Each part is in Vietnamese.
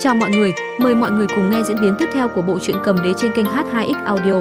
Chào mọi người, mời mọi người cùng nghe diễn biến tiếp theo của bộ truyện cầm đế trên kênh H2X Audio.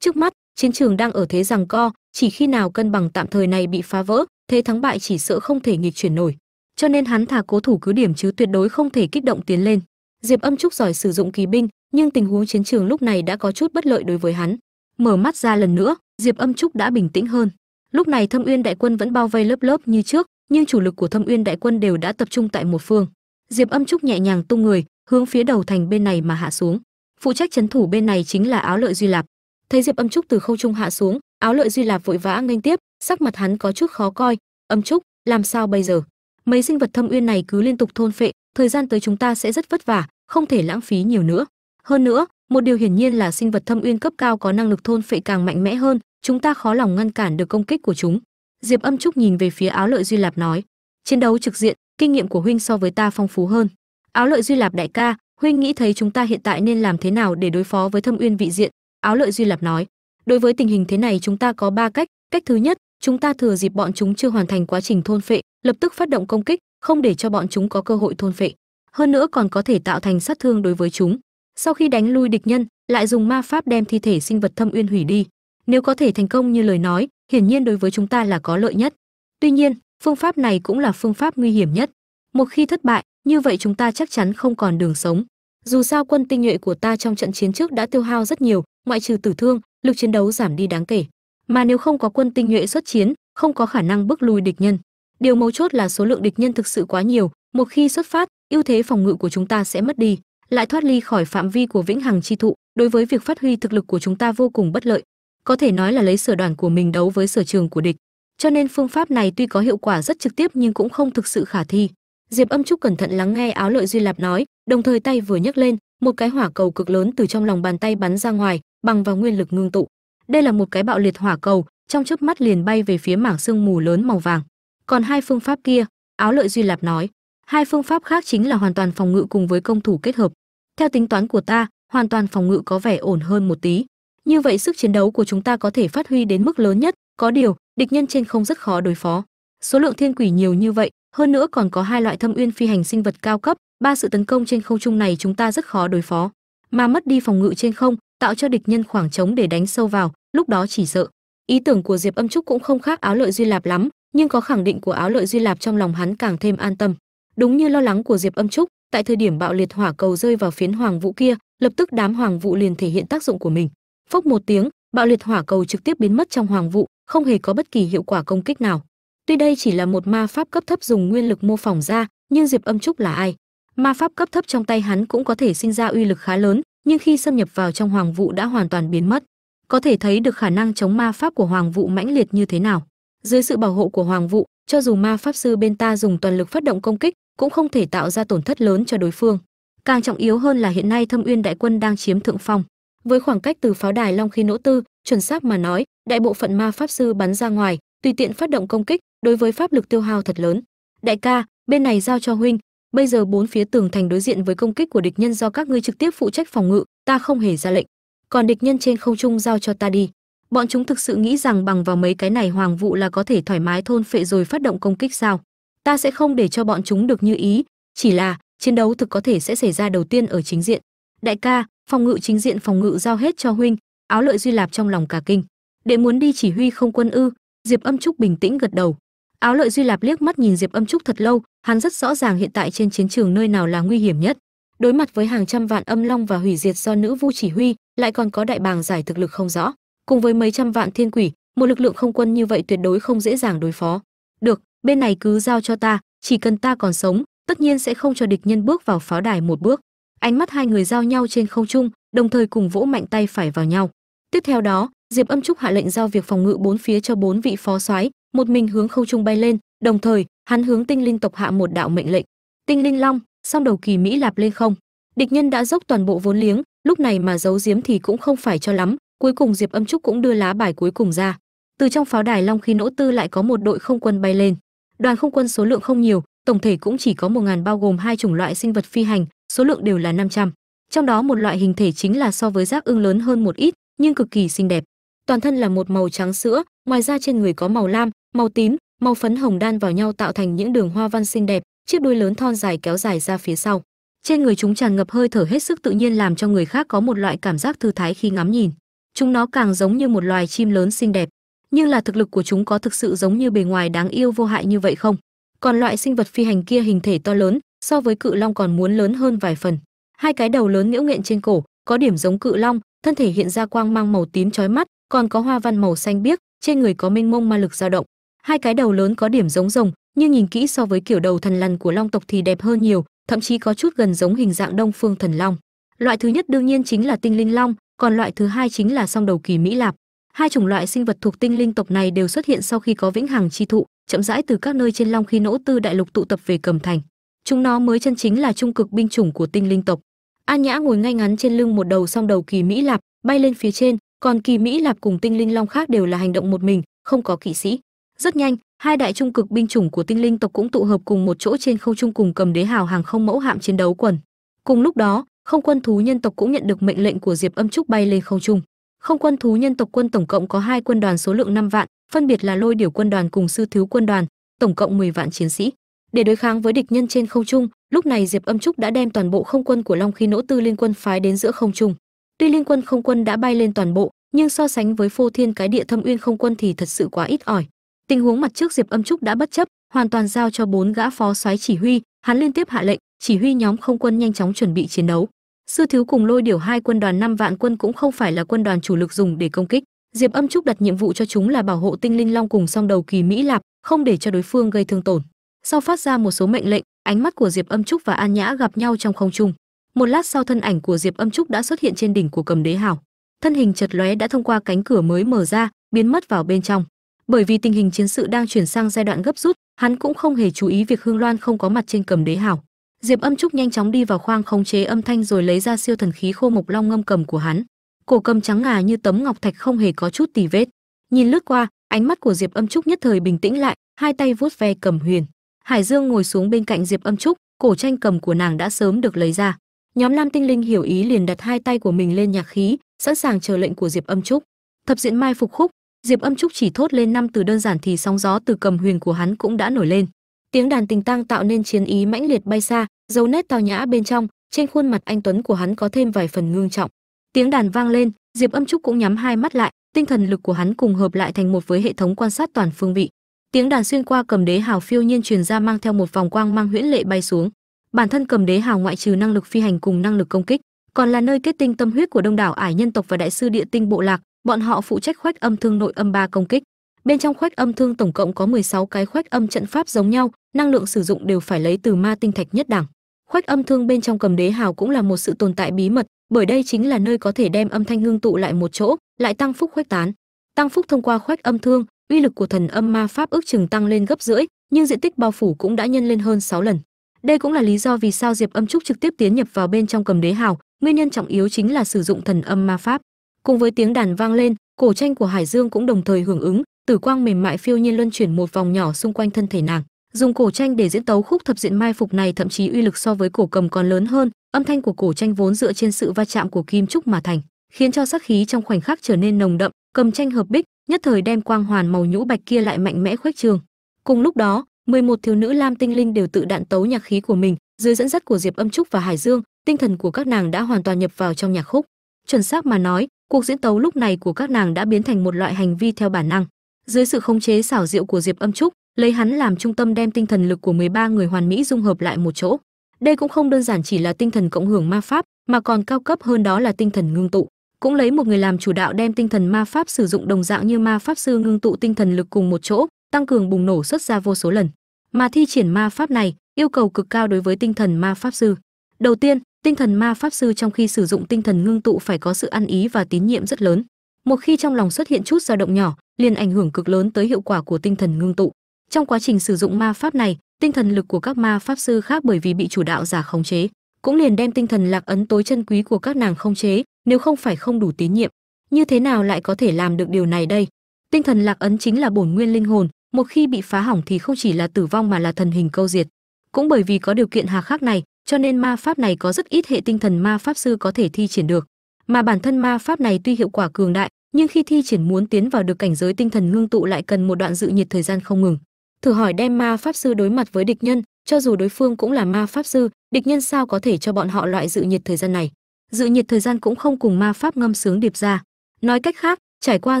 Trước mắt, chiến trường đang ở thế rằng co, chỉ khi nào cân bằng tạm thời này bị phá vỡ, thế thắng bại chỉ sợ không thể nghịch chuyển nổi. Cho nên hắn thà cố thủ cứ điểm chứ tuyệt đối không thể kích động tiến lên. Diệp Âm Trúc giỏi sử dụng kỳ binh, nhưng tình huống chiến trường lúc này đã có chút bất lợi đối với hắn. Mở mắt ra lần nữa, Diệp Âm Trúc đã bình tĩnh hơn. Lúc này Thâm Uyên đại quân vẫn bao vây lớp lớp như trước, nhưng chủ lực của Thâm Uyên đại quân đều đã tập trung tại một phương. Diệp Âm Trúc nhẹ nhàng tung người, hướng phía đầu thành bên này mà hạ xuống. Phụ trách chấn thủ bên này chính là Áo Lợi Duy Lạp. Thấy Diệp Âm Trúc từ khâu trung hạ xuống, Áo Lợi Duy Lạp vội vã nghênh tiếp, sắc mặt hắn có chút khó coi. Âm Trúc, làm sao bây giờ? Mấy sinh vật Thâm Uyên này cứ liên tục thôn phệ, thời gian tới chúng ta sẽ rất vất vả, không thể lãng phí nhiều nữa. Hơn nữa, một điều hiển nhiên là sinh vật Thâm Uyên cấp cao có năng lực thôn phệ càng mạnh mẽ hơn, chúng ta khó lòng ngăn cản được công kích của chúng. Diệp âm trúc nhìn về phía áo lợi duy lạp nói, chiến đấu trực diện, kinh nghiệm của huynh so với ta phong phú hơn. Áo lợi duy lạp đại ca, huynh nghĩ thấy chúng ta hiện tại nên làm thế nào để đối phó với thâm uyên vị diện? Áo lợi duy lạp nói, đối với tình hình thế này chúng ta có ba cách. Cách thứ nhất, chúng ta thừa dịp bọn chúng chưa hoàn thành quá trình thôn phệ, lập tức phát động công kích, không để cho bọn chúng có cơ hội thôn phệ. Hơn nữa còn có thể tạo thành sát thương đối với chúng. Sau khi đánh lui địch nhân, lại dùng ma pháp đem thi thể sinh vật thâm uyên hủy đi nếu có thể thành công như lời nói, hiển nhiên đối với chúng ta là có lợi nhất. Tuy nhiên, phương pháp này cũng là phương pháp nguy hiểm nhất. Một khi thất bại, như vậy chúng ta chắc chắn không còn đường sống. Dù sao quân tinh nhuệ của ta trong trận chiến trước đã tiêu hao rất nhiều, ngoại trừ tử thương, lực chiến đấu giảm đi đáng kể. Mà nếu không có quân tinh nhuệ xuất chiến, không có khả năng bước lùi địch nhân. Điều mấu chốt là số lượng địch nhân thực sự quá nhiều, một khi xuất phát, ưu thế phòng ngự của chúng ta sẽ mất đi, lại thoát ly khỏi phạm vi của vĩnh hằng chi thụ. Đối với việc phát huy thực lực của chúng ta vô cùng bất lợi có thể nói là lấy sở đoàn của mình đấu với sở trường của địch. Cho nên phương pháp này tuy có hiệu quả rất trực tiếp nhưng cũng không thực sự khả thi. Diệp âm trúc cẩn thận lắng nghe áo lợi duy lạp nói, đồng thời tay vừa nhấc lên, một cái hỏa cầu cực lớn từ trong lòng bàn tay bắn ra ngoài, bằng vào nguyên lực ngưng tụ. Đây là một cái bạo liệt hỏa cầu, trong chớp mắt liền bay về phía mảng sương mù lớn màu vàng. Còn hai phương pháp kia, áo lợi duy lạp nói, hai phương pháp khác chính là hoàn toàn phòng ngự cùng với công thủ kết hợp. Theo tính toán của ta, hoàn toàn phòng ngự có vẻ ổn hơn một tí như vậy sức chiến đấu của chúng ta có thể phát huy đến mức lớn nhất. Có điều, địch nhân trên không rất khó đối phó. Số lượng thiên quỷ nhiều như vậy, hơn nữa còn có hai loại thâm uyên phi hành sinh vật cao cấp, ba sự tấn công trên không trung này chúng ta rất khó đối phó. Mà mất đi phòng ngự trên không, tạo cho địch nhân khoảng trống để đánh sâu vào, lúc đó chỉ sợ. Ý tưởng của diệp âm trúc cũng không khác áo lợi duy lạp lắm, nhưng có khẳng định của áo lợi duy lạp trong lòng hắn càng thêm an tâm. Đúng như lo lắng của diệp âm trúc, tại thời điểm bạo liệt hỏa cầu rơi vào phiến hoàng vũ kia, lập tức đám hoàng vũ liền thể hiện tác dụng của mình phốc một tiếng, bạo liệt hỏa cầu trực tiếp biến mất trong hoàng vụ, không hề có bất kỳ hiệu quả công kích nào. Tuy đây chỉ là một ma pháp cấp thấp dùng nguyên lực mô phỏng ra, nhưng diệp âm trúc là ai? Ma pháp cấp thấp trong tay hắn cũng có thể sinh ra uy lực khá lớn, nhưng khi xâm nhập vào trong hoàng vụ đã hoàn toàn biến mất. Có thể thấy được khả năng chống ma pháp của hoàng vụ mãnh liệt như thế nào. Dưới sự bảo hộ của hoàng vụ, cho dù ma pháp sư bên ta dùng toàn lực phát động công kích, cũng không thể tạo ra tổn thất lớn cho đối phương. Càng trọng yếu hơn là hiện nay thâm uyên đại quân đang chiếm thượng phong với khoảng cách từ pháo đài long khí nỗ tư, chuẩn xác mà nói, đại bộ phận ma pháp sư bắn ra ngoài, tùy tiện phát động công kích, đối với pháp lực tiêu hao thật lớn. Đại ca, bên này giao cho huynh. Bây giờ bốn phía tường thành đối diện với công kích của địch nhân do các ngươi trực tiếp phụ trách phòng ngự, ta không hề ra lệnh. Còn địch nhân trên không trung giao cho ta đi. Bọn chúng thực sự nghĩ rằng bằng vào mấy cái này hoàng vụ là có thể thoải mái thôn phệ rồi phát động công kích sao? Ta sẽ không để cho bọn chúng được như ý, chỉ là chiến đấu thực có thể sẽ xảy ra đầu tiên ở chính diện. Đại ca phòng ngự chính diện, phòng ngự giao hết cho huynh, áo lợi duy lạp trong lòng cả kinh. Đệ muốn đi chỉ huy không quân ư, diệp âm trúc bình tĩnh gật đầu. Áo lợi duy lạp liếc mắt nhìn diệp âm trúc thật lâu, hắn rất rõ ràng hiện tại trên chiến trường nơi nào là nguy hiểm nhất. Đối mặt với hàng trăm vạn âm long và hủy diệt do nữ vu chỉ huy, lại còn có đại bàng giải thực lực không rõ. Cùng với mấy trăm vạn thiên quỷ, một lực lượng không quân như vậy tuyệt đối không dễ dàng đối phó. Được, bên này cứ giao cho ta, chỉ cần ta còn sống, tất nhiên sẽ không cho địch nhân bước vào pháo đài một bước ánh mắt hai người giao nhau trên không trung, đồng thời cùng vỗ mạnh tay phải vào nhau. Tiếp theo đó, diệp âm trúc hạ lệnh giao việc phòng ngự bốn phía cho bốn vị phó soái, một mình hướng không trung bay lên, đồng thời, hắn hướng tinh linh tộc hạ một đạo mệnh lệnh. Tinh linh long, song đầu kỳ mỹ lạp lên không. Địch nhân đã dốc toàn bộ vốn liếng, lúc này mà giấu giếm thì cũng không phải cho lắm, cuối cùng diệp âm trúc cũng đưa lá bài cuối cùng ra. Từ trong pháo đài long khi nỗ tư lại có một đội không quân bay lên. Đoàn không quân số lượng không nhiều, tổng thể cũng chỉ có một ngàn bao gồm hai chủng loại sinh vật phi hành số lượng đều là 500. Trong đó một loại hình thể chính là so với giác ưng lớn hơn một ít, nhưng cực kỳ xinh đẹp. Toàn thân là một màu trắng sữa, ngoài ra trên người có màu lam, màu tím, màu phấn hồng đan vào nhau tạo thành những đường hoa văn xinh đẹp chiếc đuôi lớn thon dài kéo dài ra phía sau trên người chúng tràn ngập hơi thở hết sức tự nhiên làm cho người khác có một loại cảm giác thư thái khi ngắm nhìn chúng nó càng giống như một loài chim lớn xinh đẹp nhưng là thực lực của chúng có thực sự giống như bề ngoài đáng yêu vô hại như vậy không còn loại sinh vật phi hành kia hình thể to lớn so với cự long còn muốn lớn hơn vài phần. Hai cái đầu lớn nhiễu nghện trên cổ, có điểm giống cự long, thân thể hiện ra quang mang màu tím chói mắt, còn có hoa văn màu xanh biếc, trên người có minh mông ma lực dao động. Hai cái đầu lớn có điểm giống rồng, nhưng nhìn kỹ so với kiểu đầu thần lằn của long tộc thì đẹp hơn nhiều, thậm chí có chút gần giống hình dạng đông phương thần long. Loại thứ nhất đương nhiên chính là tinh linh long, còn loại thứ hai chính là song đầu kỳ mỹ lạp. Hai chủng loại sinh vật thuộc tinh linh tộc này đều xuất hiện sau khi có vĩnh hằng chi thụ, chậm rãi từ các nơi trên long khi nỗ tư đại lục tụ tập về cầm thành chúng nó mới chân chính là trung cực binh chủng của tinh linh tộc. An nhã ngồi ngay ngắn trên lưng một đầu song đầu kỳ mỹ lạp, bay lên phía trên, còn kỳ mỹ lạp cùng tinh linh long khác đều là hành động một mình, không có kỵ sĩ. Rất nhanh, hai đại trung cực binh chủng của tinh linh tộc cũng tụ hợp cùng một chỗ trên không trung cùng cầm đế hào hàng không mẫu hạm chiến đấu quần. Cùng lúc đó, không quân thú nhân tộc cũng nhận được mệnh lệnh của diệp âm trúc bay lên không trung. Không quân thú nhân tộc quân tổng cộng có hai quân đoàn số lượng 5 vạn, phân biệt là lôi điểu quân đoàn cùng sư thiếu quân đoàn, tổng cộng 10 vạn chiến sĩ để đối kháng với địch nhân trên không trung, lúc này diệp âm trúc đã đem toàn bộ không quân của long khí nỗ tư liên quân phái đến giữa không trung. Tuy liên quân không quân đã bay lên toàn bộ, nhưng so sánh với phô thiên cái địa thâm uyên không quân thì thật sự quá ít ỏi. Tình huống mặt trước diệp âm trúc đã bất chấp, hoàn toàn giao cho bốn gã phó soái chỉ huy, hắn liên tiếp hạ lệnh, chỉ huy nhóm không quân nhanh chóng chuẩn bị chiến đấu. Sư thiếu cùng lôi điều hai quân đoàn năm vạn quân cũng không phải là quân đoàn chủ lực dùng để công kích. Diệp âm trúc đặt nhiệm vụ cho chúng là bảo hộ tinh linh long cùng song đầu kỳ mỹ lạp, không để cho đối phương gây thương tổn sau phát ra một số mệnh lệnh, ánh mắt của diệp âm trúc và an nhã gặp nhau trong không trung. Một lát sau thân ảnh của diệp âm trúc đã xuất hiện trên đỉnh của cầm đế Hảo. Thân hình chật lóe đã thông qua cánh cửa mới mở ra, biến mất vào bên trong. Bởi vì tình hình chiến sự đang chuyển sang giai đoạn gấp rút, hắn cũng không hề chú ý việc hương loan không có mặt trên cầm đế Hảo. Diệp âm trúc nhanh chóng đi vào khoang khống chế âm thanh rồi lấy ra siêu thần khí khô mộc long ngâm cầm của hắn. Cổ cầm trắng ngà như tấm ngọc thạch không hề có chút tì vết. Nhìn lướt qua, ánh mắt của diệp âm trúc nhất thời bình tĩnh lại, hai tay vuốt ve cầm huyền hải dương ngồi xuống bên cạnh diệp âm trúc, cổ tranh cầm của nàng đã sớm được lấy ra. Nhóm lam tinh linh hiểu ý liền đặt hai tay của mình lên nhạc khí, sẵn sàng chờ lệnh của diệp âm trúc. Thập diện mai phục khúc, diệp âm trúc chỉ thốt lên năm từ đơn giản thì sóng gió từ cầm huyền của hắn cũng đã nổi lên. Tiếng đàn tình tang tạo nên chiến ý mãnh liệt bay xa, dấu nét tao nhã bên trong, trên khuôn mặt anh tuấn của hắn có thêm vài phần ngương trọng. Tiếng đàn vang lên, diệp âm trúc cũng nhắm hai mắt lại, tinh thần lực của hắn cùng hợp lại thành một với hệ thống quan sát toàn phương vị tiếng đàn xuyên qua cầm đế hào phiêu nhiên truyền ra mang theo một vòng quang mang huyễn lệ bay xuống. Bản thân cầm đế hào ngoại trừ năng lực phi hành cùng năng lực công kích, còn là nơi kết tinh tâm huyết của đông đảo ải nhân tộc và đại sư địa tinh bộ lạc, bọn họ phụ trách khoách âm thương nội âm ba công kích. Bên trong khoách âm thương tổng cộng có 16 cái khoách âm trận pháp giống nhau, năng lượng sử dụng đều phải lấy từ ma tinh thạch nhất đẳng. Khoách âm thương bên trong cầm đế hào cũng là một sự tồn tại bí mật, bởi đây chính là nơi có thể đem âm thanh ngưng tụ lại một chỗ, lại tăng phúc khuếch tán. Tăng phúc thông qua khoách âm thương uy lực của thần âm ma pháp ước chừng tăng lên gấp rưỡi, nhưng diện tích bao phủ cũng đã nhân lên hơn 6 lần. Đây cũng là lý do vì sao diệp âm trúc trực tiếp tiến nhập vào bên trong cầm đế hào, nguyên nhân trọng yếu chính là sử dụng thần âm ma pháp. Cùng với tiếng đàn vang lên, cổ tranh của hải dương cũng đồng thời hưởng ứng, tử quang mềm mại phiêu nhiên luân chuyển một vòng nhỏ xung quanh thân thể nàng. Dùng cổ tranh để diễn tấu khúc thập diện mai phục này thậm chí uy lực so với cổ cầm còn lớn hơn, âm thanh của cổ tranh vốn dựa trên sự va chạm của kim trúc mà thành, khiến cho sắc khí trong khoảnh khắc trở nên nồng đậm, cầm tranh hợp bích nhất thời đem quang hoàn màu nhũ bạch kia lại mạnh mẽ khuếch trường. Cùng lúc đó 11 thiếu nữ lam tinh linh đều tự đạn tấu nhạc khí của mình, dưới dẫn dắt của diệp âm trúc và hải dương, tinh thần của các nàng đã hoàn toàn nhập vào trong nhạc khúc. Chuẩn xác mà nói, cuộc diễn tấu lúc này của các nàng đã biến thành một loại hành vi theo bản năng. Dưới sự khống chế xảo diệu của diệp âm trúc, lấy hắn làm trung tâm đem tinh thần lực của 13 người hoàn mỹ dung hợp lại một chỗ. Đây cũng không đơn giản chỉ là tinh thần cộng hưởng ma pháp, mà còn cao cấp hơn đó là tinh thần ngưng tụ cũng lấy một người làm chủ đạo đem tinh thần ma pháp sử dụng đồng dạng như ma pháp sư ngưng tụ tinh thần lực cùng một chỗ, tăng cường bùng nổ xuất ra vô số lần. Mà thi triển ma pháp này, yêu cầu cực cao đối với tinh thần ma pháp sư. Đầu tiên, tinh thần ma pháp sư trong khi sử dụng tinh thần ngưng tụ phải có sự ăn ý và tín nhiệm rất lớn. Một khi trong lòng xuất hiện chút dao động nhỏ, liền ảnh hưởng cực lớn tới hiệu quả của tinh thần ngưng tụ. Trong quá trình sử dụng ma pháp này, tinh thần lực của các ma pháp sư khác bởi vì bị chủ đạo giả khống chế cũng liền đem tinh thần lạc ấn tối chân quý của các nàng không chế, nếu không phải không đủ tín nhiệm. Như thế nào lại có thể làm được điều này đây? Tinh thần lạc ấn chính là bổn nguyên linh hồn, một khi bị phá hỏng thì không chỉ là tử vong mà là thần hình câu diệt. Cũng bởi vì có điều kiện hà khắc này, cho nên ma pháp này có rất ít hệ tinh thần ma pháp sư có thể thi triển được. Mà bản thân ma pháp này tuy hiệu quả cường đại, nhưng khi thi triển muốn tiến vào được cảnh giới tinh thần ngưng tụ lại cần một đoạn dự nhiệt thời gian không ngừng. Thử hỏi đem ma pháp sư đối mặt với địch nhân cho dù đối phương cũng là ma pháp sư, địch nhân sao có thể cho bọn họ loại dự nhiệt thời gian này? Dự nhiệt thời gian cũng không cùng ma pháp ngâm sướng điệp ra. Nói cách khác, trải qua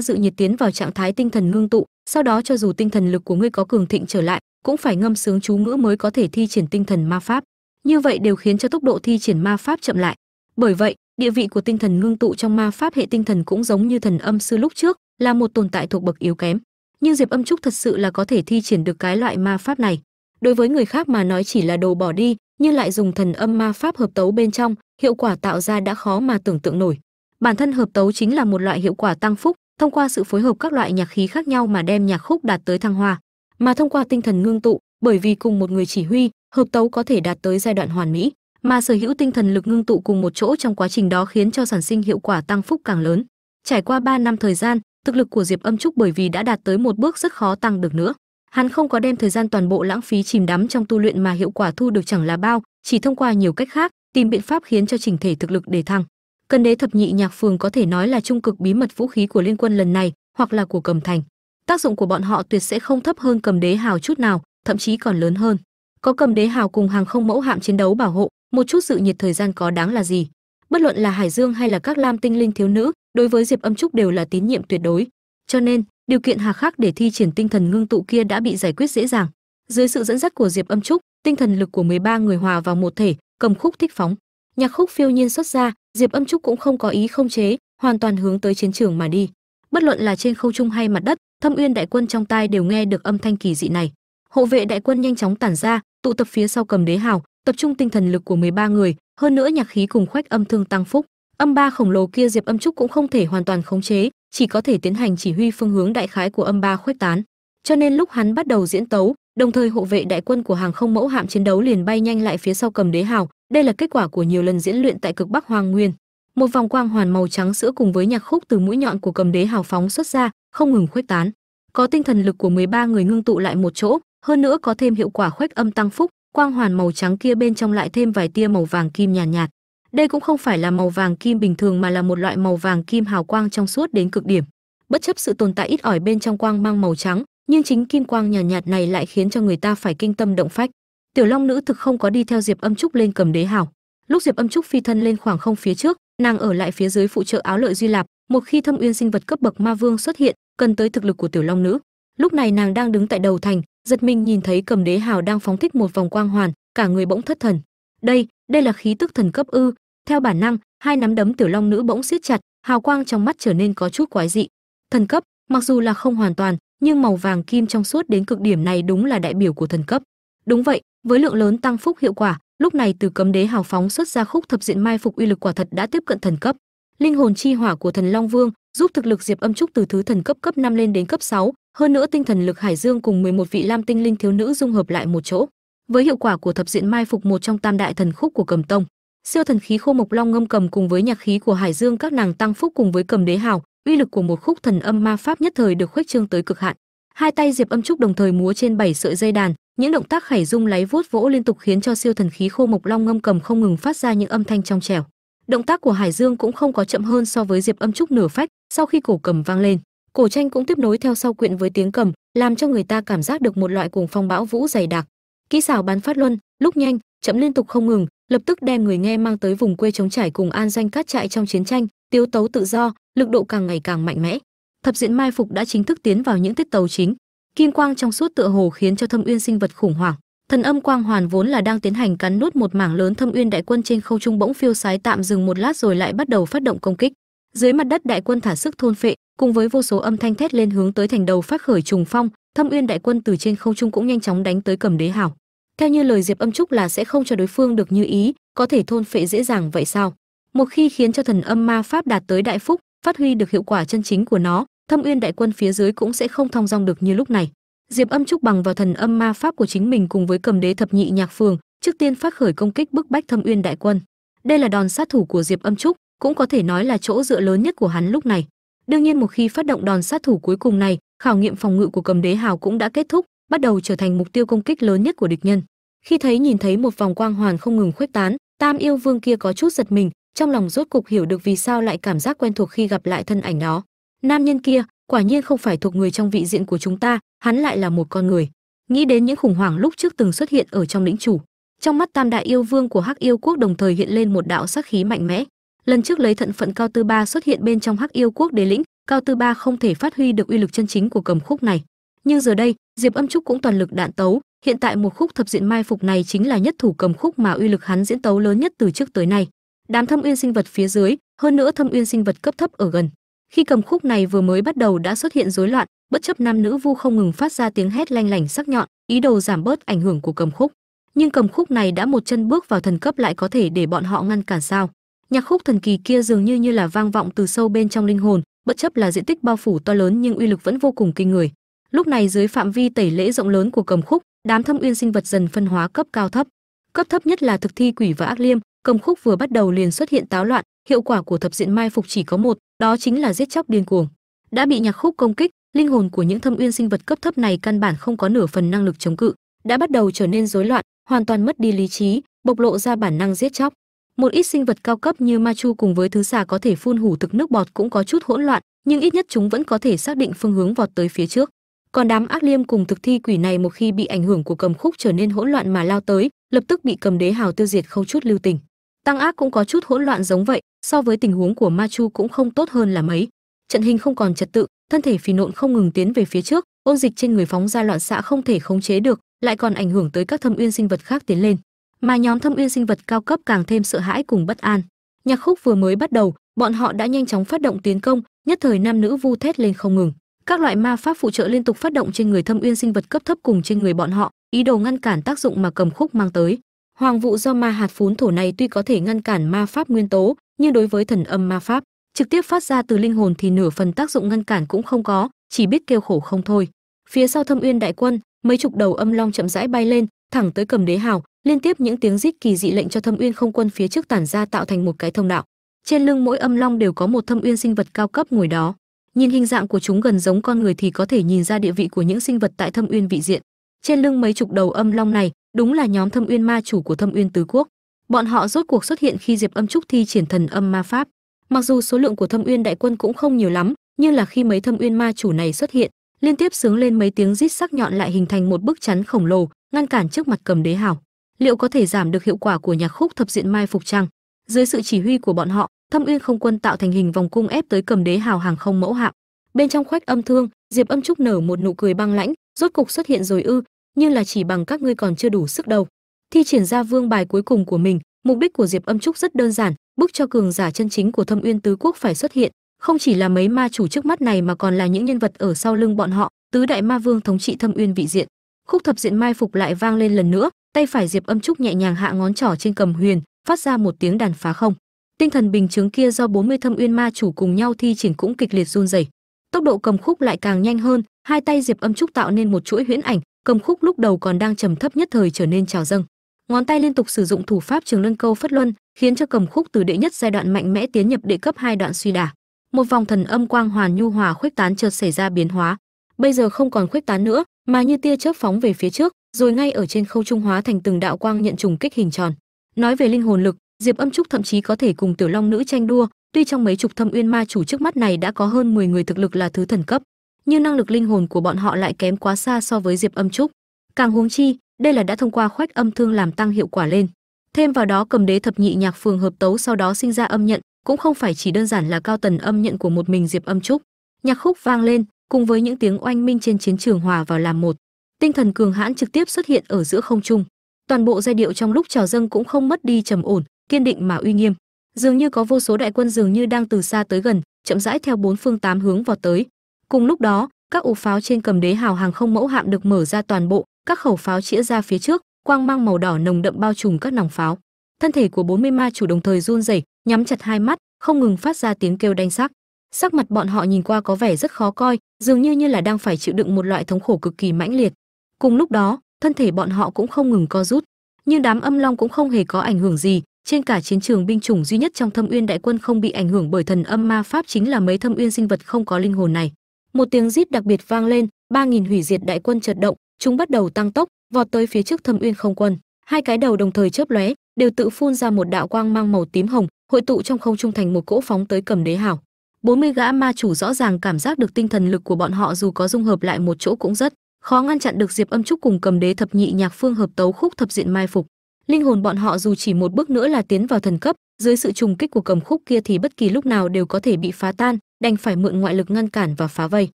dự nhiệt tiến vào trạng thái tinh thần ngưng tụ, sau đó cho dù tinh thần lực của ngươi có cường thịnh trở lại, cũng phải ngâm sướng chú ngữ mới có thể thi triển tinh thần ma pháp. Như vậy đều khiến cho tốc độ thi triển ma pháp chậm lại. Bởi vậy, địa vị của tinh thần ngưng tụ trong ma pháp hệ tinh thần cũng giống như thần âm sư lúc trước, là một tồn tại thuộc bậc yếu kém. Nhưng diệp âm trúc thật sự là có thể thi triển được cái loại ma pháp này đối với người khác mà nói chỉ là đồ bỏ đi, nhưng lại dùng thần âm ma pháp hợp tấu bên trong, hiệu quả tạo ra đã khó mà tưởng tượng nổi. Bản thân hợp tấu chính là một loại hiệu quả tăng phúc, thông qua sự phối hợp các loại nhạc khí khác nhau mà đem nhạc khúc đạt tới thăng hoa. Mà thông qua tinh thần ngưng tụ, bởi vì cùng một người chỉ huy, hợp tấu có thể đạt tới giai đoạn hoàn mỹ, mà sở hữu tinh thần lực ngưng tụ cùng một chỗ trong quá trình đó khiến cho sản sinh hiệu quả tăng phúc càng lớn. Trải qua 3 năm thời gian, thực lực của diệp âm trúc bởi vì đã đạt tới một bước rất khó tăng được nữa hắn không có đem thời gian toàn bộ lãng phí chìm đắm trong tu luyện mà hiệu quả thu được chẳng là bao, chỉ thông qua nhiều cách khác, tìm biện pháp khiến cho chỉnh thể thực lực đề thăng. Cân đế thập nhị nhạc phường có thể nói là trung cực bí mật vũ khí của liên quân lần này, hoặc là của cầm thành. Tác dụng của bọn họ tuyệt sẽ không thấp hơn cầm đế hào chút nào, thậm chí còn lớn hơn. Có cầm đế hào cùng hàng không mẫu hạm chiến đấu bảo hộ, một chút dự nhiệt thời gian có đáng là gì? Bất luận là hải dương hay là các lam tinh linh thiếu nữ, đối với diệp âm trúc đều là tín nhiệm tuyệt đối cho nên, điều kiện hà khắc để thi triển tinh thần ngưng tụ kia đã bị giải quyết dễ dàng. Dưới sự dẫn dắt của diệp âm trúc, tinh thần lực của 13 người hòa vào một thể, cầm khúc thích phóng. Nhạc khúc phiêu nhiên xuất ra, diệp âm trúc cũng không có ý không chế, hoàn toàn hướng tới chiến trường mà đi. Bất luận là trên không trung hay mặt đất, thâm uyên đại quân trong tai đều nghe được âm thanh kỳ dị này. Hộ vệ đại quân nhanh chóng tản ra, tụ tập phía sau cầm đế hào, tập trung tinh thần lực của 13 người, hơn nữa nhạc khí cùng khoách âm thương tăng phúc. Âm ba khổng lồ kia diệp âm trúc cũng không thể hoàn toàn khống chế chỉ có thể tiến hành chỉ huy phương hướng đại khái của âm ba khuếch tán. Cho nên lúc hắn bắt đầu diễn tấu đồng thời hộ vệ đại quân của hàng không mẫu hạm chiến đấu liền bay nhanh lại phía sau cầm đế hào. Đây là kết quả của nhiều lần diễn luyện tại cực bắc hoàng nguyên. Một vòng quang hoàn màu trắng sữa cùng với nhạc khúc từ mũi nhọn của cầm đế hào phóng xuất ra không ngừng khuếch tán. Có tinh thần lực của 13 người ngưng tụ lại một chỗ hơn nữa có thêm hiệu quả khuếch âm tăng phúc quang hoàn màu trắng kia bên trong lại thêm vài tia màu vàng kim nhàn nhạt, nhạt đây cũng không phải là màu vàng kim bình thường mà là một loại màu vàng kim hào quang trong suốt đến cực điểm. Bất chấp sự tồn tại ít ỏi bên trong quang mang màu trắng nhưng chính kim quang nhàn nhạt, nhạt này lại khiến cho người ta phải kinh tâm động phách. Tiểu long nữ thực không có đi theo diệp âm trúc lên cầm đế hào. Lúc diệp âm trúc phi thân lên khoảng không phía trước nàng ở lại phía dưới phụ trợ áo lợi duy lạp một khi thâm uyên sinh vật cấp bậc ma vương xuất hiện cần tới thực lực của tiểu long nữ. Lúc này nàng đang đứng tại đầu thành giật mình nhìn thấy cầm đế hào đang phóng thích một vòng quang hoàn cả người bỗng thất thần. Đây đây là khí tức thần cấp ư theo bản năng hai nắm đấm tiểu long nữ bỗng siết chặt hào quang trong mắt trở nên có chút quái dị. Thần cấp mặc dù là không hoàn toàn nhưng màu vàng kim trong suốt đến cực điểm này đúng là đại biểu của thần cấp. Đúng vậy với lượng lớn tăng phúc hiệu quả lúc này từ cấm đế hào phóng xuất ra khúc thập diện mai phục uy lực quả thật đã tiếp cận thần cấp. Linh hồn chi hỏa của thần long vương giúp thực lực diệp âm trúc từ thứ thần cấp cấp 5 lên đến cấp 6, hơn nữa tinh thần lực hải dương cùng 11 vị lam tinh linh thiếu nữ dung hợp lại một chỗ. Với hiệu quả của thập diện mai phục một trong tam đại thần khúc của cầm tông siêu thần khí khô mộc long ngâm cầm cùng với nhạc khí của hải dương các nàng tăng phúc cùng với cầm đế hào, uy lực của một khúc thần âm ma pháp nhất thời được khuếch trương tới cực hạn. Hai tay diệp âm trúc đồng thời múa trên bảy sợi dây đàn, những động tác khải dung lấy vuốt vỗ liên tục khiến cho siêu thần khí khô mộc long ngâm cầm không ngừng phát ra những âm thanh trong trẻo. Động tác của hải dương cũng không có chậm hơn so với diệp âm trúc nửa phách sau khi cổ cầm vang lên. Cổ tranh cũng tiếp nối theo sau quyện với tiếng cầm, làm cho người ta cảm giác được một loại cuồng phong bão vũ dày đặc. Kỹ xảo bắn phát luân, lúc nhanh, chậm liên tục không ngừng lập tức đem người nghe mang tới vùng quê chống trải cùng an danh cát trại trong chiến tranh, tiếu tấu tự do, lực độ càng ngày càng mạnh mẽ. Thập diện mai phục đã chính thức tiến vào những tiết tấu chính. Kim quang trong suốt tựa hồ khiến cho thâm uyên sinh vật khủng hoảng. Thần âm quang hoàn vốn là đang tiến hành cắn nuốt một mảng lớn thâm uyên đại quân trên không trung bỗng phiêu sái tạm dừng một lát rồi lại bắt đầu phát động công kích. Dưới mặt đất đại quân thả sức thôn phệ, cùng với vô số âm thanh thét lên hướng tới thành đầu phát khởi trùng phong, thâm uyên đại quân từ trên không trung cũng nhanh chóng đánh tới cầm đế hảo theo như lời diệp âm trúc là sẽ không cho đối phương được như ý, có thể thôn phệ dễ dàng, vậy sao? Một khi khiến cho thần âm ma pháp đạt tới đại phúc, phát huy được hiệu quả chân chính của nó, thâm uyên đại quân phía dưới cũng sẽ không thong dong được như lúc này. Diệp âm trúc bằng vào thần âm ma pháp của chính mình cùng với cầm đế thập nhị nhạc phường, trước tiên phát khởi công kích bức bách thâm uyên đại quân. Đây là đòn sát thủ của diệp âm trúc, cũng có thể nói là chỗ dựa lớn nhất của hắn lúc này. Đương nhiên một khi phát động đòn sát thủ cuối cùng này, khảo nghiệm phòng ngự của cầm đế hào cũng đã kết thúc bắt đầu trở thành mục tiêu công kích lớn nhất của địch nhân. Khi thấy nhìn thấy một vòng quang hoàn không ngừng khuếch tán, tam yêu vương kia có chút giật mình, trong lòng rốt cục hiểu được vì sao lại cảm giác quen thuộc khi gặp lại thân ảnh đó. Nam nhân kia, quả nhiên không phải thuộc người trong vị diện của chúng ta, hắn lại là một con người. Nghĩ đến những khủng hoảng lúc trước từng xuất hiện ở trong lĩnh chủ, trong mắt tam đại yêu vương của hắc yêu quốc đồng thời hiện lên một đạo sắc khí mạnh mẽ. Lần trước lấy thận phận cao tư ba xuất hiện bên trong hắc yêu quốc đế lĩnh, cao tư ba không thể phát huy được uy lực chân chính của cầm khúc này. Nhưng giờ đây diệp âm trúc cũng toàn lực đạn tấu. Hiện tại một khúc thập diện mai phục này chính là nhất thủ cầm khúc mà uy lực hắn diễn tấu lớn nhất từ trước tới nay. Đám thâm uyên sinh vật phía dưới, hơn nữa thâm uyên sinh vật cấp thấp ở gần. Khi cầm khúc này vừa mới bắt đầu đã xuất hiện rối loạn, bất chấp nam nữ vu không ngừng phát ra tiếng hét lanh lảnh sắc nhọn, ý đồ giảm bớt ảnh hưởng của cầm khúc. Nhưng cầm khúc này đã một chân bước vào thần cấp lại có thể để bọn họ ngăn cản sao? Nhạc khúc thần kỳ kia dường như như là vang vọng từ sâu bên trong linh hồn, bất chấp là diện tích bao phủ to lớn nhưng uy lực vẫn vô cùng kinh người lúc này dưới phạm vi tẩy lễ rộng lớn của cầm khúc, đám thâm uyên sinh vật dần phân hóa cấp cao thấp. Cấp thấp nhất là thực thi quỷ và ác liêm. Cầm khúc vừa bắt đầu liền xuất hiện táo loạn, hiệu quả của thập diện mai phục chỉ có một, đó chính là giết chóc điên cuồng. Đã bị nhạc khúc công kích, linh hồn của những thâm uyên sinh vật cấp thấp này căn bản không có nửa phần năng lực chống cự, đã bắt đầu trở nên rối loạn, hoàn toàn mất đi lý trí, bộc lộ ra bản năng giết chóc. Một ít sinh vật cao cấp như ma chu cùng với thứ xà có thể phun hủ thực nước bọt cũng có chút hỗn loạn, nhưng ít nhất chúng vẫn có thể xác định phương hướng vọt tới phía trước còn đám ác liêm cùng thực thi quỷ này một khi bị ảnh hưởng của cầm khúc trở nên hỗn loạn mà lao tới, lập tức bị cầm đế hào tiêu diệt không chút lưu tình. Tăng ác cũng có chút hỗn loạn giống vậy, so với tình huống của ma chu cũng không tốt hơn là mấy. Trận hình không còn trật tự, thân thể phì nộn không ngừng tiến về phía trước, ôn dịch trên người phóng ra loạn xạ không thể khống chế được, lại còn ảnh hưởng tới các thâm uyên sinh vật khác tiến lên. Mà nhóm thâm uyên sinh vật cao cấp càng thêm sợ hãi cùng bất an. Nhạc khúc vừa mới bắt đầu, bọn họ đã nhanh chóng phát động tiến công, nhất thời nam nữ vu thét lên không ngừng các loại ma pháp phụ trợ liên tục phát động trên người thâm uyên sinh vật cấp thấp cùng trên người bọn họ, ý đồ ngăn cản tác dụng mà cầm khúc mang tới. Hoàng vụ do ma hạt phún thổ này tuy có thể ngăn cản ma pháp nguyên tố, nhưng đối với thần âm ma pháp, trực tiếp phát ra từ linh hồn thì nửa phần tác dụng ngăn cản cũng không có, chỉ biết kêu khổ không thôi. Phía sau thâm uyên đại quân, mấy chục đầu âm long chậm rãi bay lên, thẳng tới cầm đế hào, liên tiếp những tiếng rít kỳ dị lệnh cho thâm uyên không quân phía trước tản ra tạo thành một cái thông đạo. Trên lưng mỗi âm long đều có một thâm uyên sinh vật cao cấp ngồi đó nhìn hình dạng của chúng gần giống con người thì có thể nhìn ra địa vị của những sinh vật tại thâm uyên vị diện. Trên lưng mấy chục đầu âm long này, đúng là nhóm thâm uyên ma chủ của thâm uyên tứ quốc. Bọn họ rốt cuộc xuất hiện khi diệp âm trúc thi triển thần âm ma pháp. Mặc dù số lượng của thâm uyên đại quân cũng không nhiều lắm, nhưng là khi mấy thâm uyên ma chủ này xuất hiện, liên tiếp sướng lên mấy tiếng rít sắc nhọn lại hình thành một bức chắn khổng lồ, ngăn cản trước mặt cầm đế hào. Liệu có thể giảm được hiệu quả của nhạc khúc thập diện mai phục trăng dưới sự chỉ huy của bọn họ, thâm uyên không quân tạo thành hình vòng cung ép tới cầm đế hào hàng không mẫu hạm. Bên trong khoách âm thương, diệp âm trúc nở một nụ cười băng lãnh, rốt cục xuất hiện rồi ư, nhưng là chỉ bằng các ngươi còn chưa đủ sức đâu. Thi triển ra vương bài cuối cùng của mình, mục đích của diệp âm trúc rất đơn giản, bức cho cường giả chân chính của thâm uyên tứ quốc phải xuất hiện. Không chỉ là mấy ma chủ trước mắt này mà còn là những nhân vật ở sau lưng bọn họ, tứ đại ma vương thống trị thâm uyên vị diện. Khúc thập diện mai phục lại vang lên lần nữa, tay phải diệp âm trúc nhẹ nhàng hạ ngón trỏ trên cầm huyền phát ra một tiếng đàn phá không. Tinh thần bình chứng kia do 40 thâm uyên ma chủ cùng nhau thi triển cũng kịch liệt run rẩy. Tốc độ cầm khúc lại càng nhanh hơn, hai tay diệp âm trúc tạo nên một chuỗi huyễn ảnh, cầm khúc lúc đầu còn đang trầm thấp nhất thời trở nên trào dâng. Ngón tay liên tục sử dụng thủ pháp trường luân câu phất luân, khiến cho cầm khúc từ đệ nhất giai đoạn mạnh mẽ tiến nhập đệ cấp hai đoạn suy đả một vòng thần âm quang hoàn nhu hòa khuếch tán chợt xảy ra biến hóa. Bây giờ không còn khuếch tán nữa, mà như tia chớp phóng về phía trước, rồi ngay ở trên khâu trung hóa thành từng đạo quang nhận trùng kích hình tròn nói về linh hồn lực, diệp âm trúc thậm chí có thể cùng tiểu long nữ tranh đua, tuy trong mấy chục thâm uyên ma chủ trước mắt này đã có hơn 10 người thực lực là thứ thần cấp, nhưng năng lực linh hồn của bọn họ lại kém quá xa so với diệp âm trúc. Càng huống chi, đây là đã thông qua khoách âm thương làm tăng hiệu quả lên. Thêm vào đó cầm đế thập nhị nhạc phường hợp tấu sau đó sinh ra âm nhận, cũng không phải chỉ đơn giản là cao tần âm nhận của một mình diệp âm trúc. Nhạc khúc vang lên, cùng với những tiếng oanh minh trên chiến trường hòa vào làm một. Tinh thần cường hãn trực tiếp xuất hiện ở giữa không trung toàn bộ giai điệu trong lúc trào dâng cũng không mất đi trầm ổn, kiên định mà uy nghiêm. Dường như có vô số đại quân dường như đang từ xa tới gần, chậm rãi theo bốn phương tám hướng vào tới. Cùng lúc đó, các ụ pháo trên cầm đế hào hàng không mẫu hạm được mở ra toàn bộ, các khẩu pháo chĩa ra phía trước, quang mang màu đỏ nồng đậm bao trùm các nòng pháo. Thân thể của 40 ma chủ đồng thời run rẩy, nhắm chặt hai mắt, không ngừng phát ra tiếng kêu đanh sắc. Sắc mặt bọn họ nhìn qua có vẻ rất khó coi, dường như như là đang phải chịu đựng một loại thống khổ cực kỳ mãnh liệt. Cùng lúc đó thân thể bọn họ cũng không ngừng co rút. Nhưng đám âm long cũng không hề có ảnh hưởng gì, trên cả chiến trường binh chủng duy nhất trong thâm uyên đại quân không bị ảnh hưởng bởi thần âm ma pháp chính là mấy thâm uyên sinh vật không có linh hồn này. Một tiếng rít đặc biệt vang lên, ba nghìn hủy diệt đại quân chợt động, chúng bắt đầu tăng tốc, vọt tới phía trước thâm uyên không quân. Hai cái đầu đồng thời chớp lóe, đều tự phun ra một đạo quang mang màu tím hồng, hội tụ trong không trung thành một cỗ phóng tới cầm đế hảo 40 gã ma chủ rõ ràng cảm giác được tinh thần lực của bọn họ dù có dung hợp lại một chỗ cũng rất khó ngăn chặn được diệp âm trúc cùng cầm đế thập nhị nhạc phương hợp tấu khúc thập diện mai phục. Linh hồn bọn họ dù chỉ một bước nữa là tiến vào thần cấp, dưới sự trùng kích của cầm khúc kia thì bất kỳ lúc nào đều có thể bị phá tan, đành phải mượn ngoại lực ngăn cản và phá vây.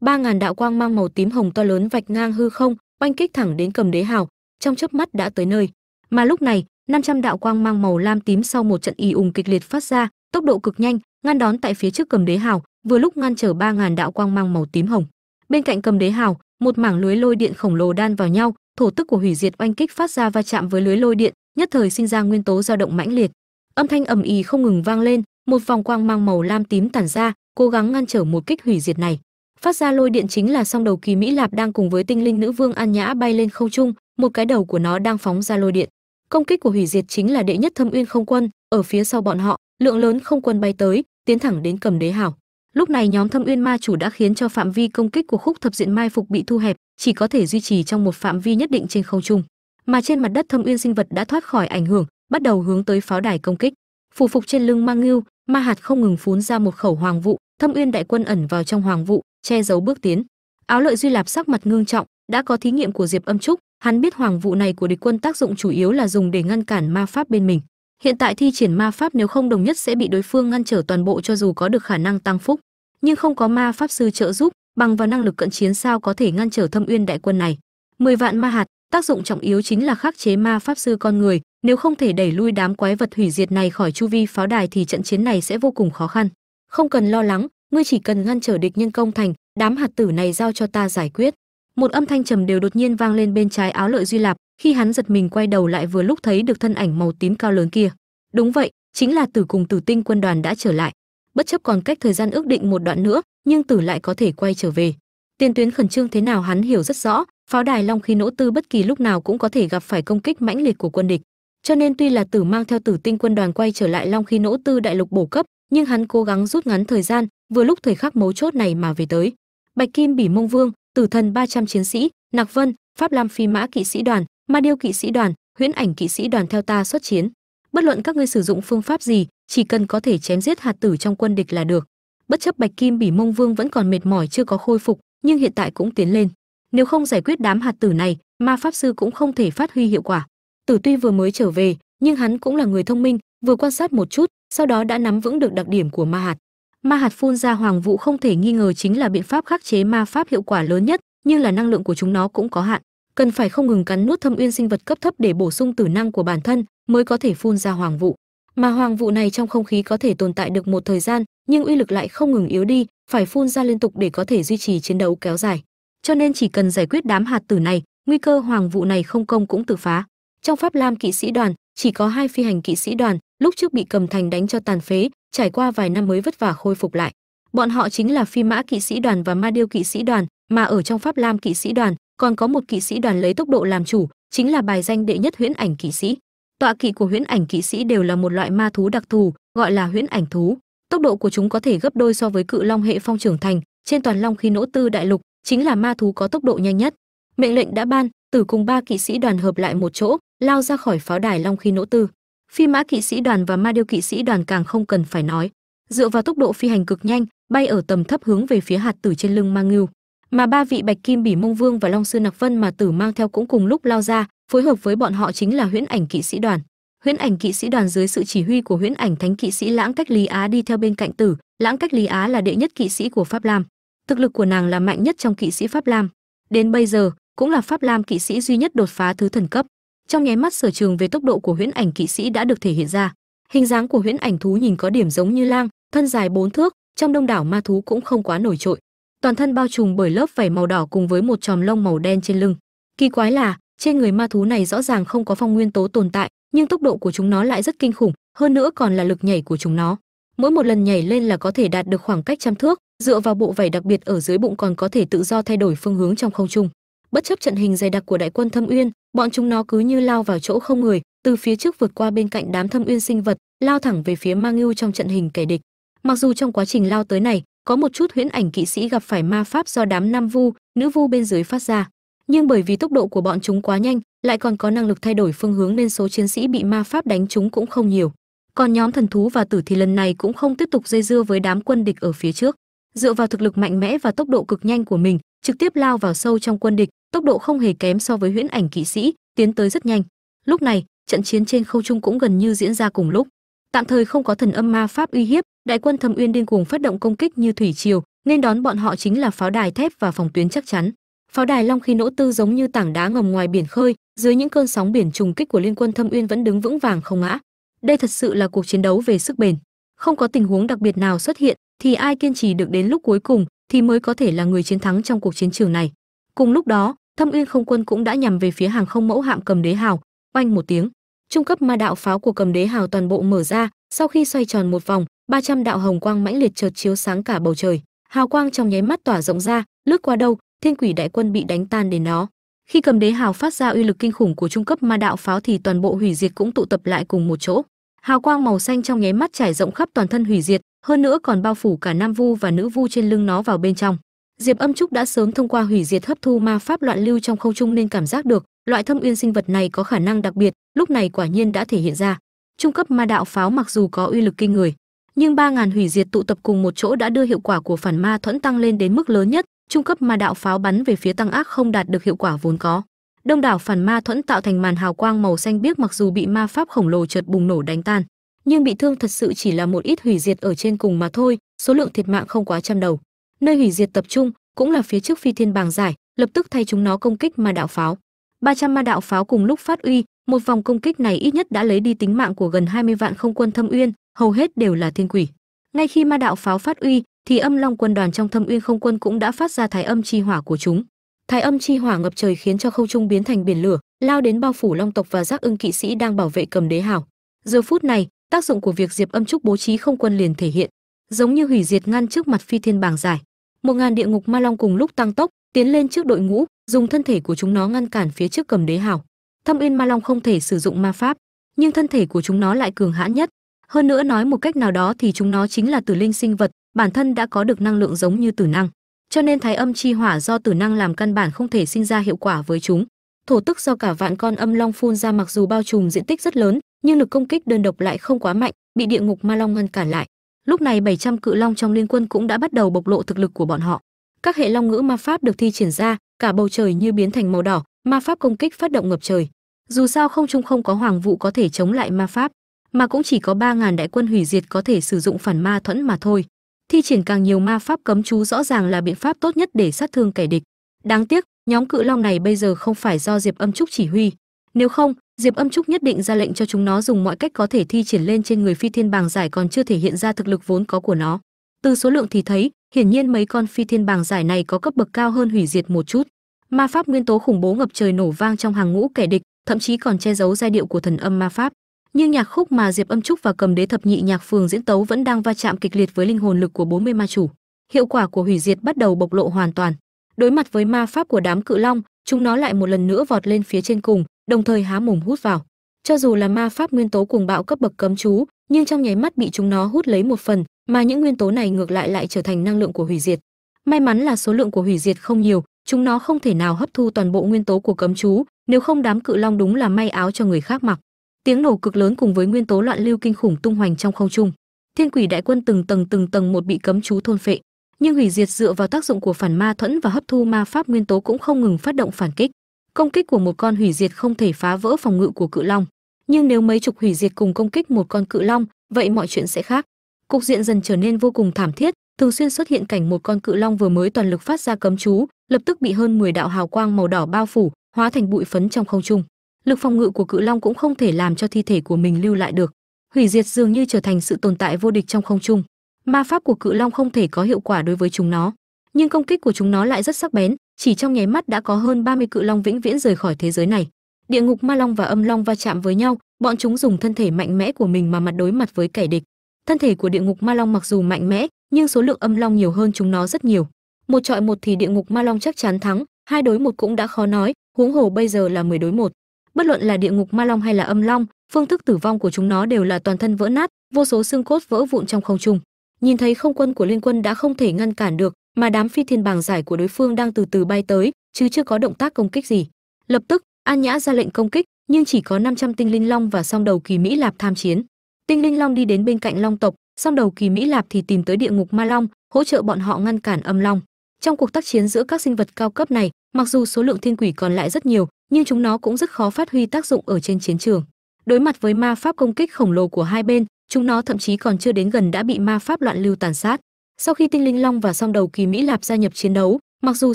Ba ngàn đạo quang mang màu tím hồng to lớn vạch ngang hư không, oanh kích thẳng đến cầm đế hào, trong chớp mắt đã tới nơi. Mà lúc này 500 đạo quang mang màu lam tím sau một trận ì ùng kịch liệt phát ra, tốc độ cực nhanh, ngăn đón tại phía trước cầm đế hào, vừa lúc ngăn trở ba ngàn đạo quang mang màu tím hồng. Bên cạnh cầm đế hào một mảng lưới lôi điện khổng lồ đan vào nhau, thổ tức của hủy diệt oanh kích phát ra va chạm với lưới lôi điện, nhất thời sinh ra nguyên tố dao động mãnh liệt. Âm thanh ầm ì không ngừng vang lên, một vòng quang mang màu lam tím tản ra, cố gắng ngăn trở một kích hủy diệt này. Phát ra lôi điện chính là song đầu kỳ mỹ lạp đang cùng với tinh linh nữ vương an nhã bay lên không trung, một cái đầu của nó đang phóng ra lôi điện. Công kích của hủy diệt chính là đệ nhất thâm uyên không quân, ở phía sau bọn họ, lượng lớn không quân bay tới, tiến thẳng đến cầm đế hảo lúc này nhóm thâm uyên ma chủ đã khiến cho phạm vi công kích của khúc thập diện mai phục bị thu hẹp, chỉ có thể duy trì trong một phạm vi nhất định trên không trung. Mà trên mặt đất thâm uyên sinh vật đã thoát khỏi ảnh hưởng, bắt đầu hướng tới pháo đài công kích. Phù phục trên lưng mang ngưu, ma hạt không ngừng phún ra một khẩu hoàng vụ, thâm uyên đại quân ẩn vào trong hoàng vụ, che giấu bước tiến. Áo lợi duy lạp sắc mặt ngưng trọng, đã có thí nghiệm của diệp âm trúc, hắn biết hoàng vụ này của địch quân tác dụng chủ yếu là dùng để ngăn cản ma pháp bên mình hiện tại thi triển ma pháp nếu không đồng nhất sẽ bị đối phương ngăn trở toàn bộ cho dù có được khả năng tăng phúc. Nhưng không có ma pháp sư trợ giúp, bằng vào năng lực cận chiến sao có thể ngăn trở thâm uyên đại quân này? 10 vạn ma hạt, tác dụng trọng yếu chính là khắc chế ma pháp sư con người, nếu không thể đẩy lui đám quái vật hủy diệt này khỏi chu vi pháo đài thì trận chiến này sẽ vô cùng khó khăn. Không cần lo lắng, ngươi chỉ cần ngăn trở địch nhân công thành, đám hạt tử này giao cho ta giải quyết một âm thanh trầm đều đột nhiên vang lên bên trái áo lợi duy lạp, khi hắn giật mình quay đầu lại vừa lúc thấy được thân ảnh màu tím cao lớn kia. Đúng vậy, chính là tử cùng tử tinh quân đoàn đã trở lại. Bất chấp còn cách thời gian ước định một đoạn nữa, nhưng tử lại có thể quay trở về. Tiền tuyến khẩn trương thế nào hắn hiểu rất rõ, pháo đài long khí nỗ tư bất kỳ lúc nào cũng có thể gặp phải công kích mãnh liệt của quân địch. Cho nên tuy là tử mang theo tử tinh quân đoàn quay trở lại long khí nỗ tư đại lục bổ cấp, nhưng hắn cố gắng rút ngắn thời gian, vừa lúc thời khắc mấu chốt này mà về tới. Bạch kim bỉ mông vương tử thần 300 chiến sĩ nặc vân, pháp lam phi mã kỵ sĩ đoàn, ma điêu kỵ sĩ đoàn, huyễn ảnh kỵ sĩ đoàn theo ta xuất chiến. Bất luận các ngươi sử dụng phương pháp gì, chỉ cần có thể chém giết hạt tử trong quân địch là được. Bất chấp bạch kim bỉ mông vương vẫn còn mệt mỏi chưa có khôi phục, nhưng hiện tại cũng tiến lên. Nếu không giải quyết đám hạt tử này, ma pháp sư cũng không thể phát huy hiệu quả. Tử tuy vừa mới trở về, nhưng hắn cũng là người thông minh, vừa quan sát một chút, sau đó đã nắm vững được đặc điểm của ma hạt ma hạt phun ra hoàng vụ không thể nghi ngờ chính là biện pháp khắc chế ma pháp hiệu quả lớn nhất, nhưng là năng lượng của chúng nó cũng có hạn. Cần phải không ngừng cắn nuốt thâm uyên sinh vật cấp thấp để bổ sung tử năng của bản thân mới có thể phun ra hoàng vụ mà hoàng vụ này trong không khí có thể tồn tại được một thời gian, nhưng uy lực lại không ngừng yếu đi, phải phun ra liên tục để có thể duy trì chiến đấu kéo dài. Cho nên chỉ cần giải quyết đám hạt tử này, nguy cơ hoàng vụ này không công cũng tự phá. Trong pháp lam kỵ sĩ đoàn, chỉ có hai phi hành kỵ sĩ đoàn, lúc trước bị cầm thành đánh cho tàn phế trải qua vài năm mới vất vả khôi phục lại, bọn họ chính là phi mã kỵ sĩ đoàn và ma điêu kỵ sĩ đoàn, mà ở trong pháp lam kỵ sĩ đoàn, còn có một kỵ sĩ đoàn lấy tốc độ làm chủ, chính là bài danh đệ nhất huyễn ảnh kỵ sĩ. Tọa kỵ của huyễn ảnh kỵ sĩ đều là một loại ma thú đặc thù, gọi là huyễn ảnh thú. Tốc độ của chúng có thể gấp đôi so với cự long hệ phong trưởng thành, trên toàn long khi nỗ tư đại lục, chính là ma thú có tốc độ nhanh nhất. Mệnh lệnh đã ban, tử cùng ba kỵ sĩ đoàn hợp lại một chỗ, lao ra khỏi pháo đài long khi nỗ tư phi mã kỵ sĩ đoàn và ma điêu kỵ sĩ đoàn càng không cần phải nói. Dựa vào tốc độ phi hành cực nhanh, bay ở tầm thấp hướng về phía hạt tử trên lưng mang ngưu. Mà ba vị bạch kim bỉ mông vương và long sư nặc vân mà tử mang theo cũng cùng lúc lao ra, phối hợp với bọn họ chính là huyễn ảnh kỵ sĩ đoàn. Huyễn ảnh kỵ sĩ đoàn dưới sự chỉ huy của huyễn ảnh thánh kỵ sĩ lãng cách lý á đi theo bên cạnh tử. Lãng cách lý á là đệ nhất kỵ sĩ của pháp lam. Thực lực của nàng là mạnh nhất trong kỵ sĩ pháp lam. Đến bây giờ, cũng là pháp lam kỵ sĩ duy nhất đột phá thứ thần cấp trong nháy mắt sở trường về tốc độ của huyễn ảnh kỵ sĩ đã được thể hiện ra. Hình dáng của huyễn ảnh thú nhìn có điểm giống như lang, thân dài bốn thước, trong đông đảo ma thú cũng không quá nổi trội. Toàn thân bao trùm bởi lớp vảy màu đỏ cùng với một chòm lông màu đen trên lưng. Kỳ quái là, trên người ma thú này rõ ràng không có phong nguyên tố tồn tại, nhưng tốc độ của chúng nó lại rất kinh khủng, hơn nữa còn là lực nhảy của chúng nó. Mỗi một lần nhảy lên là có thể đạt được khoảng cách trăm thước, dựa vào bộ vảy đặc biệt ở dưới bụng còn có thể tự do thay đổi phương hướng trong không trung bất chấp trận hình dày đặc của đại quân thâm uyên, bọn chúng nó cứ như lao vào chỗ không người, từ phía trước vượt qua bên cạnh đám thâm uyên sinh vật, lao thẳng về phía mang ngưu trong trận hình kẻ địch. Mặc dù trong quá trình lao tới này, có một chút huyễn ảnh kỵ sĩ gặp phải ma pháp do đám nam vu, nữ vu bên dưới phát ra. Nhưng bởi vì tốc độ của bọn chúng quá nhanh, lại còn có năng lực thay đổi phương hướng nên số chiến sĩ bị ma pháp đánh chúng cũng không nhiều. Còn nhóm thần thú và tử thì lần này cũng không tiếp tục dây dưa với đám quân địch ở phía trước. Dựa vào thực lực mạnh mẽ và tốc độ cực nhanh của mình, trực tiếp lao vào sâu trong quân địch tốc độ không hề kém so với huyễn ảnh kỵ sĩ, tiến tới rất nhanh. Lúc này, trận chiến trên không trung cũng gần như diễn ra cùng lúc. Tạm thời không có thần âm ma pháp uy hiếp, đại quân thâm uyên điên cuồng phát động công kích như thủy triều, nên đón bọn họ chính là pháo đài thép và phòng tuyến chắc chắn. Pháo đài long khi nỗ tư giống như tảng đá ngầm ngoài biển khơi, dưới những cơn sóng biển trùng kích của liên quân thâm uyên vẫn đứng vững vàng không ngã. Đây thật sự là cuộc chiến đấu về sức bền. Không có tình huống đặc biệt nào xuất hiện, thì ai kiên trì được đến lúc cuối cùng thì mới có thể là người chiến thắng trong cuộc chiến trường này. Cùng lúc đó thâm uyên không quân cũng đã nhằm về phía hàng không mẫu hạm cầm đế hào. Oanh một tiếng, trung cấp ma đạo pháo của cầm đế hào toàn bộ mở ra, sau khi xoay tròn một vòng 300 đạo hồng quang mãnh liệt chợt chiếu sáng cả bầu trời. Hào quang trong nháy mắt tỏa rộng ra, lướt qua đâu, thiên quỷ đại quân bị đánh tan đến nó. Khi cầm đế hào phát ra uy lực kinh khủng của trung cấp ma đạo pháo thì toàn bộ hủy diệt cũng tụ tập lại cùng một chỗ. Hào quang màu xanh trong nháy mắt trải rộng khắp toàn thân hủy diệt, hơn nữa còn bao phủ cả nam vu và nữ vu trên lưng nó vào bên trong diệp âm trúc đã sớm thông qua hủy diệt hấp thu ma pháp loạn lưu trong không trung nên cảm giác được loại thâm uyên sinh vật này có khả năng đặc biệt, lúc này quả nhiên đã thể hiện ra. Trung cấp ma đạo pháo mặc dù có uy lực kinh người, nhưng ba ngàn hủy diệt tụ tập cùng một chỗ đã đưa hiệu quả của phản ma thuẫn tăng lên đến mức lớn nhất. Trung cấp ma đạo pháo bắn về phía tăng ác không đạt được hiệu quả vốn có. Đông đảo phản ma thuẫn tạo thành màn hào quang màu xanh biếc mặc dù bị ma pháp khổng lồ chợt bùng nổ đánh tan, nhưng bị thương thật sự chỉ là một ít hủy diệt ở trên cùng mà thôi, số lượng thiệt mạng không quá trăm đầu nơi hủy diệt tập trung cũng là phía trước phi thiên bảng giải, lập tức thay chúng nó công kích ma đạo pháo. 300 ma đạo pháo cùng lúc phát uy, một vòng công kích này ít nhất đã lấy đi tính mạng của gần 20 vạn không quân thâm uyên, hầu hết đều là thiên quỷ. Ngay khi ma đạo pháo phát uy, thì âm long quân đoàn trong thâm uyên không quân cũng đã phát ra thái âm chi hỏa của chúng. Thái âm chi hỏa ngập trời khiến cho không trung biến thành biển lửa, lao đến bao phủ long tộc và giác ưng kỵ sĩ đang bảo vệ cầm đế hào. Giờ phút này, tác dụng của việc diệp âm trúc bố trí không quân liền thể hiện giống như hủy diệt ngăn trước mặt phi thiên bảng giải. Một ngàn địa ngục ma long cùng lúc tăng tốc, tiến lên trước đội ngũ, dùng thân thể của chúng nó ngăn cản phía trước cầm đế hào. Thâm uyên ma long không thể sử dụng ma pháp, nhưng thân thể của chúng nó lại cường hãn nhất. Hơn nữa nói một cách nào đó thì chúng nó chính là tử linh sinh vật, bản thân đã có được năng lượng giống như tử năng. Cho nên thái âm chi hỏa do tử năng làm căn bản không thể sinh ra hiệu quả với chúng. Thổ tức do cả vạn con âm long phun ra mặc dù bao trùm diện tích rất lớn, nhưng lực công kích đơn độc lại không quá mạnh, bị địa ngục ma long ngăn cản lại lúc này 700 cự long trong liên quân cũng đã bắt đầu bộc lộ thực lực của bọn họ. Các hệ long ngữ ma pháp được thi triển ra, cả bầu trời như biến thành màu đỏ, ma pháp công kích phát động ngập trời. Dù sao không trung không có hoàng vụ có thể chống lại ma pháp, mà cũng chỉ có 3.000 đại quân hủy diệt có thể sử dụng phản ma thuẫn mà thôi. Thi triển càng nhiều ma pháp cấm chú rõ ràng là biện pháp tốt nhất để sát thương kẻ địch. Đáng tiếc, nhóm cự long này bây giờ không phải do diệp âm trúc chỉ huy. Nếu không diệp âm trúc nhất định ra lệnh cho chúng nó dùng mọi cách có thể thi triển lên trên người phi thiên bàng giải còn chưa thể hiện ra thực lực vốn có của nó. Từ số lượng thì thấy, hiển nhiên mấy con phi thiên bàng giải này có cấp bậc cao hơn hủy diệt một chút. Ma pháp nguyên tố khủng bố ngập trời nổ vang trong hàng ngũ kẻ địch, thậm chí còn che giấu giai điệu của thần âm ma pháp. Nhưng nhạc khúc mà diệp âm trúc và cầm đế thập nhị nhạc phường diễn tấu vẫn đang va chạm kịch liệt với linh hồn lực của 40 ma chủ. Hiệu quả của hủy diệt bắt đầu bộc lộ hoàn toàn. Đối mặt với ma pháp của đám cự long, chúng nó lại một lần nữa vọt lên phía trên cùng đồng thời há mồm hút vào. Cho dù là ma pháp nguyên tố cuồng bạo cấp bậc cấm chú, nhưng trong nháy mắt bị chúng nó hút lấy một phần, mà những nguyên tố này ngược lại lại trở thành năng lượng của hủy diệt. May mắn là số lượng của hủy diệt không nhiều, chúng nó không thể nào hấp thu toàn bộ nguyên tố của cấm chú, nếu không đám cự long đúng là may áo cho người khác mặc. Tiếng nổ cực lớn cùng với nguyên tố loạn lưu kinh khủng tung hoành trong không trung. Thiên quỷ đại quân từng tầng từng tầng một bị cấm chú thôn phệ. Nhưng hủy diệt dựa vào tác dụng của phản ma thuẫn và hấp thu ma pháp nguyên tố cũng không ngừng phát động phản kích công kích của một con hủy diệt không thể phá vỡ phòng ngự của cự long. Nhưng nếu mấy chục hủy diệt cùng công kích một con cự long, vậy mọi chuyện sẽ khác. Cục diện dần trở nên vô cùng thảm thiết, thường xuyên xuất hiện cảnh một con cự long vừa mới toàn lực phát ra cấm chú, lập tức bị hơn 10 đạo hào quang màu đỏ bao phủ, hóa thành bụi phấn trong không trung. Lực phòng ngự của cự long cũng không thể làm cho thi thể của mình lưu lại được. Hủy diệt dường như trở thành sự tồn tại vô địch trong không trung. Ma pháp của cự long không thể có hiệu quả đối với chúng nó. Nhưng công kích của chúng nó lại rất sắc bén chỉ trong nháy mắt đã có hơn 30 cự long vĩnh viễn rời khỏi thế giới này. Địa ngục ma long và âm long va chạm với nhau, bọn chúng dùng thân thể mạnh mẽ của mình mà mặt đối mặt với kẻ địch. Thân thể của địa ngục ma long mặc dù mạnh mẽ, nhưng số lượng âm long nhiều hơn chúng nó rất nhiều. Một trọi một thì địa ngục ma long chắc chắn thắng, hai đối một cũng đã khó nói, huống hồ bây giờ là 10 đối một. Bất luận là địa ngục ma long hay là âm long, phương thức tử vong của chúng nó đều là toàn thân vỡ nát, vô số xương cốt vỡ vụn trong không trung. Nhìn thấy không quân của liên quân đã không thể ngăn cản được mà đám phi thiên bảng giải của đối phương đang từ từ bay tới, chứ chưa có động tác công kích gì. Lập tức, an nhã ra lệnh công kích, nhưng chỉ có 500 tinh linh long và song đầu kỳ mỹ lạp tham chiến. Tinh linh long đi đến bên cạnh long tộc, song đầu kỳ mỹ lạp thì tìm tới địa ngục ma long, hỗ trợ bọn họ ngăn cản âm long. Trong cuộc tác chiến giữa các sinh vật cao cấp này, mặc dù số lượng thiên quỷ còn lại rất nhiều, nhưng chúng nó cũng rất khó phát huy tác dụng ở trên chiến trường. Đối mặt với ma pháp công kích khổng lồ của hai bên, chúng nó thậm chí còn chưa đến gần đã bị ma pháp loạn lưu tàn sát sau khi tinh linh long và song đầu kỳ mỹ lạp gia nhập chiến đấu, mặc dù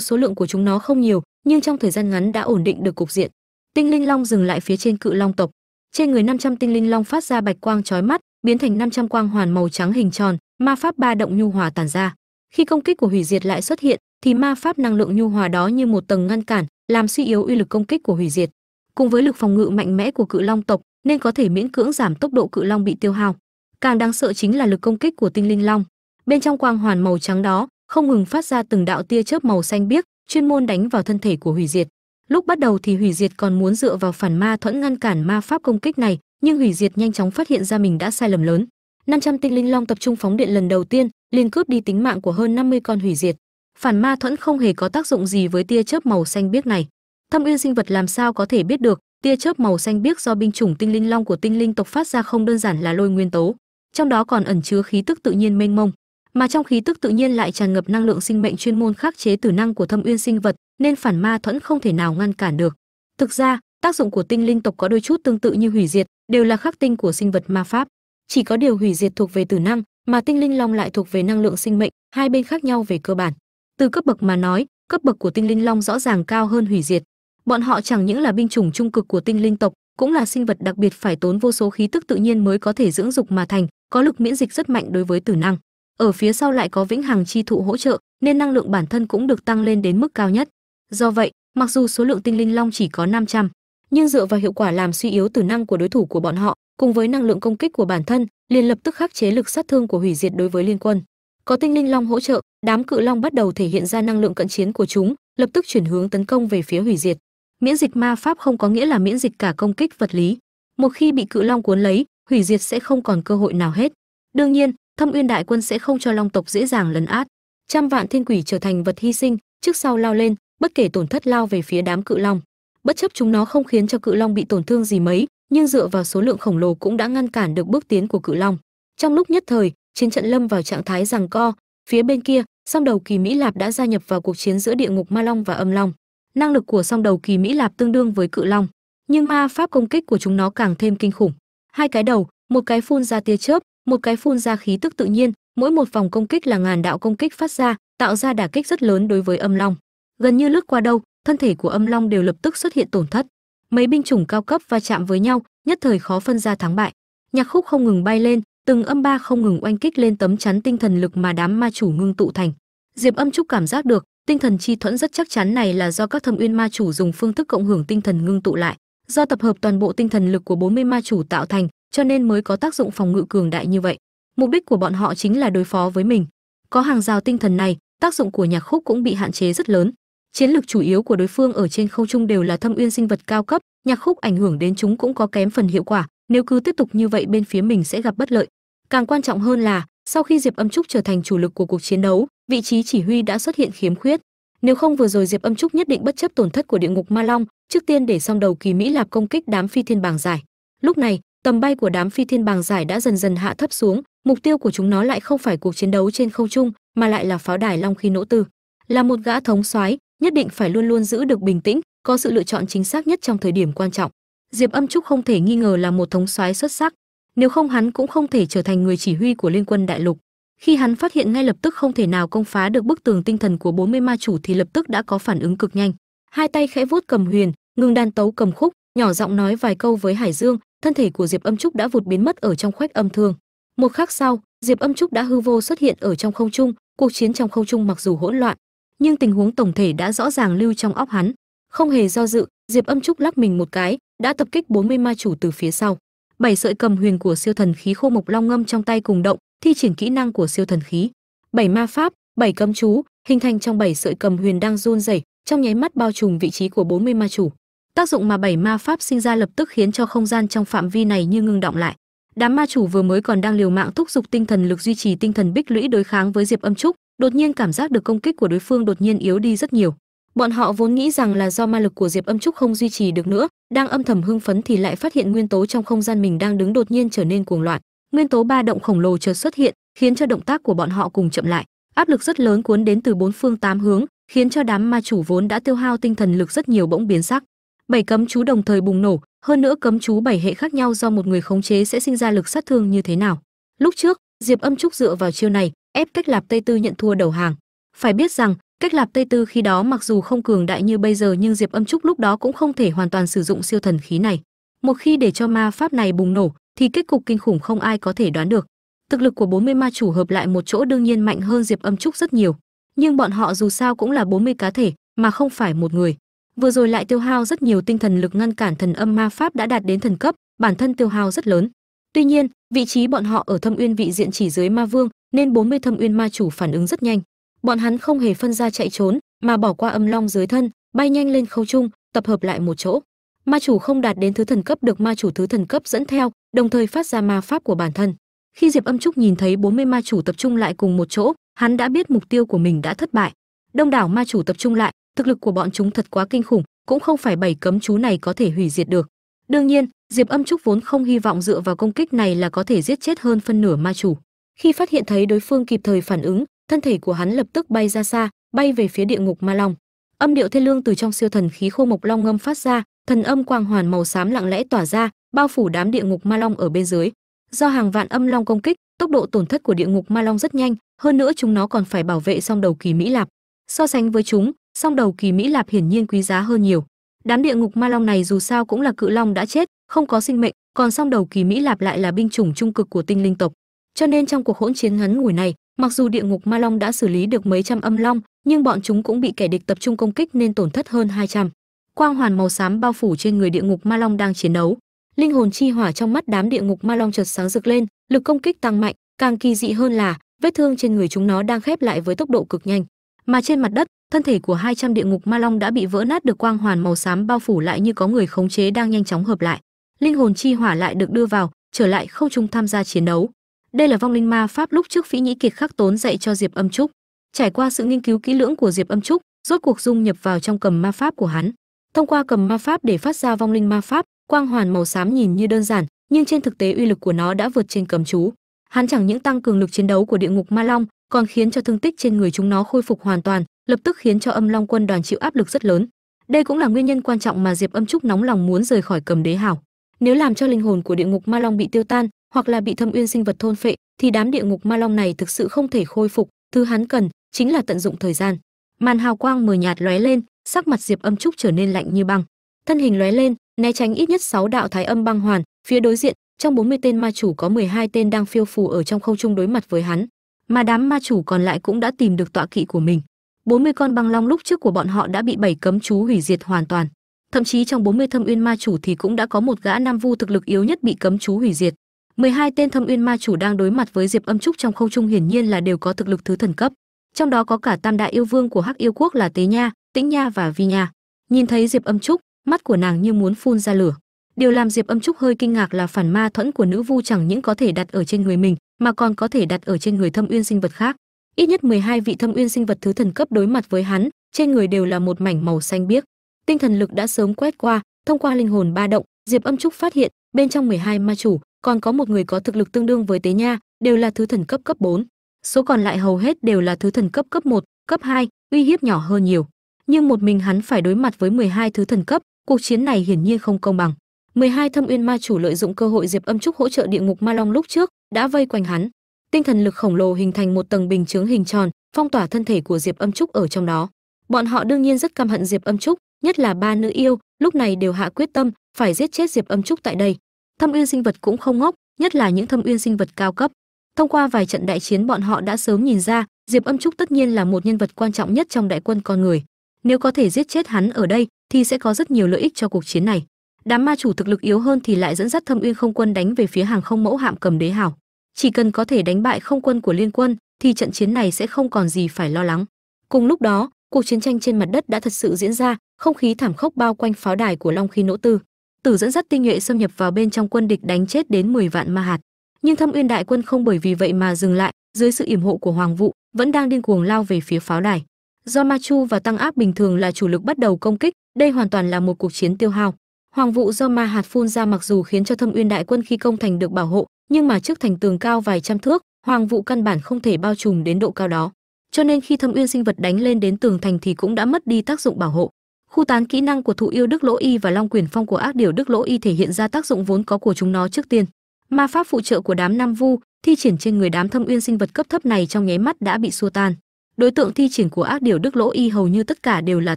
số lượng của chúng nó không nhiều, nhưng trong thời gian ngắn đã ổn định được cục diện. Tinh linh long dừng lại phía trên cự long tộc. Trên người 500 tinh linh long phát ra bạch quang chói mắt, biến thành 500 quang hoàn màu trắng hình tròn, ma pháp ba động nhu hòa tản ra. Khi công kích của hủy diệt lại xuất hiện, thì ma pháp năng lượng nhu hòa đó như một tầng ngăn cản, làm suy yếu uy lực công kích của hủy diệt. Cùng với lực phòng ngự mạnh mẽ của cự long tộc, nên có thể miễn cưỡng giảm tốc độ cự long bị tiêu hao. Càng đáng sợ chính là lực công kích của tinh linh long bên trong quang hoàn màu trắng đó, không ngừng phát ra từng đạo tia chớp màu xanh biếc, chuyên môn đánh vào thân thể của hủy diệt. Lúc bắt đầu thì hủy diệt còn muốn dựa vào phản ma thuẫn ngăn cản ma pháp công kích này, nhưng hủy diệt nhanh chóng phát hiện ra mình đã sai lầm lớn. 500 tinh linh long tập trung phóng điện lần đầu tiên, liền cướp đi tính mạng của hơn 50 con hủy diệt. Phản ma thuẫn không hề có tác dụng gì với tia chớp màu xanh biếc này. Thâm uyên sinh vật làm sao có thể biết được, tia chớp màu xanh biếc do binh chủng tinh linh long của tinh linh tộc phát ra không đơn giản là lôi nguyên tố. Trong đó còn ẩn chứa khí tức tự nhiên mênh mông mà trong khí tức tự nhiên lại tràn ngập năng lượng sinh mệnh chuyên môn khắc chế tử năng của thâm uyên sinh vật, nên phản ma thuẫn không thể nào ngăn cản được. Thực ra, tác dụng của tinh linh tộc có đôi chút tương tự như hủy diệt, đều là khắc tinh của sinh vật ma pháp. Chỉ có điều hủy diệt thuộc về tử năng, mà tinh linh long lại thuộc về năng lượng sinh mệnh, hai bên khác nhau về cơ bản. Từ cấp bậc mà nói, cấp bậc của tinh linh long rõ ràng cao hơn hủy diệt. Bọn họ chẳng những là binh chủng trung cực của tinh linh tộc, cũng là sinh vật đặc biệt phải tốn vô số khí tức tự nhiên mới có thể dưỡng dục mà thành, có lực miễn dịch rất mạnh đối với tử năng ở phía sau lại có vĩnh hằng chi thụ hỗ trợ nên năng lượng bản thân cũng được tăng lên đến mức cao nhất. Do vậy mặc dù số lượng tinh linh long chỉ có 500, nhưng dựa vào hiệu quả làm suy yếu tử năng của đối thủ của bọn họ cùng với năng lượng công kích của bản thân liền lập tức khắc chế lực sát thương của hủy diệt đối với liên quân. Có tinh linh long hỗ trợ đám cự long bắt đầu thể hiện ra năng lượng cận chiến của chúng lập tức chuyển hướng tấn công về phía hủy diệt. Miễn dịch ma pháp không có nghĩa là miễn dịch cả công kích vật lý. Một khi bị cự long cuốn lấy hủy diệt sẽ không còn cơ hội nào hết. Đương nhiên thâm uyên đại quân sẽ không cho long tộc dễ dàng lấn át. Trăm vạn thiên quỷ trở thành vật hy sinh, trước sau lao lên, bất kể tổn thất lao về phía đám cự long. Bất chấp chúng nó không khiến cho cự long bị tổn thương gì mấy, nhưng dựa vào số lượng khổng lồ cũng đã ngăn cản được bước tiến của cự long. Trong lúc nhất thời, chiến trận lâm vào trạng thái rằng co, phía bên kia, song đầu kỳ mỹ lạp đã gia nhập vào cuộc chiến giữa địa ngục ma long và âm long. Năng lực của song đầu kỳ mỹ lạp tương đương với cự long, nhưng ma pháp công kích của chúng nó càng thêm kinh khủng. Hai cái đầu, một cái phun ra tia chớp một cái phun ra khí tức tự nhiên, mỗi một vòng công kích là ngàn đạo công kích phát ra, tạo ra đả kích rất lớn đối với âm long. Gần như lướt qua đâu, thân thể của âm long đều lập tức xuất hiện tổn thất. Mấy binh chủng cao cấp va chạm với nhau, nhất thời khó phân ra thắng bại. Nhạc khúc không ngừng bay lên, từng âm ba không ngừng oanh kích lên tấm chắn tinh thần lực mà đám ma chủ ngưng tụ thành. Diệp âm trúc cảm giác được, tinh thần chi thuẫn rất chắc chắn này là do các thâm uyên ma chủ dùng phương thức cộng hưởng tinh thần ngưng tụ lại. Do tập hợp toàn bộ tinh thần lực của 40 ma chủ tạo thành cho nên mới có tác dụng phòng ngự cường đại như vậy. Mục đích của bọn họ chính là đối phó với mình. Có hàng rào tinh thần này, tác dụng của nhạc khúc cũng bị hạn chế rất lớn. Chiến lược chủ yếu của đối phương ở trên không trung đều là thâm uyên sinh vật cao cấp, nhạc khúc ảnh hưởng đến chúng cũng có kém phần hiệu quả, nếu cứ tiếp tục như vậy bên phía mình sẽ gặp bất lợi. Càng quan trọng hơn là, sau khi diệp âm trúc trở thành chủ lực của cuộc chiến đấu, vị trí chỉ huy đã xuất hiện khiếm khuyết. Nếu không vừa rồi diệp âm trúc nhất định bất chấp tổn thất của địa ngục ma long, trước tiên để xong đầu kỳ mỹ lạp công kích đám phi thiên bảng giải. Lúc này tầm bay của đám phi thiên bàng giải đã dần dần hạ thấp xuống, mục tiêu của chúng nó lại không phải cuộc chiến đấu trên không trung, mà lại là pháo đài long khi nỗ tư. Là một gã thống soái, nhất định phải luôn luôn giữ được bình tĩnh, có sự lựa chọn chính xác nhất trong thời điểm quan trọng. Diệp âm trúc không thể nghi ngờ là một thống soái xuất sắc, nếu không hắn cũng không thể trở thành người chỉ huy của liên quân đại lục. Khi hắn phát hiện ngay lập tức không thể nào công phá được bức tường tinh thần của 40 ma chủ thì lập tức đã có phản ứng cực nhanh. Hai tay khẽ vuốt cầm huyền ngừng đàn tấu cầm khúc nhỏ giọng nói vài câu với hải dương, thân thể của diệp âm trúc đã vụt biến mất ở trong khoách âm thương. Một khắc sau, diệp âm trúc đã hư vô xuất hiện ở trong không trung, cuộc chiến trong không trung mặc dù hỗn loạn, nhưng tình huống tổng thể đã rõ ràng lưu trong óc hắn. Không hề do dự, diệp âm trúc lắc mình một cái, đã tập kích 40 ma chủ từ phía sau. Bảy sợi cầm huyền của siêu thần khí khô mộc long ngâm trong tay cùng động, thi triển kỹ năng của siêu thần khí. Bảy ma pháp, bảy cấm chú, hình thành trong bảy sợi cầm huyền đang run rẩy, trong nháy mắt bao trùm vị trí của 40 ma chủ tác dụng mà bảy ma pháp sinh ra lập tức khiến cho không gian trong phạm vi này như ngưng động lại. Đám ma chủ vừa mới còn đang liều mạng thúc giục tinh thần lực duy trì tinh thần bích lũy đối kháng với diệp âm trúc, đột nhiên cảm giác được công kích của đối phương đột nhiên yếu đi rất nhiều. Bọn họ vốn nghĩ rằng là do ma lực của diệp âm trúc không duy trì được nữa, đang âm thầm hưng phấn thì lại phát hiện nguyên tố trong không gian mình đang đứng đột nhiên trở nên cuồng loạn. Nguyên tố ba động khổng lồ chợt xuất hiện, khiến cho động tác của bọn họ cùng chậm lại. Áp lực rất lớn cuốn đến từ bốn phương tám hướng, khiến cho đám ma chủ vốn đã tiêu hao tinh thần lực rất nhiều bỗng biến sắc bảy cấm chú đồng thời bùng nổ, hơn nữa cấm chú bảy hệ khác nhau do một người khống chế sẽ sinh ra lực sát thương như thế nào. Lúc trước, diệp âm trúc dựa vào chiêu này, ép cách lạp tây tư nhận thua đầu hàng. Phải biết rằng, cách lạp tây tư khi đó mặc dù không cường đại như bây giờ nhưng diệp âm trúc lúc đó cũng không thể hoàn toàn sử dụng siêu thần khí này. Một khi để cho ma pháp này bùng nổ, thì kết cục kinh khủng không ai có thể đoán được. Thực lực của 40 ma chủ hợp lại một chỗ đương nhiên mạnh hơn diệp âm trúc rất nhiều. Nhưng bọn họ dù sao cũng là 40 cá thể, mà không phải một người vừa rồi lại tiêu hao rất nhiều tinh thần lực ngăn cản thần âm ma pháp đã đạt đến thần cấp, bản thân tiêu hao rất lớn. Tuy nhiên, vị trí bọn họ ở thâm uyên vị diện chỉ dưới ma vương, nên 40 thâm uyên ma chủ phản ứng rất nhanh. Bọn hắn không hề phân ra chạy trốn, mà bỏ qua âm long dưới thân, bay nhanh lên khâu trung, tập hợp lại một chỗ. Ma chủ không đạt đến thứ thần cấp được ma chủ thứ thần cấp dẫn theo, đồng thời phát ra ma pháp của bản thân. Khi diệp âm trúc nhìn thấy 40 ma chủ tập trung lại cùng một chỗ, hắn đã biết mục tiêu của mình đã thất bại. Đông đảo ma chủ tập trung lại thực lực của bọn chúng thật quá kinh khủng, cũng không phải bảy cấm chú này có thể hủy diệt được. Đương nhiên, diệp âm trúc vốn không hy vọng dựa vào công kích này là có thể giết chết hơn phân nửa ma chủ. Khi phát hiện thấy đối phương kịp thời phản ứng, thân thể của hắn lập tức bay ra xa, bay về phía địa ngục ma long. Âm điệu thê lương từ trong siêu thần khí khô mộc long ngâm phát ra, thần âm quang hoàn màu xám lặng lẽ tỏa ra, bao phủ đám địa ngục ma long ở bên dưới. Do hàng vạn âm long công kích, tốc độ tổn thất của địa ngục ma long rất nhanh, hơn nữa chúng nó còn phải bảo vệ song đầu kỳ mỹ lạp so sánh với chúng, song đầu kỳ mỹ lạp hiển nhiên quý giá hơn nhiều. Đám địa ngục ma long này dù sao cũng là cự long đã chết, không có sinh mệnh, còn song đầu kỳ mỹ lạp lại là binh chủng trung cực của tinh linh tộc. Cho nên trong cuộc hỗn chiến ngắn ngủi này, mặc dù địa ngục ma long đã xử lý được mấy trăm âm long, nhưng bọn chúng cũng bị kẻ địch tập trung công kích nên tổn thất hơn 200. quang hoàn màu xám bao phủ trên người địa ngục ma long đang chiến đấu. Linh hồn chi hỏa trong mắt đám địa ngục ma long chợt sáng rực lên, lực công kích tăng mạnh, càng kỳ dị hơn là, vết thương trên người chúng nó đang khép lại với tốc độ cực nhanh mà trên mặt đất, thân thể của 200 địa ngục ma long đã bị vỡ nát được quang hoàn màu xám bao phủ lại như có người khống chế đang nhanh chóng hợp lại. Linh hồn chi hỏa lại được đưa vào, trở lại không trung tham gia chiến đấu. Đây là vong linh ma pháp lúc trước phí nhĩ kiệt khắc tốn dạy cho diệp âm trúc. Trải qua sự nghiên cứu kỹ lưỡng của diệp âm trúc, rốt cuộc dung nhập vào trong cầm ma pháp của hắn. Thông qua cầm ma pháp để phát ra vong linh ma pháp, quang hoàn màu xám nhìn như đơn giản, nhưng trên thực tế uy lực của nó đã vượt trên cầm chú hắn chẳng những tăng cường lực chiến đấu của địa ngục ma long, còn khiến cho thương tích trên người chúng nó khôi phục hoàn toàn, lập tức khiến cho âm long quân đoàn chịu áp lực rất lớn. Đây cũng là nguyên nhân quan trọng mà diệp âm trúc nóng lòng muốn rời khỏi cầm đế hảo. Nếu làm cho linh hồn của địa ngục ma long bị tiêu tan, hoặc là bị thâm uyên sinh vật thôn phệ, thì đám địa ngục ma long này thực sự không thể khôi phục. Thứ hắn cần chính là tận dụng thời gian. Màn hào quang mờ nhạt lóe lên, sắc mặt diệp âm trúc trở nên lạnh như băng. Thân hình lóe lên, né tránh ít nhất 6 đạo thái âm băng hoàn, phía đối diện trong 40 tên ma chủ có 12 tên đang phiêu phù ở trong không trung đối mặt với hắn. Mà đám ma chủ còn lại cũng đã tìm được tọa kỵ của mình. 40 con băng long lúc trước của bọn họ đã bị bảy cấm chú hủy diệt hoàn toàn. Thậm chí trong 40 thâm uyên ma chủ thì cũng đã có một gã nam vu thực lực yếu nhất bị cấm chú hủy diệt. 12 tên thâm uyên ma chủ đang đối mặt với diệp âm trúc trong không trung hiển nhiên là đều có thực lực thứ thần cấp. Trong đó có cả tam đại yêu vương của hắc yêu quốc là tế nha, tĩnh nha và vi nha. Nhìn thấy diệp âm trúc, mắt của nàng như muốn phun ra lửa điều làm diệp âm trúc hơi kinh ngạc là phản ma thuẫn của nữ vu chẳng những có thể đặt ở trên người mình mà còn có thể đặt ở trên người thâm uyên sinh vật khác. Ít nhất 12 vị thâm uyên sinh vật thứ thần cấp đối mặt với hắn trên người đều là một mảnh màu xanh biếc. Tinh thần lực đã sớm quét qua thông qua linh hồn ba động diệp âm trúc phát hiện bên trong 12 ma chủ còn có một người có thực lực tương đương với tế nha đều là thứ thần cấp cấp 4. số còn lại hầu hết đều là thứ thần cấp cấp 1, cấp 2, uy hiếp nhỏ hơn nhiều. Nhưng một mình hắn phải đối mặt với 12 thứ thần cấp cuộc chiến này hiển nhiên không công bằng. 12 thâm uyên ma chủ lợi dụng cơ hội diệp âm trúc hỗ trợ địa ngục ma long lúc trước, đã vây quanh hắn. Tinh thần lực khổng lồ hình thành một tầng bình chướng hình tròn, phong tỏa thân thể của diệp âm trúc ở trong đó. Bọn họ đương nhiên rất căm hận diệp âm trúc, nhất là ba nữ yêu, lúc này đều hạ quyết tâm, phải giết chết diệp âm trúc tại đây. Thâm uyên sinh vật cũng không ngốc, nhất là những thâm uyên sinh vật cao cấp. Thông qua vài trận đại chiến bọn họ đã sớm nhìn ra, diệp âm trúc tất nhiên là một nhân vật quan trọng nhất trong đại quân con người. Nếu có thể giết chết hắn ở đây, thì sẽ có rất nhiều lợi ích cho cuộc chiến này đám ma chủ thực lực yếu hơn thì lại dẫn dắt thâm uyên không quân đánh về phía hàng không mẫu hạm cầm đế hảo chỉ cần có thể đánh bại không quân của liên quân, thì trận chiến này sẽ không còn gì phải lo lắng. Cùng lúc đó, cuộc chiến tranh trên mặt đất đã thật sự diễn ra, không khí thảm khốc bao quanh pháo đài của long khí nỗ tư. Tử dẫn dắt tinh nhuệ xâm nhập vào bên trong quân địch đánh chết đến 10 vạn ma hạt. Nhưng thâm uyên đại quân không bởi vì vậy mà dừng lại, dưới sự yểm hộ của hoàng vụ vẫn đang điên cuồng lao về phía pháo đài. Do ma chu và tăng áp bình thường là chủ lực bắt đầu công kích, đây hoàn toàn là một cuộc chiến tiêu hao hoàng vụ do ma hạt phun ra mặc dù khiến cho thâm uyên đại quân khi công thành được bảo hộ, nhưng mà trước thành tường cao vài trăm thước, hoàng vụ căn bản không thể bao trùm đến độ cao đó. Cho nên khi thâm uyên sinh vật đánh lên đến tường thành thì cũng đã mất đi tác dụng bảo hộ. Khu tán kỹ năng của thụ yêu đức lỗ y và long quyền phong của ác điều đức lỗ y thể hiện ra tác dụng vốn có của chúng nó trước tiên. Ma pháp phụ trợ của đám nam vu, thi triển trên người đám thâm uyên sinh vật cấp thấp này trong nháy mắt đã bị xua tan. Đối tượng thi triển của ác điều đức lỗ y hầu như tất cả đều là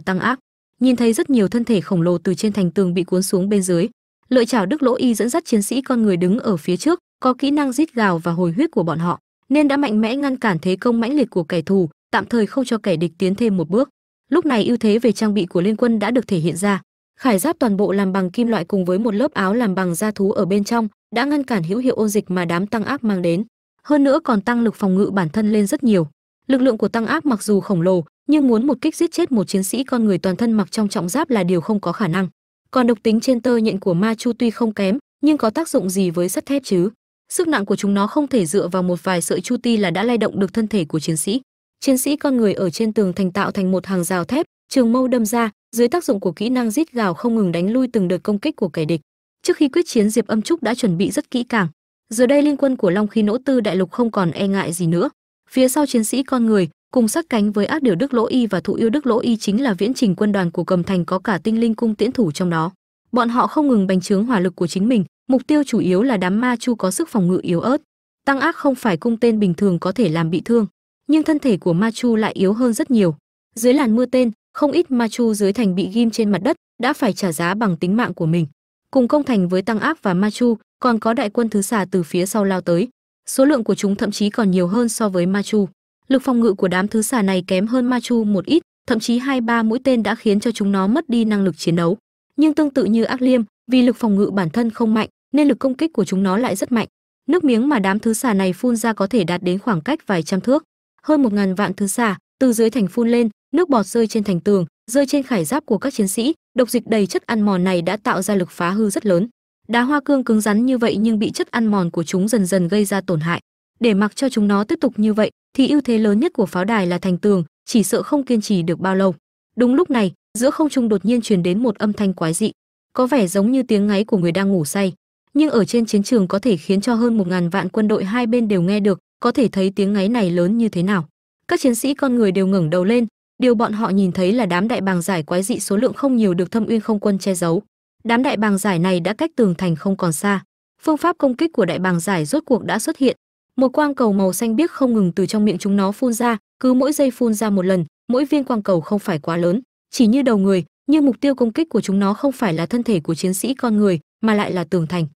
tăng ác nhìn thấy rất nhiều thân thể khổng lồ từ trên thành tường bị cuốn xuống bên dưới, lợi chảo đức lỗ y dẫn dắt chiến sĩ con người đứng ở phía trước, có kỹ năng rít gào và hồi huyết của bọn họ, nên đã mạnh mẽ ngăn cản thế công mãnh liệt của kẻ thù, tạm thời không cho kẻ địch tiến thêm một bước. Lúc này ưu thế về trang bị của liên quân đã được thể hiện ra. Khải giáp toàn bộ làm bằng kim loại cùng với một lớp áo làm bằng da thú ở bên trong, đã ngăn cản hữu hiệu ôn dịch mà đám tăng ác mang đến. Hơn nữa còn tăng lực phòng ngự bản thân lên rất nhiều. Lực lượng của tăng ác mặc dù khổng lồ nhưng muốn một kích giết chết một chiến sĩ con người toàn thân mặc trong trọng giáp là điều không có khả năng. Còn độc tính trên tơ nhện của ma chu tuy không kém, nhưng có tác dụng gì với sắt thép chứ? Sức nặng của chúng nó không thể dựa vào một vài sợi chu ti là đã lay động được thân thể của chiến sĩ. Chiến sĩ con người ở trên tường thành tạo thành một hàng rào thép, trường mâu đâm ra, dưới tác dụng của kỹ năng rít gào không ngừng đánh lui từng đợt công kích của kẻ địch. Trước khi quyết chiến, diệp âm trúc đã chuẩn bị rất kỹ càng. Giờ đây liên quân của long khí nỗ tư đại lục không còn e ngại gì nữa. Phía sau chiến sĩ con người cùng sát cánh với ác điều đức lỗ y và thụ yêu đức lỗ y chính là viễn trình quân đoàn của cầm thành có cả tinh linh cung tiễn thủ trong đó. Bọn họ không ngừng bành trướng hỏa lực của chính mình, mục tiêu chủ yếu là đám ma chu có sức phòng ngự yếu ớt. Tăng ác không phải cung tên bình thường có thể làm bị thương, nhưng thân thể của ma chu lại yếu hơn rất nhiều. Dưới làn mưa tên, không ít ma chu dưới thành bị ghim trên mặt đất đã phải trả giá bằng tính mạng của mình. Cùng công thành với tăng ác và ma chu, còn có đại quân thứ xà từ phía sau lao tới. Số lượng của chúng thậm chí còn nhiều hơn so với ma chu lực phòng ngự của đám thứ xà này kém hơn ma chu một ít, thậm chí hai ba mũi tên đã khiến cho chúng nó mất đi năng lực chiến đấu. Nhưng tương tự như ác liêm, vì lực phòng ngự bản thân không mạnh, nên lực công kích của chúng nó lại rất mạnh. Nước miếng mà đám thứ xà này phun ra có thể đạt đến khoảng cách vài trăm thước, hơn một ngàn vạn thứ xà, từ dưới thành phun lên, nước bọt rơi trên thành tường, rơi trên khải giáp của các chiến sĩ, độc dịch đầy chất ăn mòn này đã tạo ra lực phá hư rất lớn. Đá hoa cương cứng rắn như vậy nhưng bị chất ăn mòn của chúng dần dần gây ra tổn hại. Để mặc cho chúng nó tiếp tục như vậy thì ưu thế lớn nhất của pháo đài là thành tường, chỉ sợ không kiên trì được bao lâu. Đúng lúc này, giữa không trung đột nhiên truyền đến một âm thanh quái dị, có vẻ giống như tiếng ngáy của người đang ngủ say. Nhưng ở trên chiến trường có thể khiến cho hơn một ngàn vạn quân đội hai bên đều nghe được, có thể thấy tiếng ngáy này lớn như thế nào. Các chiến sĩ con người đều ngẩng đầu lên, điều bọn họ nhìn thấy là đám đại bàng giải quái dị số lượng không nhiều được thâm uyên không quân che giấu. Đám đại bàng giải này đã cách tường thành không còn xa. Phương pháp công kích của đại bàng giải rốt cuộc đã xuất hiện một quang cầu màu xanh biếc không ngừng từ trong miệng chúng nó phun ra, cứ mỗi giây phun ra một lần, mỗi viên quang cầu không phải quá lớn. Chỉ như đầu người, nhưng mục tiêu công kích của chúng nó không phải là thân thể của chiến sĩ con người, mà lại là tường thành.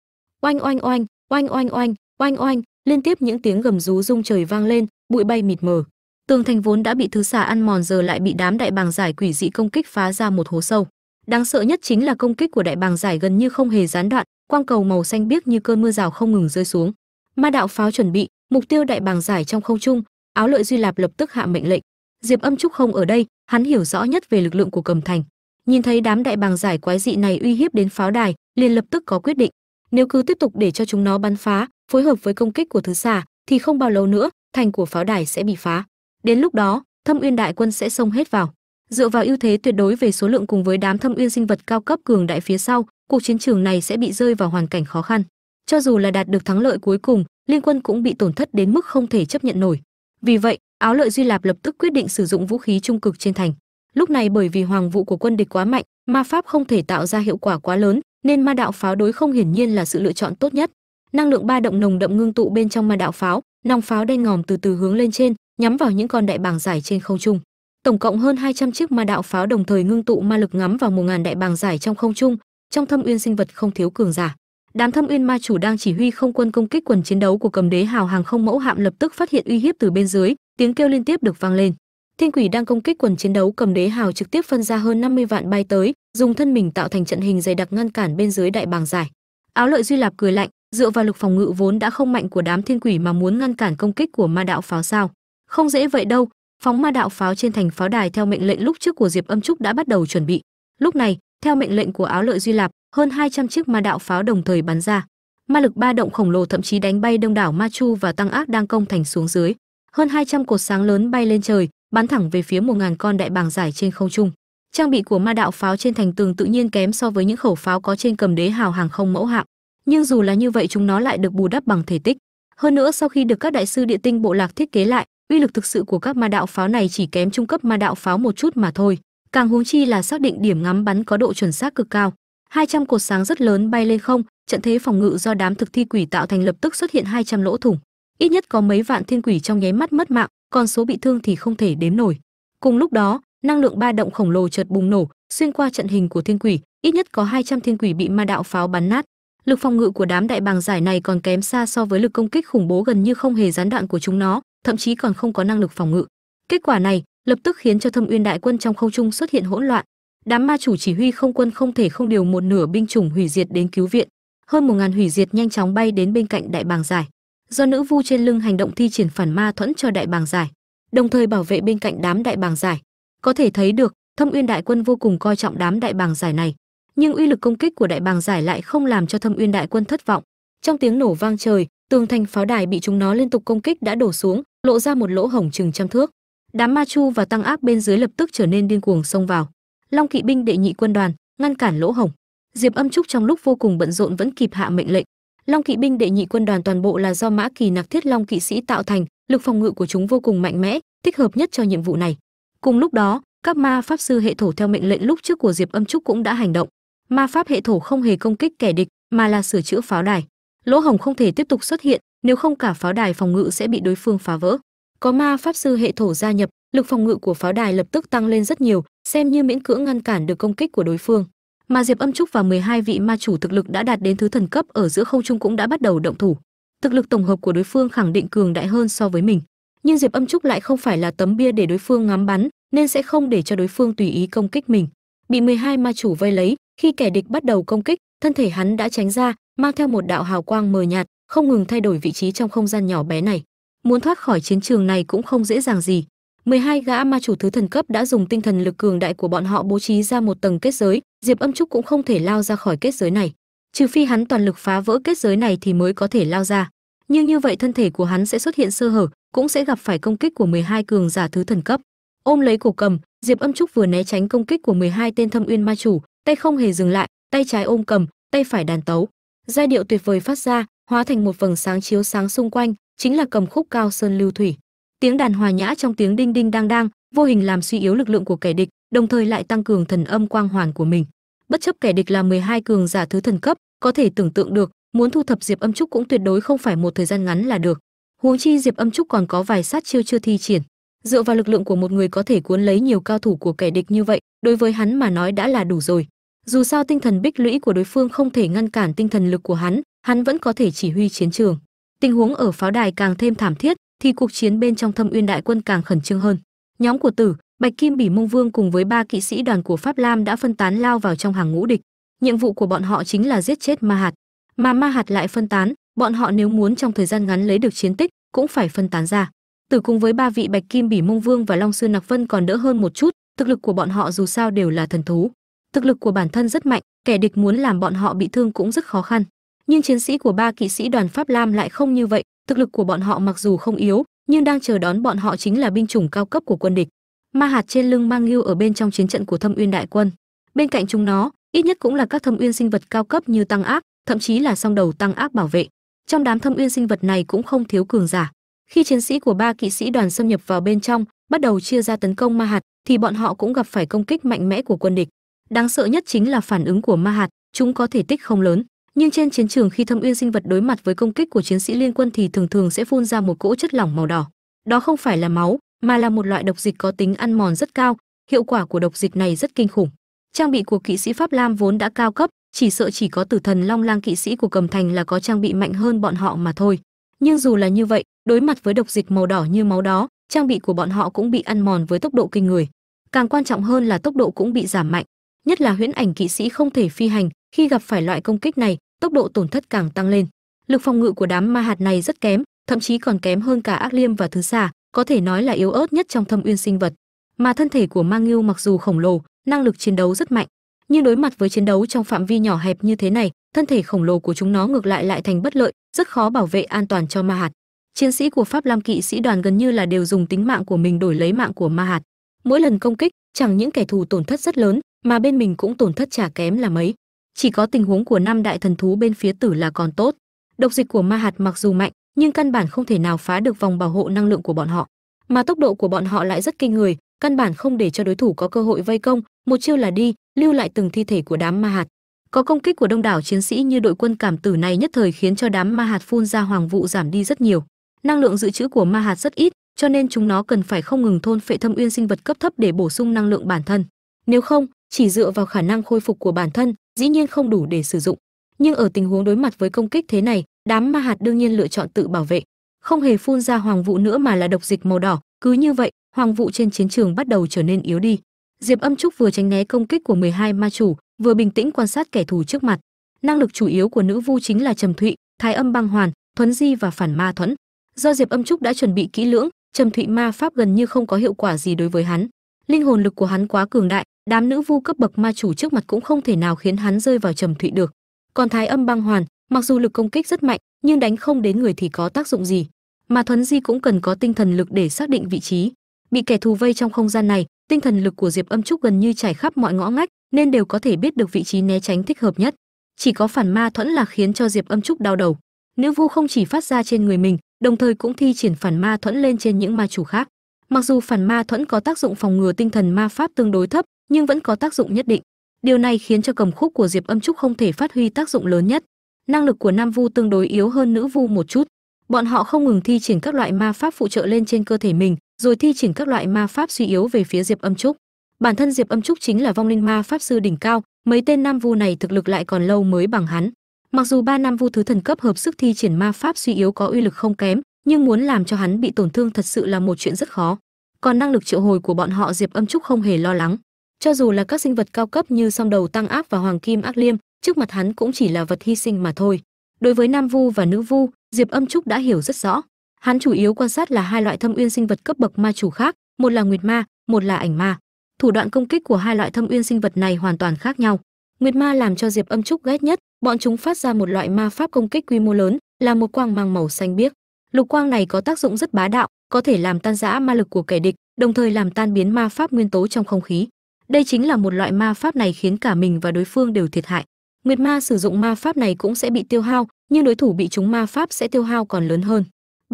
Oanh oanh oanh oanh oanh oanh oanh oanh, liên tiếp những tiếng gầm rú rung trời vang lên, bụi bay mịt mờ. Tường thành vốn đã bị thứ xà ăn mòn giờ lại bị đám đại bàng giải quỷ dị công kích phá ra một hố sâu. Đáng sợ nhất chính là công kích của đại bàng giải gần như không hề gián đoạn, quang cầu màu xanh biếc như cơn mưa rào không ngừng rơi xuống ma đạo pháo chuẩn bị, mục tiêu đại bàng giải trong không trung, áo lợi duy lạp lập tức hạ mệnh lệnh. Diệp âm trúc không ở đây, hắn hiểu rõ nhất về lực lượng của cầm thành. Nhìn thấy đám đại bàng giải quái dị này uy hiếp đến pháo đài, liền lập tức có quyết định. Nếu cứ tiếp tục để cho chúng nó bắn phá, phối hợp với công kích của thứ xà, thì không bao lâu nữa, thành của pháo đài sẽ bị phá. Đến lúc đó, thâm uyên đại quân sẽ xông hết vào. Dựa vào ưu thế tuyệt đối về số lượng cùng với đám thâm uyên sinh vật cao cấp cường đại phía sau, cuộc chiến trường này sẽ bị rơi vào hoàn cảnh khó khăn cho dù là đạt được thắng lợi cuối cùng, liên quân cũng bị tổn thất đến mức không thể chấp nhận nổi. Vì vậy, áo lợi duy lạp lập tức quyết định sử dụng vũ khí trung cực trên thành. Lúc này bởi vì hoàng vụ của quân địch quá mạnh, ma pháp không thể tạo ra hiệu quả quá lớn, nên ma đạo pháo đối không hiển nhiên là sự lựa chọn tốt nhất. Năng lượng ba động nồng đậm ngưng tụ bên trong ma đạo pháo, nòng pháo đen ngòm từ từ hướng lên trên, nhắm vào những con đại bàng giải trên không trung. Tổng cộng hơn 200 chiếc ma đạo pháo đồng thời ngưng tụ ma lực ngắm vào một ngàn đại bàng giải trong không trung, trong thâm uyên sinh vật không thiếu cường giả đám thâm uyên ma chủ đang chỉ huy không quân công kích quần chiến đấu của cầm đế hào hàng không mẫu hạm lập tức phát hiện uy hiếp từ bên dưới, tiếng kêu liên tiếp được vang lên. Thiên quỷ đang công kích quần chiến đấu cầm đế hào trực tiếp phân ra hơn 50 vạn bay tới, dùng thân mình tạo thành trận hình dày đặc ngăn cản bên dưới đại bàng giải. Áo lợi duy lạp cười lạnh, dựa vào lực phòng ngự vốn đã không mạnh của đám thiên quỷ mà muốn ngăn cản công kích của ma đạo pháo sao. Không dễ vậy đâu, phóng ma đạo pháo trên thành pháo đài theo mệnh lệnh lúc trước của diệp âm trúc đã bắt đầu chuẩn bị. Lúc này theo mệnh lệnh của áo lợi duy lạp hơn 200 chiếc ma đạo pháo đồng thời bắn ra. Ma lực ba động khổng lồ thậm chí đánh bay đông đảo ma chu và tăng ác đang công thành xuống dưới. Hơn 200 cột sáng lớn bay lên trời bắn thẳng về phía một ngàn con đại bàng giải trên không trung. Trang bị của ma đạo pháo trên thành tường tự nhiên kém so với những khẩu pháo có trên cầm đế hào hàng không mẫu hạng, nhưng dù là như vậy chúng nó lại được bù đắp bằng thể tích. Hơn nữa sau khi được các đại sư địa tinh bộ lạc thiết kế lại uy lực thực sự của các ma đạo pháo này chỉ kém trung cấp ma đạo pháo một chút mà thôi càng huống chi là xác định điểm ngắm bắn có độ chuẩn xác cực cao. 200 cột sáng rất lớn bay lên không, trận thế phòng ngự do đám thực thi quỷ tạo thành lập tức xuất hiện 200 lỗ thủng. Ít nhất có mấy vạn thiên quỷ trong nháy mắt mất mạng còn số bị thương thì không thể đếm nổi. Cùng lúc đó, năng lượng ba động khổng lồ chợt bùng nổ, xuyên qua trận hình của thiên quỷ, ít nhất có 200 thiên quỷ bị ma đạo pháo bắn nát. Lực phòng ngự của đám đại bàng giải này còn kém xa so với lực công kích khủng bố gần như không hề gián đoạn của chúng nó, thậm chí còn không có năng lực phòng ngự. Kết quả này lập tức khiến cho thâm uyên đại quân trong không trung xuất hiện hỗn loạn. Đám ma chủ chỉ huy không quân không thể không điều một nửa binh chủng hủy diệt đến cứu viện. Hơn một ngàn hủy diệt nhanh chóng bay đến bên cạnh đại bàng giải. Do nữ vu trên lưng hành động thi triển phản ma thuẫn cho đại bàng giải, đồng thời bảo vệ bên cạnh đám đại bàng giải. Có thể thấy được, thâm uyên đại quân vô cùng coi trọng đám đại bàng giải này. Nhưng uy lực công kích của đại bàng giải lại không làm cho thâm uyên đại quân thất vọng. Trong tiếng nổ vang trời, tường thành pháo đài bị chúng nó liên tục công kích đã đổ xuống, lộ ra một lỗ hổng chừng trăm thước đám ma chu và tăng áp bên dưới lập tức trở nên điên cuồng xông vào. Long kỵ binh đệ nhị quân đoàn, ngăn cản lỗ hổng. Diệp âm trúc trong lúc vô cùng bận rộn vẫn kịp hạ mệnh lệnh. Long kỵ binh đệ nhị quân đoàn toàn bộ là do mã kỳ nặc thiết long kỵ sĩ tạo thành, lực phòng ngự của chúng vô cùng mạnh mẽ, thích hợp nhất cho nhiệm vụ này. Cùng lúc đó, các ma pháp sư hệ thổ theo mệnh lệnh lúc trước của diệp âm trúc cũng đã hành động. Ma pháp hệ thổ không hề công kích kẻ địch, mà là sửa chữa pháo đài. Lỗ hổng không thể tiếp tục xuất hiện, nếu không cả pháo đài phòng ngự sẽ bị đối phương phá vỡ có ma pháp sư hệ thổ gia nhập, lực phòng ngự của pháo đài lập tức tăng lên rất nhiều, xem như miễn cưỡng ngăn cản được công kích của đối phương. Mà diệp âm trúc và 12 vị ma chủ thực lực đã đạt đến thứ thần cấp ở giữa không trung cũng đã bắt đầu động thủ. Thực lực tổng hợp của đối phương khẳng định cường đại hơn so với mình. Nhưng diệp âm trúc lại không phải là tấm bia để đối phương ngắm bắn, nên sẽ không để cho đối phương tùy ý công kích mình. Bị 12 ma chủ vây lấy, khi kẻ địch bắt đầu công kích, thân thể hắn đã tránh ra, mang theo một đạo hào quang mờ nhạt, không ngừng thay đổi vị trí trong không gian nhỏ bé này muốn thoát khỏi chiến trường này cũng không dễ dàng gì. 12 gã ma chủ thứ thần cấp đã dùng tinh thần lực cường đại của bọn họ bố trí ra một tầng kết giới, diệp âm trúc cũng không thể lao ra khỏi kết giới này. Trừ phi hắn toàn lực phá vỡ kết giới này thì mới có thể lao ra. Nhưng như vậy thân thể của hắn sẽ xuất hiện sơ hở, cũng sẽ gặp phải công kích của 12 cường giả thứ thần cấp. Ôm lấy cổ cầm, diệp âm trúc vừa né tránh công kích của 12 tên thâm uyên ma chủ, tay không hề dừng lại, tay trái ôm cầm, tay phải đàn tấu. Giai điệu tuyệt vời phát ra, hóa thành một vầng sáng chiếu sáng xung quanh chính là cầm khúc cao sơn lưu thủy. Tiếng đàn hòa nhã trong tiếng đinh đinh đang đang, vô hình làm suy yếu lực lượng của kẻ địch, đồng thời lại tăng cường thần âm quang hoàn của mình. Bất chấp kẻ địch là 12 cường giả thứ thần cấp, có thể tưởng tượng được, muốn thu thập diệp âm trúc cũng tuyệt đối không phải một thời gian ngắn là được. Huống chi diệp âm trúc còn có vài sát chiêu chưa thi triển. Dựa vào lực lượng của một người có thể cuốn lấy nhiều cao thủ của kẻ địch như vậy, đối với hắn mà nói đã là đủ rồi. Dù sao tinh thần bích lũy của đối phương không thể ngăn cản tinh thần lực của hắn hắn vẫn có thể chỉ huy chiến trường tình huống ở pháo đài càng thêm thảm thiết thì cuộc chiến bên trong thâm uyên đại quân càng khẩn trương hơn. Nhóm của tử, bạch kim bỉ mông vương cùng với ba kỵ sĩ đoàn của pháp lam đã phân tán lao vào trong hàng ngũ địch. Nhiệm vụ của bọn họ chính là giết chết ma hạt. Mà ma hạt lại phân tán, bọn họ nếu muốn trong thời gian ngắn lấy được chiến tích cũng phải phân tán ra. Tử cùng với ba vị bạch kim bỉ mông vương và long sư nặc vân còn đỡ hơn một chút, thực lực của bọn họ dù sao đều là thần thú. Thực lực của bản thân rất mạnh, kẻ địch muốn làm bọn họ bị thương cũng rất khó khăn nhưng chiến sĩ của ba kỵ sĩ đoàn pháp lam lại không như vậy. Thực lực của bọn họ mặc dù không yếu, nhưng đang chờ đón bọn họ chính là binh chủng cao cấp của quân địch. Ma hạt trên lưng mang lưu ở bên trong chiến trận của thâm uyên đại quân. Bên cạnh chúng nó, ít nhất cũng là các thâm uyên sinh vật cao cấp như tăng ác, thậm chí là song đầu tăng ác bảo vệ. Trong đám thâm uyên sinh vật này cũng không thiếu cường giả. Khi chiến sĩ của ba kỵ sĩ đoàn xâm nhập vào bên trong, bắt đầu chia ra tấn công ma hạt, thì bọn họ cũng gặp phải công kích mạnh mẽ của quân địch. Đáng sợ nhất chính là phản ứng của ma hạt, chúng có thể tích không lớn nhưng trên chiến trường khi thâm uyên sinh vật đối mặt với công kích của chiến sĩ liên quân thì thường thường sẽ phun ra một cỗ chất lỏng màu đỏ. Đó không phải là máu, mà là một loại độc dịch có tính ăn mòn rất cao, hiệu quả của độc dịch này rất kinh khủng. Trang bị của kỵ sĩ pháp lam vốn đã cao cấp, chỉ sợ chỉ có tử thần long lang kỵ sĩ của cầm thành là có trang bị mạnh hơn bọn họ mà thôi. Nhưng dù là như vậy, đối mặt với độc dịch màu đỏ như máu đó, trang bị của bọn họ cũng bị ăn mòn với tốc độ kinh người. Càng quan trọng hơn là tốc độ cũng bị giảm mạnh. Nhất là huyễn ảnh kỵ sĩ không thể phi hành, khi gặp phải loại công kích này tốc độ tổn thất càng tăng lên. Lực phòng ngự của đám ma hạt này rất kém, thậm chí còn kém hơn cả ác liêm và thứ xà, có thể nói là yếu ớt nhất trong thâm uyên sinh vật. Mà thân thể của mang ngưu mặc dù khổng lồ, năng lực chiến đấu rất mạnh, nhưng đối mặt với chiến đấu trong phạm vi nhỏ hẹp như thế này, thân thể khổng lồ của chúng nó ngược lại lại thành bất lợi, rất khó bảo vệ an toàn cho ma hạt. Chiến sĩ của pháp lam kỵ sĩ đoàn gần như là đều dùng tính mạng của mình đổi lấy mạng của ma hạt. Mỗi lần công kích, chẳng những kẻ thù tổn thất rất lớn, mà bên mình cũng tổn thất chả kém là mấy chỉ có tình huống của năm đại thần thú bên phía tử là còn tốt. Độc dịch của ma hạt mặc dù mạnh, nhưng căn bản không thể nào phá được vòng bảo hộ năng lượng của bọn họ. Mà tốc độ của bọn họ lại rất kinh người, căn bản không để cho đối thủ có cơ hội vây công, một chiêu là đi, lưu lại từng thi thể của đám ma hạt. Có công kích của đông đảo chiến sĩ như đội quân cảm tử này nhất thời khiến cho đám ma hạt phun ra hoàng vụ giảm đi rất nhiều. Năng lượng dự trữ của ma hạt rất ít, cho nên chúng nó cần phải không ngừng thôn phệ thâm uyên sinh vật cấp thấp để bổ sung năng lượng bản thân nếu không, chỉ dựa vào khả năng khôi phục của bản thân, dĩ nhiên không đủ để sử dụng. Nhưng ở tình huống đối mặt với công kích thế này, đám ma hạt đương nhiên lựa chọn tự bảo vệ. Không hề phun ra hoàng vụ nữa mà là độc dịch màu đỏ. Cứ như vậy, hoàng vụ trên chiến trường bắt đầu trở nên yếu đi. Diệp âm trúc vừa tránh né công kích của 12 ma chủ, vừa bình tĩnh quan sát kẻ thù trước mặt. Năng lực chủ yếu của nữ vu chính là trầm thụy, thái âm băng hoàn, thuấn di và phản ma thuẫn. Do diệp âm trúc đã chuẩn bị kỹ lưỡng, trầm thụy ma pháp gần như không có hiệu quả gì đối với hắn. Linh hồn lực của hắn quá cường đại đám nữ vu cấp bậc ma chủ trước mặt cũng không thể nào khiến hắn rơi vào trầm thụy được. Còn thái âm băng hoàn, mặc dù lực công kích rất mạnh, nhưng đánh không đến người thì có tác dụng gì? Mà thuấn di cũng cần có tinh thần lực để xác định vị trí. Bị kẻ thù vây trong không gian này, tinh thần lực của diệp âm trúc gần như trải khắp mọi ngõ ngách, nên đều có thể biết được vị trí né tránh thích hợp nhất. Chỉ có phản ma thuẫn là khiến cho diệp âm trúc đau đầu. Nữ vu không chỉ phát ra trên người mình, đồng thời cũng thi triển phản ma thuẫn lên trên những ma chủ khác. Mặc dù phản ma thuẫn có tác dụng phòng ngừa tinh thần ma pháp tương đối thấp nhưng vẫn có tác dụng nhất định. Điều này khiến cho cầm khúc của diệp âm trúc không thể phát huy tác dụng lớn nhất. Năng lực của nam vu tương đối yếu hơn nữ vu một chút. Bọn họ không ngừng thi triển các loại ma pháp phụ trợ lên trên cơ thể mình, rồi thi triển các loại ma pháp suy yếu về phía diệp âm trúc. Bản thân diệp âm trúc chính là vong linh ma pháp sư đỉnh cao, mấy tên nam vu này thực lực lại còn lâu mới bằng hắn. Mặc dù ba nam vu thứ thần cấp hợp sức thi triển ma pháp suy yếu có uy lực không kém, nhưng muốn làm cho hắn bị tổn thương thật sự là một chuyện rất khó. Còn năng lực triệu hồi của bọn họ diệp âm trúc không hề lo lắng cho dù là các sinh vật cao cấp như song đầu tăng ác và hoàng kim ác liêm, trước mặt hắn cũng chỉ là vật hy sinh mà thôi. Đối với nam vu và nữ vu, diệp âm trúc đã hiểu rất rõ. Hắn chủ yếu quan sát là hai loại thâm uyên sinh vật cấp bậc ma chủ khác, một là nguyệt ma, một là ảnh ma. Thủ đoạn công kích của hai loại thâm uyên sinh vật này hoàn toàn khác nhau. Nguyệt ma làm cho diệp âm trúc ghét nhất, bọn chúng phát ra một loại ma pháp công kích quy mô lớn, là một quang mang màu xanh biếc. Lục quang này có tác dụng rất bá đạo, có thể làm tan rã ma lực của kẻ địch, đồng thời làm tan biến ma pháp nguyên tố trong không khí đây chính là một loại ma pháp này khiến cả mình và đối phương đều thiệt hại. Nguyệt ma sử dụng ma pháp này cũng sẽ bị tiêu hao, nhưng đối thủ bị chúng ma pháp sẽ tiêu hao còn lớn hơn.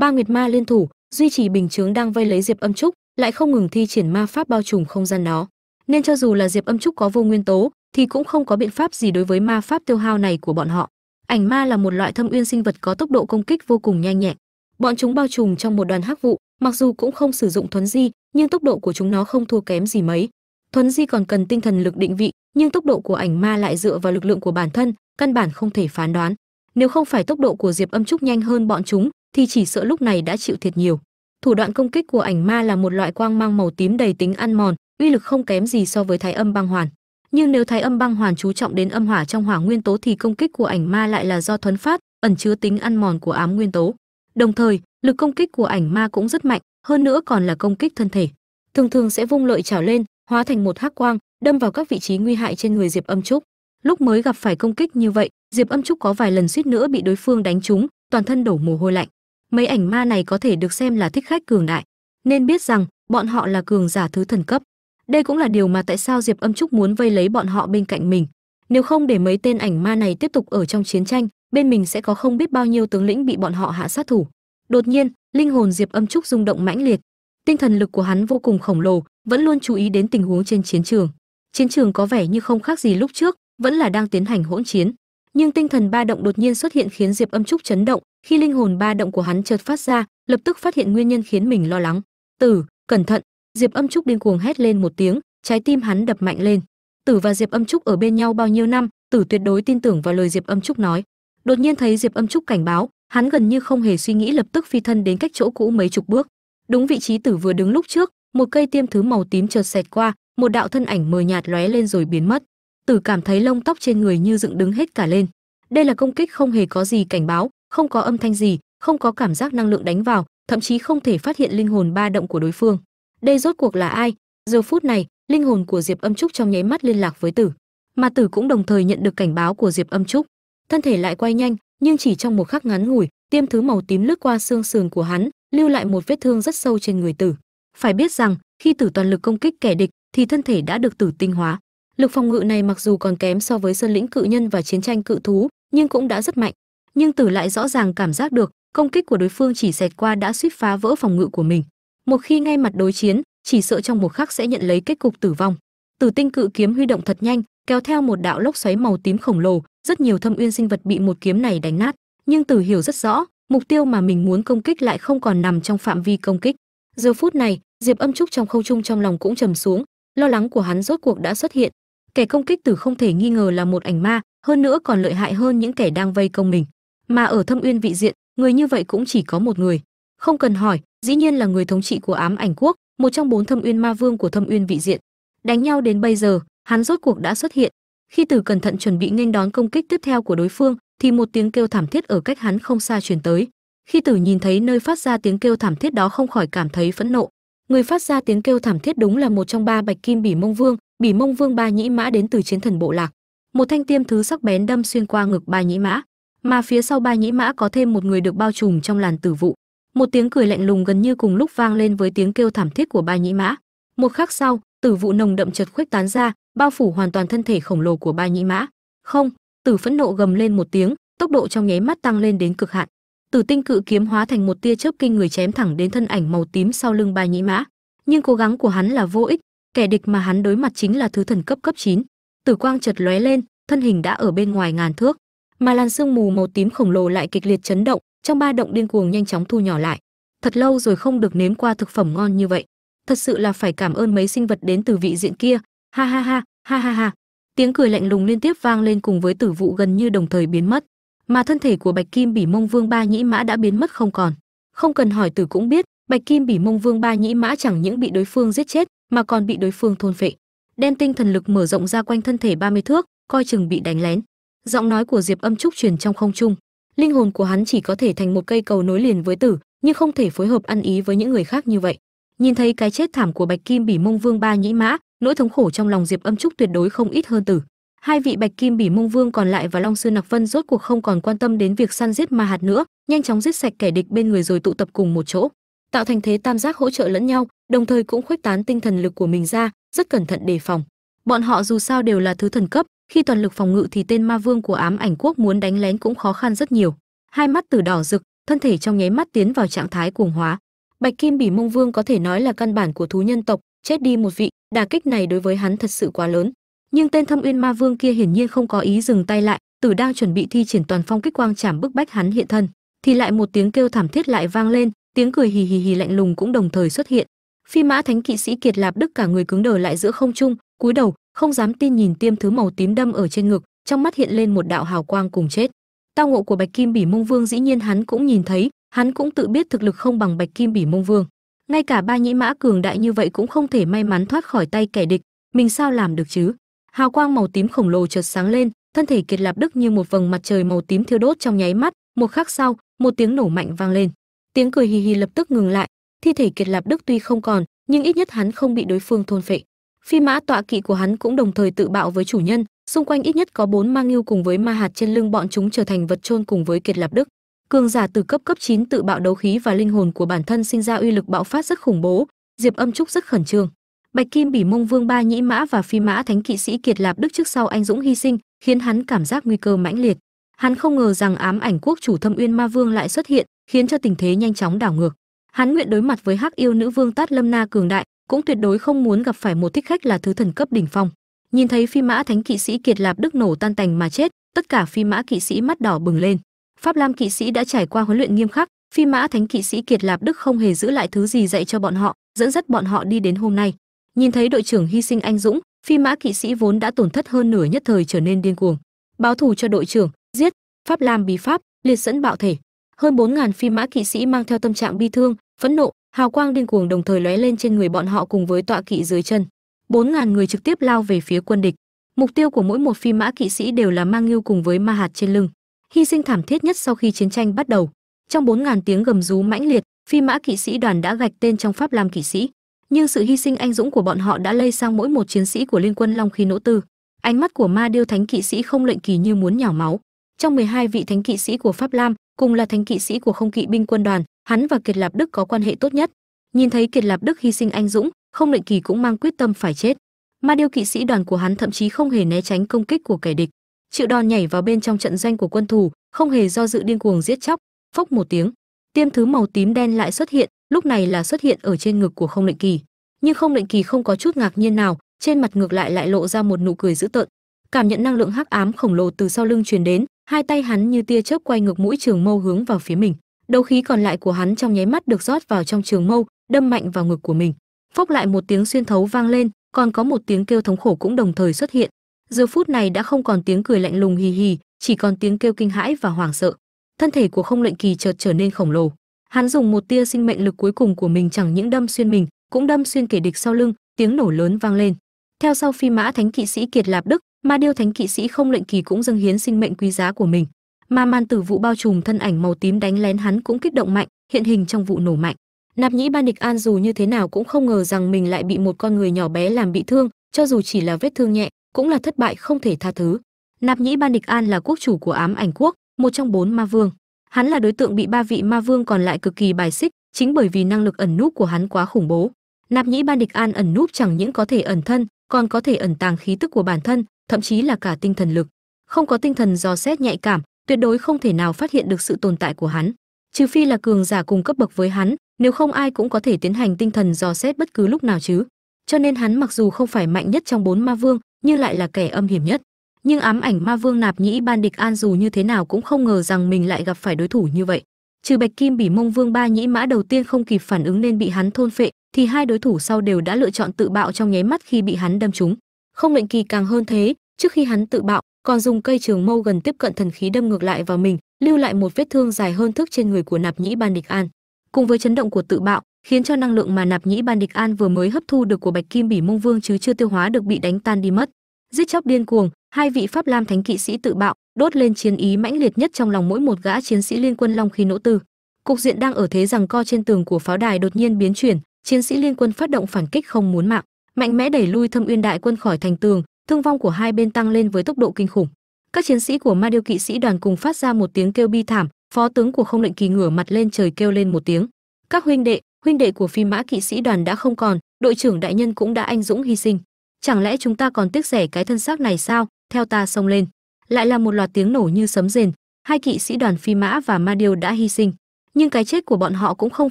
Ba nguyệt ma liên thủ, duy trì bình chướng đang vây lấy diệp âm trúc, lại không ngừng thi triển ma pháp bao trùm không gian nó. nên cho dù là diệp âm trúc có vô nguyên tố, thì cũng không có biện pháp gì đối với ma pháp tiêu hao này của bọn họ. Ảnh ma là một loại thâm uyên sinh vật có tốc độ công kích vô cùng nhanh nhẹn. Bọn chúng bao trùm trong một đoàn hắc vụ, mặc dù cũng không sử dụng thuấn di, nhưng tốc độ của chúng nó không thua kém gì mấy thuấn di còn cần tinh thần lực định vị, nhưng tốc độ của ảnh ma lại dựa vào lực lượng của bản thân, căn bản không thể phán đoán. Nếu không phải tốc độ của diệp âm trúc nhanh hơn bọn chúng, thì chỉ sợ lúc này đã chịu thiệt nhiều. Thủ đoạn công kích của ảnh ma là một loại quang mang màu tím đầy tính ăn mòn, uy lực không kém gì so với thái âm băng hoàn. Nhưng nếu thái âm băng hoàn chú trọng đến âm hỏa trong hỏa nguyên tố thì công kích của ảnh ma lại là do thuấn phát, ẩn chứa tính ăn mòn của ám nguyên tố. Đồng thời, lực công kích của ảnh ma cũng rất mạnh, hơn nữa còn là công kích thân thể. Thường thường sẽ vung lợi trào lên hóa thành một hắc quang, đâm vào các vị trí nguy hại trên người diệp âm trúc. Lúc mới gặp phải công kích như vậy, diệp âm trúc có vài lần suýt nữa bị đối phương đánh trúng, toàn thân đổ mồ hôi lạnh. Mấy ảnh ma này có thể được xem là thích khách cường đại, nên biết rằng bọn họ là cường giả thứ thần cấp. Đây cũng là điều mà tại sao diệp âm trúc muốn vây lấy bọn họ bên cạnh mình. Nếu không để mấy tên ảnh ma này tiếp tục ở trong chiến tranh, bên mình sẽ có không biết bao nhiêu tướng lĩnh bị bọn họ hạ sát thủ. Đột nhiên, linh hồn diệp âm trúc rung động mãnh liệt. Tinh thần lực của hắn vô cùng khổng lồ vẫn luôn chú ý đến tình huống trên chiến trường. Chiến trường có vẻ như không khác gì lúc trước, vẫn là đang tiến hành hỗn chiến. Nhưng tinh thần ba động đột nhiên xuất hiện khiến diệp âm trúc chấn động, khi linh hồn ba động của hắn chợt phát ra, lập tức phát hiện nguyên nhân khiến mình lo lắng. Tử, cẩn thận. Diệp âm trúc điên cuồng hét lên một tiếng, trái tim hắn đập mạnh lên. Tử và diệp âm trúc ở bên nhau bao nhiêu năm, tử tuyệt đối tin tưởng vào lời diệp âm trúc nói. Đột nhiên thấy diệp âm trúc cảnh báo, hắn gần như không hề suy nghĩ lập tức phi thân đến cách chỗ cũ mấy chục bước. Đúng vị trí tử vừa đứng lúc trước một cây tiêm thứ màu tím chợt xẹt qua, một đạo thân ảnh mờ nhạt lóe lên rồi biến mất. Tử cảm thấy lông tóc trên người như dựng đứng hết cả lên. Đây là công kích không hề có gì cảnh báo, không có âm thanh gì, không có cảm giác năng lượng đánh vào, thậm chí không thể phát hiện linh hồn ba động của đối phương. Đây rốt cuộc là ai? Giờ phút này, linh hồn của diệp âm trúc trong nháy mắt liên lạc với tử. Mà tử cũng đồng thời nhận được cảnh báo của diệp âm trúc. Thân thể lại quay nhanh, nhưng chỉ trong một khắc ngắn ngủi, tiêm thứ màu tím lướt qua xương sườn của hắn, lưu lại một vết thương rất sâu trên người tử phải biết rằng, khi tử toàn lực công kích kẻ địch, thì thân thể đã được tử tinh hóa. Lực phòng ngự này mặc dù còn kém so với sơn lĩnh cự nhân và chiến tranh cự thú, nhưng cũng đã rất mạnh. Nhưng tử lại rõ ràng cảm giác được, công kích của đối phương chỉ xẹt qua đã suýt phá vỡ phòng ngự của mình. Một khi ngay mặt đối chiến, chỉ sợ trong một khắc sẽ nhận lấy kết cục tử vong. Tử tinh cự kiếm huy động thật nhanh, kéo theo một đạo lốc xoáy màu tím khổng lồ, rất nhiều thâm uyên sinh vật bị một kiếm này đánh nát. Nhưng tử hiểu rất rõ, mục tiêu mà mình muốn công kích lại không còn nằm trong phạm vi công kích giờ phút này, diệp âm trúc trong khâu trung trong lòng cũng trầm xuống, lo lắng của hắn rốt cuộc đã xuất hiện. Kẻ công kích tử không thể nghi ngờ là một ảnh ma, hơn nữa còn lợi hại hơn những kẻ đang vây công mình. Mà ở thâm uyên vị diện, người như vậy cũng chỉ có một người. Không cần hỏi, dĩ nhiên là người thống trị của ám ảnh quốc, một trong bốn thâm uyên ma vương của thâm uyên vị diện. Đánh nhau đến bây giờ, hắn rốt cuộc đã xuất hiện. Khi tử cẩn thận chuẩn bị nghênh đón công kích tiếp theo của đối phương, thì một tiếng kêu thảm thiết ở cách hắn không xa truyền tới khi tử nhìn thấy nơi phát ra tiếng kêu thảm thiết đó không khỏi cảm thấy phẫn nộ. Người phát ra tiếng kêu thảm thiết đúng là một trong ba bạch kim bỉ mông vương, bỉ mông vương ba nhĩ mã đến từ chiến thần bộ lạc. Một thanh tiêm thứ sắc bén đâm xuyên qua ngực ba nhĩ mã, mà phía sau ba nhĩ mã có thêm một người được bao trùm trong làn tử vụ. Một tiếng cười lạnh lùng gần như cùng lúc vang lên với tiếng kêu thảm thiết của ba nhĩ mã. Một khắc sau, tử vụ nồng đậm chật khuếch tán ra, bao phủ hoàn toàn thân thể khổng lồ của ba nhĩ mã. Không, tử phẫn nộ gầm lên một tiếng, tốc độ trong nháy mắt tăng lên đến cực hạn tử tinh cự kiếm hóa thành một tia chớp kinh người chém thẳng đến thân ảnh màu tím sau lưng ba nhĩ mã. Nhưng cố gắng của hắn là vô ích, kẻ địch mà hắn đối mặt chính là thứ thần cấp cấp 9. tử quang chợt lóe lên, thân hình đã ở bên ngoài ngàn thước. Mà làn sương mù màu tím khổng lồ lại kịch liệt chấn động, trong ba động điên cuồng nhanh chóng thu nhỏ lại. Thật lâu rồi không được nếm qua thực phẩm ngon như vậy. Thật sự là phải cảm ơn mấy sinh vật đến từ vị diện kia. Ha ha ha ha ha ha. Tiếng cười lạnh lùng liên tiếp vang lên cùng với tử vụ gần như đồng thời biến mất mà thân thể của bạch kim bỉ mông vương ba nhĩ mã đã biến mất không còn. Không cần hỏi tử cũng biết, bạch kim bỉ mông vương ba nhĩ mã chẳng những bị đối phương giết chết, mà còn bị đối phương thôn phệ. Đem tinh thần lực mở rộng ra quanh thân thể 30 thước, coi chừng bị đánh lén. Giọng nói của diệp âm trúc truyền trong không trung. Linh hồn của hắn chỉ có thể thành một cây cầu nối liền với tử, nhưng không thể phối hợp ăn ý với những người khác như vậy. Nhìn thấy cái chết thảm của bạch kim bỉ mông vương ba nhĩ mã, nỗi thống khổ trong lòng diệp âm trúc tuyệt đối không ít hơn tử hai vị bạch kim bỉ mông vương còn lại và long sư nặc vân rốt cuộc không còn quan tâm đến việc săn giết ma hạt nữa, nhanh chóng giết sạch kẻ địch bên người rồi tụ tập cùng một chỗ, tạo thành thế tam giác hỗ trợ lẫn nhau, đồng thời cũng khuếch tán tinh thần lực của mình ra, rất cẩn thận đề phòng. Bọn họ dù sao đều là thứ thần cấp, khi toàn lực phòng ngự thì tên ma vương của ám ảnh quốc muốn đánh lén cũng khó khăn rất nhiều. Hai mắt từ đỏ rực, thân thể trong nháy mắt tiến vào trạng thái cuồng hóa. Bạch kim bỉ mông vương có thể nói là căn bản của thú nhân tộc, chết đi một vị, đả kích này đối với hắn thật sự quá lớn nhưng tên thâm uyên ma vương kia hiển nhiên không có ý dừng tay lại, tử đang chuẩn bị thi triển toàn phong kích quang chảm bức bách hắn hiện thân. Thì lại một tiếng kêu thảm thiết lại vang lên, tiếng cười hì hì hì lạnh lùng cũng đồng thời xuất hiện. Phi mã thánh kỵ sĩ kiệt lạp đức cả người cứng đờ lại giữa không trung, cúi đầu, không dám tin nhìn tiêm thứ màu tím đâm ở trên ngực, trong mắt hiện lên một đạo hào quang cùng chết. Tao ngộ của bạch kim bỉ mông vương dĩ nhiên hắn cũng nhìn thấy, hắn cũng tự biết thực lực không bằng bạch kim bỉ mông vương. Ngay cả ba nhĩ mã cường đại như vậy cũng không thể may mắn thoát khỏi tay kẻ địch, mình sao làm được chứ? Hào quang màu tím khổng lồ chợt sáng lên, thân thể kiệt lạp đức như một vầng mặt trời màu tím thiêu đốt trong nháy mắt, một khắc sau, một tiếng nổ mạnh vang lên. Tiếng cười hì hì lập tức ngừng lại. Thi thể kiệt lạp đức tuy không còn, nhưng ít nhất hắn không bị đối phương thôn phệ. Phi mã tọa kỵ của hắn cũng đồng thời tự bạo với chủ nhân, xung quanh ít nhất có bốn mang yêu cùng với ma hạt trên lưng bọn chúng trở thành vật chôn cùng với kiệt lạp đức cường giả từ cấp cấp 9 tự bạo đấu khí và linh hồn của bản thân sinh ra uy lực bạo phát rất khủng bố. Diệp âm trúc rất khẩn trương bạch kim bỉ mông vương ba nhĩ mã và phi mã thánh kỵ sĩ kiệt lạp đức trước sau anh dũng hy sinh, khiến hắn cảm giác nguy cơ mãnh liệt. Hắn không ngờ rằng ám ảnh quốc chủ thâm uyên ma vương lại xuất hiện, khiến cho tình thế nhanh chóng đảo ngược. Hắn nguyện đối mặt với hắc yêu nữ vương tát lâm na cường đại, cũng tuyệt đối không muốn gặp phải một thích khách là thứ thần cấp đỉnh phong. Nhìn thấy phi mã thánh kỵ sĩ kiệt lạp đức nổ tan tành mà chết, tất cả phi mã kỵ sĩ mắt đỏ bừng lên. Pháp lam kỵ sĩ đã trải qua huấn luyện nghiêm khắc, phi mã thánh kỵ sĩ kiệt lạp đức không hề giữ lại thứ gì dạy cho bọn họ, dẫn dắt bọn họ đi đến hôm nay nhìn thấy đội trưởng hy sinh anh dũng, phi mã kỵ sĩ vốn đã tổn thất hơn nửa nhất thời trở nên điên cuồng. Báo thù cho đội trưởng, giết, pháp lam bí pháp, liệt dẫn bạo thể. Hơn bốn ngàn phi mã kỵ sĩ mang theo tâm trạng bi thương, phẫn nộ, hào quang điên cuồng đồng thời lóe lên trên người bọn họ cùng với tọa kỵ dưới chân. Bốn ngàn người trực tiếp lao về phía quân địch. Mục tiêu của mỗi một phi mã kỵ sĩ đều là mang yêu cùng với ma hạt trên lưng. Hy sinh thảm thiết nhất sau khi chiến tranh bắt đầu. Trong bốn ngàn tiếng gầm rú mãnh liệt, phi mã kỵ sĩ đoàn đã gạch tên trong pháp lam kỵ sĩ nhưng sự hy sinh anh dũng của bọn họ đã lây sang mỗi một chiến sĩ của liên quân long khi nỗ tư. Ánh mắt của ma điêu thánh kỵ sĩ không lệnh kỳ như muốn nhào máu. Trong 12 vị thánh kỵ sĩ của pháp lam, cùng là thánh kỵ sĩ của không kỵ binh quân đoàn, hắn và kiệt lạp đức có quan hệ tốt nhất. Nhìn thấy kiệt lạp đức hy sinh anh dũng, không lệnh kỳ cũng mang quyết tâm phải chết. Ma điêu kỵ sĩ đoàn của hắn thậm chí không hề né tránh công kích của kẻ địch. Chịu đòn nhảy vào bên trong trận doanh của quân thù, không hề do dự điên cuồng giết chóc, phốc một tiếng. Tiêm thứ màu tím đen lại xuất hiện lúc này là xuất hiện ở trên ngực của không lệnh kỳ. Nhưng không lệnh kỳ không có chút ngạc nhiên nào, trên mặt ngược lại lại lộ ra một nụ cười dữ tợn. Cảm nhận năng lượng hắc ám khổng lồ từ sau lưng truyền đến, hai tay hắn như tia chớp quay ngược mũi trường mâu hướng vào phía mình. Đấu khí còn lại của hắn trong nháy mắt được rót vào trong trường mâu, đâm mạnh vào ngực của mình. Phốc lại một tiếng xuyên thấu vang lên, còn có một tiếng kêu thống khổ cũng đồng thời xuất hiện. Giờ phút này đã không còn tiếng cười lạnh lùng hì hì, chỉ còn tiếng kêu kinh hãi và hoảng sợ. Thân thể của không lệnh kỳ chợt trở nên khổng lồ hắn dùng một tia sinh mệnh lực cuối cùng của mình chẳng những đâm xuyên mình, cũng đâm xuyên kẻ địch sau lưng, tiếng nổ lớn vang lên. Theo sau phi mã thánh kỵ sĩ kiệt lạp đức, ma điêu thánh kỵ sĩ không lệnh kỳ cũng dâng hiến sinh mệnh quý giá của mình. Ma man tử vụ bao trùm thân ảnh màu tím đánh lén hắn cũng kích động mạnh, hiện hình trong vụ nổ mạnh. Nạp nhĩ ban địch an dù như thế nào cũng không ngờ rằng mình lại bị một con người nhỏ bé làm bị thương, cho dù chỉ là vết thương nhẹ, cũng là thất bại không thể tha thứ. Nạp nhĩ ban địch an là quốc chủ của ám ảnh quốc, một trong bốn ma vương hắn là đối tượng bị ba vị ma vương còn lại cực kỳ bài xích, chính bởi vì năng lực ẩn núp của hắn quá khủng bố. Nạp nhĩ ban địch an ẩn núp chẳng những có thể ẩn thân, còn có thể ẩn tàng khí tức của bản thân, thậm chí là cả tinh thần lực. Không có tinh thần dò xét nhạy cảm, tuyệt đối không thể nào phát hiện được sự tồn tại của hắn. Trừ phi là cường giả cùng cấp bậc với hắn, nếu không ai cũng có thể tiến hành tinh thần dò xét bất cứ lúc nào chứ. Cho nên hắn mặc dù không phải mạnh nhất trong bốn ma vương, nhưng lại là kẻ âm hiểm nhất nhưng ám ảnh ma vương nạp nhĩ ban địch an dù như thế nào cũng không ngờ rằng mình lại gặp phải đối thủ như vậy. Trừ bạch kim bỉ mông vương ba nhĩ mã đầu tiên không kịp phản ứng nên bị hắn thôn phệ, thì hai đối thủ sau đều đã lựa chọn tự bạo trong nháy mắt khi bị hắn đâm trúng. Không lệnh kỳ càng hơn thế, trước khi hắn tự bạo, còn dùng cây trường mâu gần tiếp cận thần khí đâm ngược lại vào mình, lưu lại một vết thương dài hơn thước trên người của nạp nhĩ ban địch an. Cùng với chấn động của tự bạo, khiến cho năng lượng mà nạp nhĩ ban địch an vừa mới hấp thu được của bạch kim bỉ mông vương chứ chưa tiêu hóa được bị đánh tan đi mất giết chóc điên cuồng, hai vị pháp lam thánh kỵ sĩ tự bạo, đốt lên chiến ý mãnh liệt nhất trong lòng mỗi một gã chiến sĩ liên quân long khi nỗ tư. Cục diện đang ở thế rằng co trên tường của pháo đài đột nhiên biến chuyển, chiến sĩ liên quân phát động phản kích không muốn mạng, mạnh mẽ đẩy lui thâm uyên đại quân khỏi thành tường, thương vong của hai bên tăng lên với tốc độ kinh khủng. Các chiến sĩ của ma điêu kỵ sĩ đoàn cùng phát ra một tiếng kêu bi thảm, phó tướng của không lệnh kỳ ngửa mặt lên trời kêu lên một tiếng. Các huynh đệ huynh đệ của phi mã kỵ sĩ đoàn đã không còn, đội trưởng đại nhân cũng đã anh dũng hy sinh chẳng lẽ chúng ta còn tiếc rẻ cái thân xác này sao? Theo ta xông lên. Lại là một loạt tiếng nổ như sấm rền. Hai kỵ sĩ đoàn phi mã và ma điêu đã hy sinh. Nhưng cái chết của bọn họ cũng không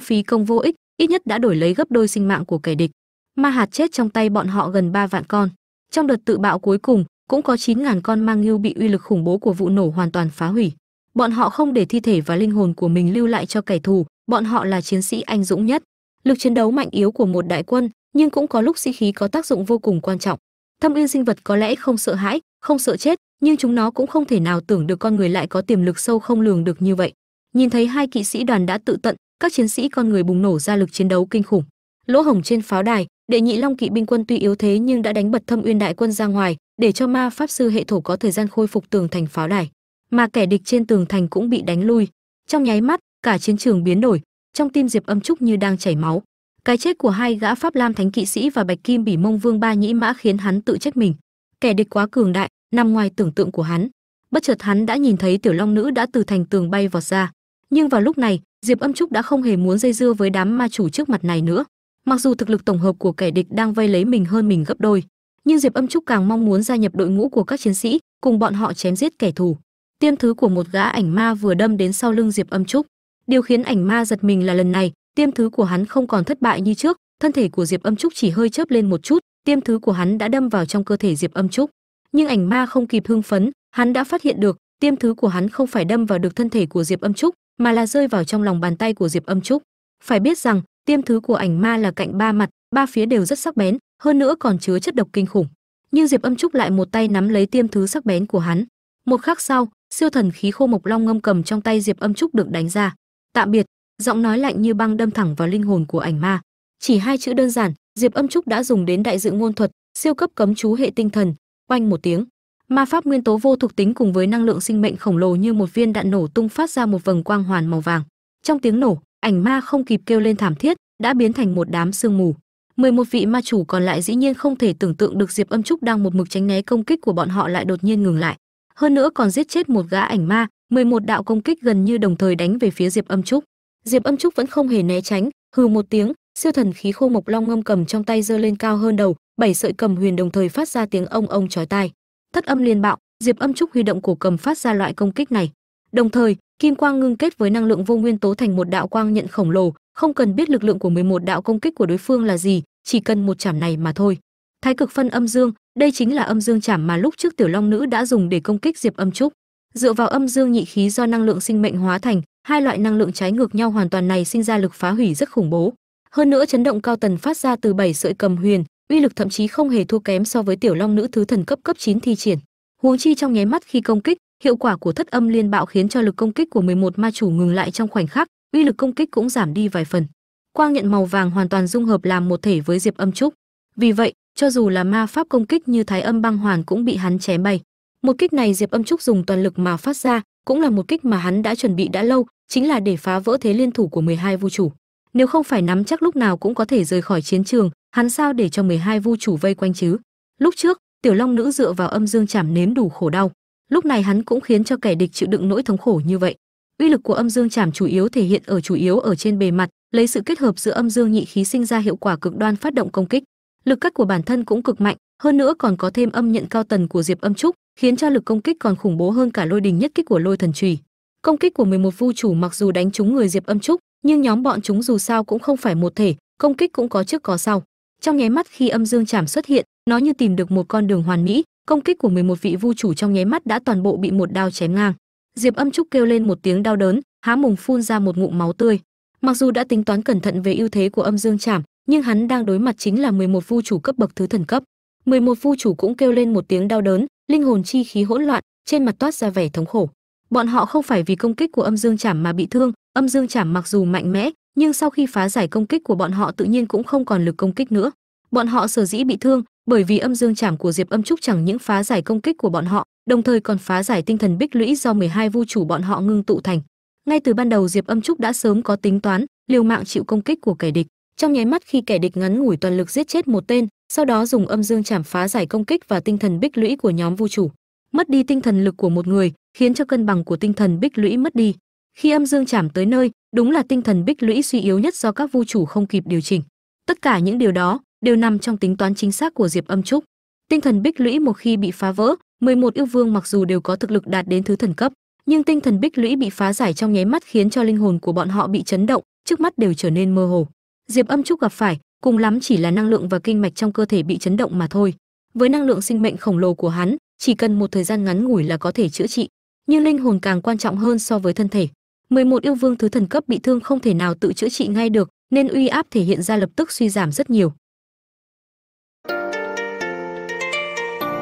phí công vô ích, ít nhất đã đổi lấy gấp đôi sinh mạng của kẻ địch. Ma hạt chết trong tay bọn họ gần ba vạn con. Trong đợt tự bạo cuối cùng, cũng có 9.000 con mang ngưu bị uy lực khủng bố của vụ nổ hoàn toàn phá hủy. Bọn họ không để thi thể và linh hồn của mình lưu lại cho kẻ thù, bọn họ là chiến sĩ anh dũng nhất. Lực chiến đấu mạnh yếu của một đại quân nhưng cũng có lúc sĩ khí có tác dụng vô cùng quan trọng. Thâm uyên sinh vật có lẽ không sợ hãi, không sợ chết, nhưng chúng nó cũng không thể nào tưởng được con người lại có tiềm lực sâu không lường được như vậy. Nhìn thấy hai kỵ sĩ đoàn đã tự tận, các chiến sĩ con người bùng nổ ra lực chiến đấu kinh khủng. Lỗ hổng trên pháo đài, đệ nhị long kỵ binh quân tuy yếu thế nhưng đã đánh bật thâm uyên đại quân ra ngoài, để cho ma pháp sư hệ thổ có thời gian khôi phục tường thành pháo đài. Mà kẻ địch trên tường thành cũng bị đánh lui. Trong nháy mắt, cả chiến trường biến đổi, trong tim diệp âm trúc như đang chảy máu cái chết của hai gã pháp lam thánh kỵ sĩ và bạch kim bỉ mông vương ba nhĩ mã khiến hắn tự trách mình. Kẻ địch quá cường đại, nằm ngoài tưởng tượng của hắn. Bất chợt hắn đã nhìn thấy tiểu long nữ đã từ thành tường bay vọt ra. Nhưng vào lúc này, diệp âm trúc đã không hề muốn dây dưa với đám ma chủ trước mặt này nữa. Mặc dù thực lực tổng hợp của kẻ địch đang vây lấy mình hơn mình gấp đôi, nhưng diệp âm trúc càng mong muốn gia nhập đội ngũ của các chiến sĩ, cùng bọn họ chém giết kẻ thù. Tiêm thứ của một gã ảnh ma vừa đâm đến sau lưng diệp âm trúc. Điều khiến ảnh ma giật mình là lần này tiêm thứ của hắn không còn thất bại như trước, thân thể của diệp âm trúc chỉ hơi chớp lên một chút, tiêm thứ của hắn đã đâm vào trong cơ thể diệp âm trúc. Nhưng ảnh ma không kịp hưng phấn, hắn đã phát hiện được, tiêm thứ của hắn không phải đâm vào được thân thể của diệp âm trúc, mà là rơi vào trong lòng bàn tay của diệp âm trúc. Phải biết rằng, tiêm thứ của ảnh ma là cạnh ba mặt, ba phía đều rất sắc bén, hơn nữa còn chứa chất độc kinh khủng. Nhưng diệp âm trúc lại một tay nắm lấy tiêm thứ sắc bén của hắn. Một khắc sau, siêu thần khí khô mộc long ngâm cầm trong tay diệp âm trúc được đánh ra. Tạm biệt giọng nói lạnh như băng đâm thẳng vào linh hồn của ảnh ma. Chỉ hai chữ đơn giản, diệp âm trúc đã dùng đến đại dự ngôn thuật, siêu cấp cấm chú hệ tinh thần, oanh một tiếng. Ma pháp nguyên tố vô thuộc tính cùng với năng lượng sinh mệnh khổng lồ như một viên đạn nổ tung phát ra một vầng quang hoàn màu vàng. Trong tiếng nổ, ảnh ma không kịp kêu lên thảm thiết, đã biến thành một đám sương mù. 11 vị ma chủ còn lại dĩ nhiên không thể tưởng tượng được diệp âm trúc đang một mực tránh né công kích của bọn họ lại đột nhiên ngừng lại. Hơn nữa còn giết chết một gã ảnh ma 11 đạo công kích gần như đồng thời đánh về phía diệp âm trúc diệp âm trúc vẫn không hề né tránh, hừ một tiếng, siêu thần khí khô mộc long ngâm cầm trong tay giơ lên cao hơn đầu, bảy sợi cầm huyền đồng thời phát ra tiếng ông ông chói tai. Thất âm liên bạo, diệp âm trúc huy động cổ cầm phát ra loại công kích này. Đồng thời, kim quang ngưng kết với năng lượng vô nguyên tố thành một đạo quang nhận khổng lồ, không cần biết lực lượng của 11 đạo công kích của đối phương là gì, chỉ cần một chảm này mà thôi. Thái cực phân âm dương, đây chính là âm dương chảm mà lúc trước tiểu long nữ đã dùng để công kích diệp âm trúc. Dựa vào âm dương nhị khí do năng lượng sinh mệnh hóa thành hai loại năng lượng trái ngược nhau hoàn toàn này sinh ra lực phá hủy rất khủng bố. Hơn nữa chấn động cao tần phát ra từ bảy sợi cầm huyền, uy lực thậm chí không hề thua kém so với tiểu long nữ thứ thần cấp cấp 9 thi triển. Huống chi trong nháy mắt khi công kích, hiệu quả của thất âm liên bạo khiến cho lực công kích của 11 ma chủ ngừng lại trong khoảnh khắc, uy lực công kích cũng giảm đi vài phần. Quang nhận màu vàng hoàn toàn dung hợp làm một thể với diệp âm trúc. Vì vậy, cho dù là ma pháp công kích như thái âm băng hoàn cũng bị hắn chém bay. Một kích này diệp âm trúc dùng toàn lực mà phát ra cũng là một kích mà hắn đã chuẩn bị đã lâu, chính là để phá vỡ thế liên thủ của 12 vu chủ. Nếu không phải nắm chắc lúc nào cũng có thể rời khỏi chiến trường, hắn sao để cho 12 vu chủ vây quanh chứ? Lúc trước, tiểu long nữ dựa vào âm dương chảm nếm đủ khổ đau. Lúc này hắn cũng khiến cho kẻ địch chịu đựng nỗi thống khổ như vậy. Uy lực của âm dương chảm chủ yếu thể hiện ở chủ yếu ở trên bề mặt, lấy sự kết hợp giữa âm dương nhị khí sinh ra hiệu quả cực đoan phát động công kích. Lực cắt của bản thân cũng cực mạnh hơn nữa còn có thêm âm nhận cao tần của diệp âm trúc, khiến cho lực công kích còn khủng bố hơn cả lôi đình nhất kích của lôi thần trùy công kích của 11 vu chủ mặc dù đánh trúng người diệp âm trúc, nhưng nhóm bọn chúng dù sao cũng không phải một thể, công kích cũng có trước có sau. Trong nháy mắt khi âm dương chảm xuất hiện, nó như tìm được một con đường hoàn mỹ, công kích của 11 vị vu chủ trong nháy mắt đã toàn bộ bị một đao chém ngang. Diệp âm trúc kêu lên một tiếng đau đớn, há mồm phun ra một ngụm máu tươi. Mặc dù đã tính toán cẩn thận về ưu thế của âm dương chảm, nhưng hắn đang đối mặt chính là 11 vu chủ cấp bậc thứ thần cấp. 11 phu chủ cũng kêu lên một tiếng đau đớn, linh hồn chi khí hỗn loạn, trên mặt toát ra vẻ thống khổ. Bọn họ không phải vì công kích của âm dương chảm mà bị thương, âm dương chảm mặc dù mạnh mẽ, nhưng sau khi phá giải công kích của bọn họ tự nhiên cũng không còn lực công kích nữa. Bọn họ sở dĩ bị thương, bởi vì âm dương chảm của diệp âm trúc chẳng những phá giải công kích của bọn họ, đồng thời còn phá giải tinh thần bích lũy do 12 vu chủ bọn họ ngưng tụ thành. Ngay từ ban đầu diệp âm trúc đã sớm có tính toán, liều mạng chịu công kích của kẻ địch. Trong nháy mắt khi kẻ địch ngắn ngủi toàn lực giết chết một tên sau đó dùng âm dương chảm phá giải công kích và tinh thần bích lũy của nhóm vu chủ. Mất đi tinh thần lực của một người khiến cho cân bằng của tinh thần bích lũy mất đi. Khi âm dương chảm tới nơi, đúng là tinh thần bích lũy suy yếu nhất do các vu chủ không kịp điều chỉnh. Tất cả những điều đó đều nằm trong tính toán chính xác của diệp âm trúc. Tinh thần bích lũy một khi bị phá vỡ 11 yêu vương mặc dù đều có thực lực đạt đến thứ thần cấp, nhưng tinh thần bích lũy bị phá giải trong nháy mắt khiến cho linh hồn của bọn họ bị chấn động, trước mắt đều trở nên mơ hồ. Diệp âm trúc gặp phải cùng lắm chỉ là năng lượng và kinh mạch trong cơ thể bị chấn động mà thôi. Với năng lượng sinh mệnh khổng lồ của hắn, chỉ cần một thời gian ngắn ngủi là có thể chữa trị. Nhưng linh hồn càng quan trọng hơn so với thân thể. 11 yêu vương thứ thần cấp bị thương không thể nào tự chữa trị ngay được, nên uy áp thể hiện ra lập tức suy giảm rất nhiều.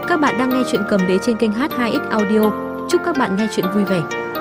Các bạn đang nghe chuyện cầm đế trên kênh h2x audio. Chúc các bạn nghe chuyện vui vẻ.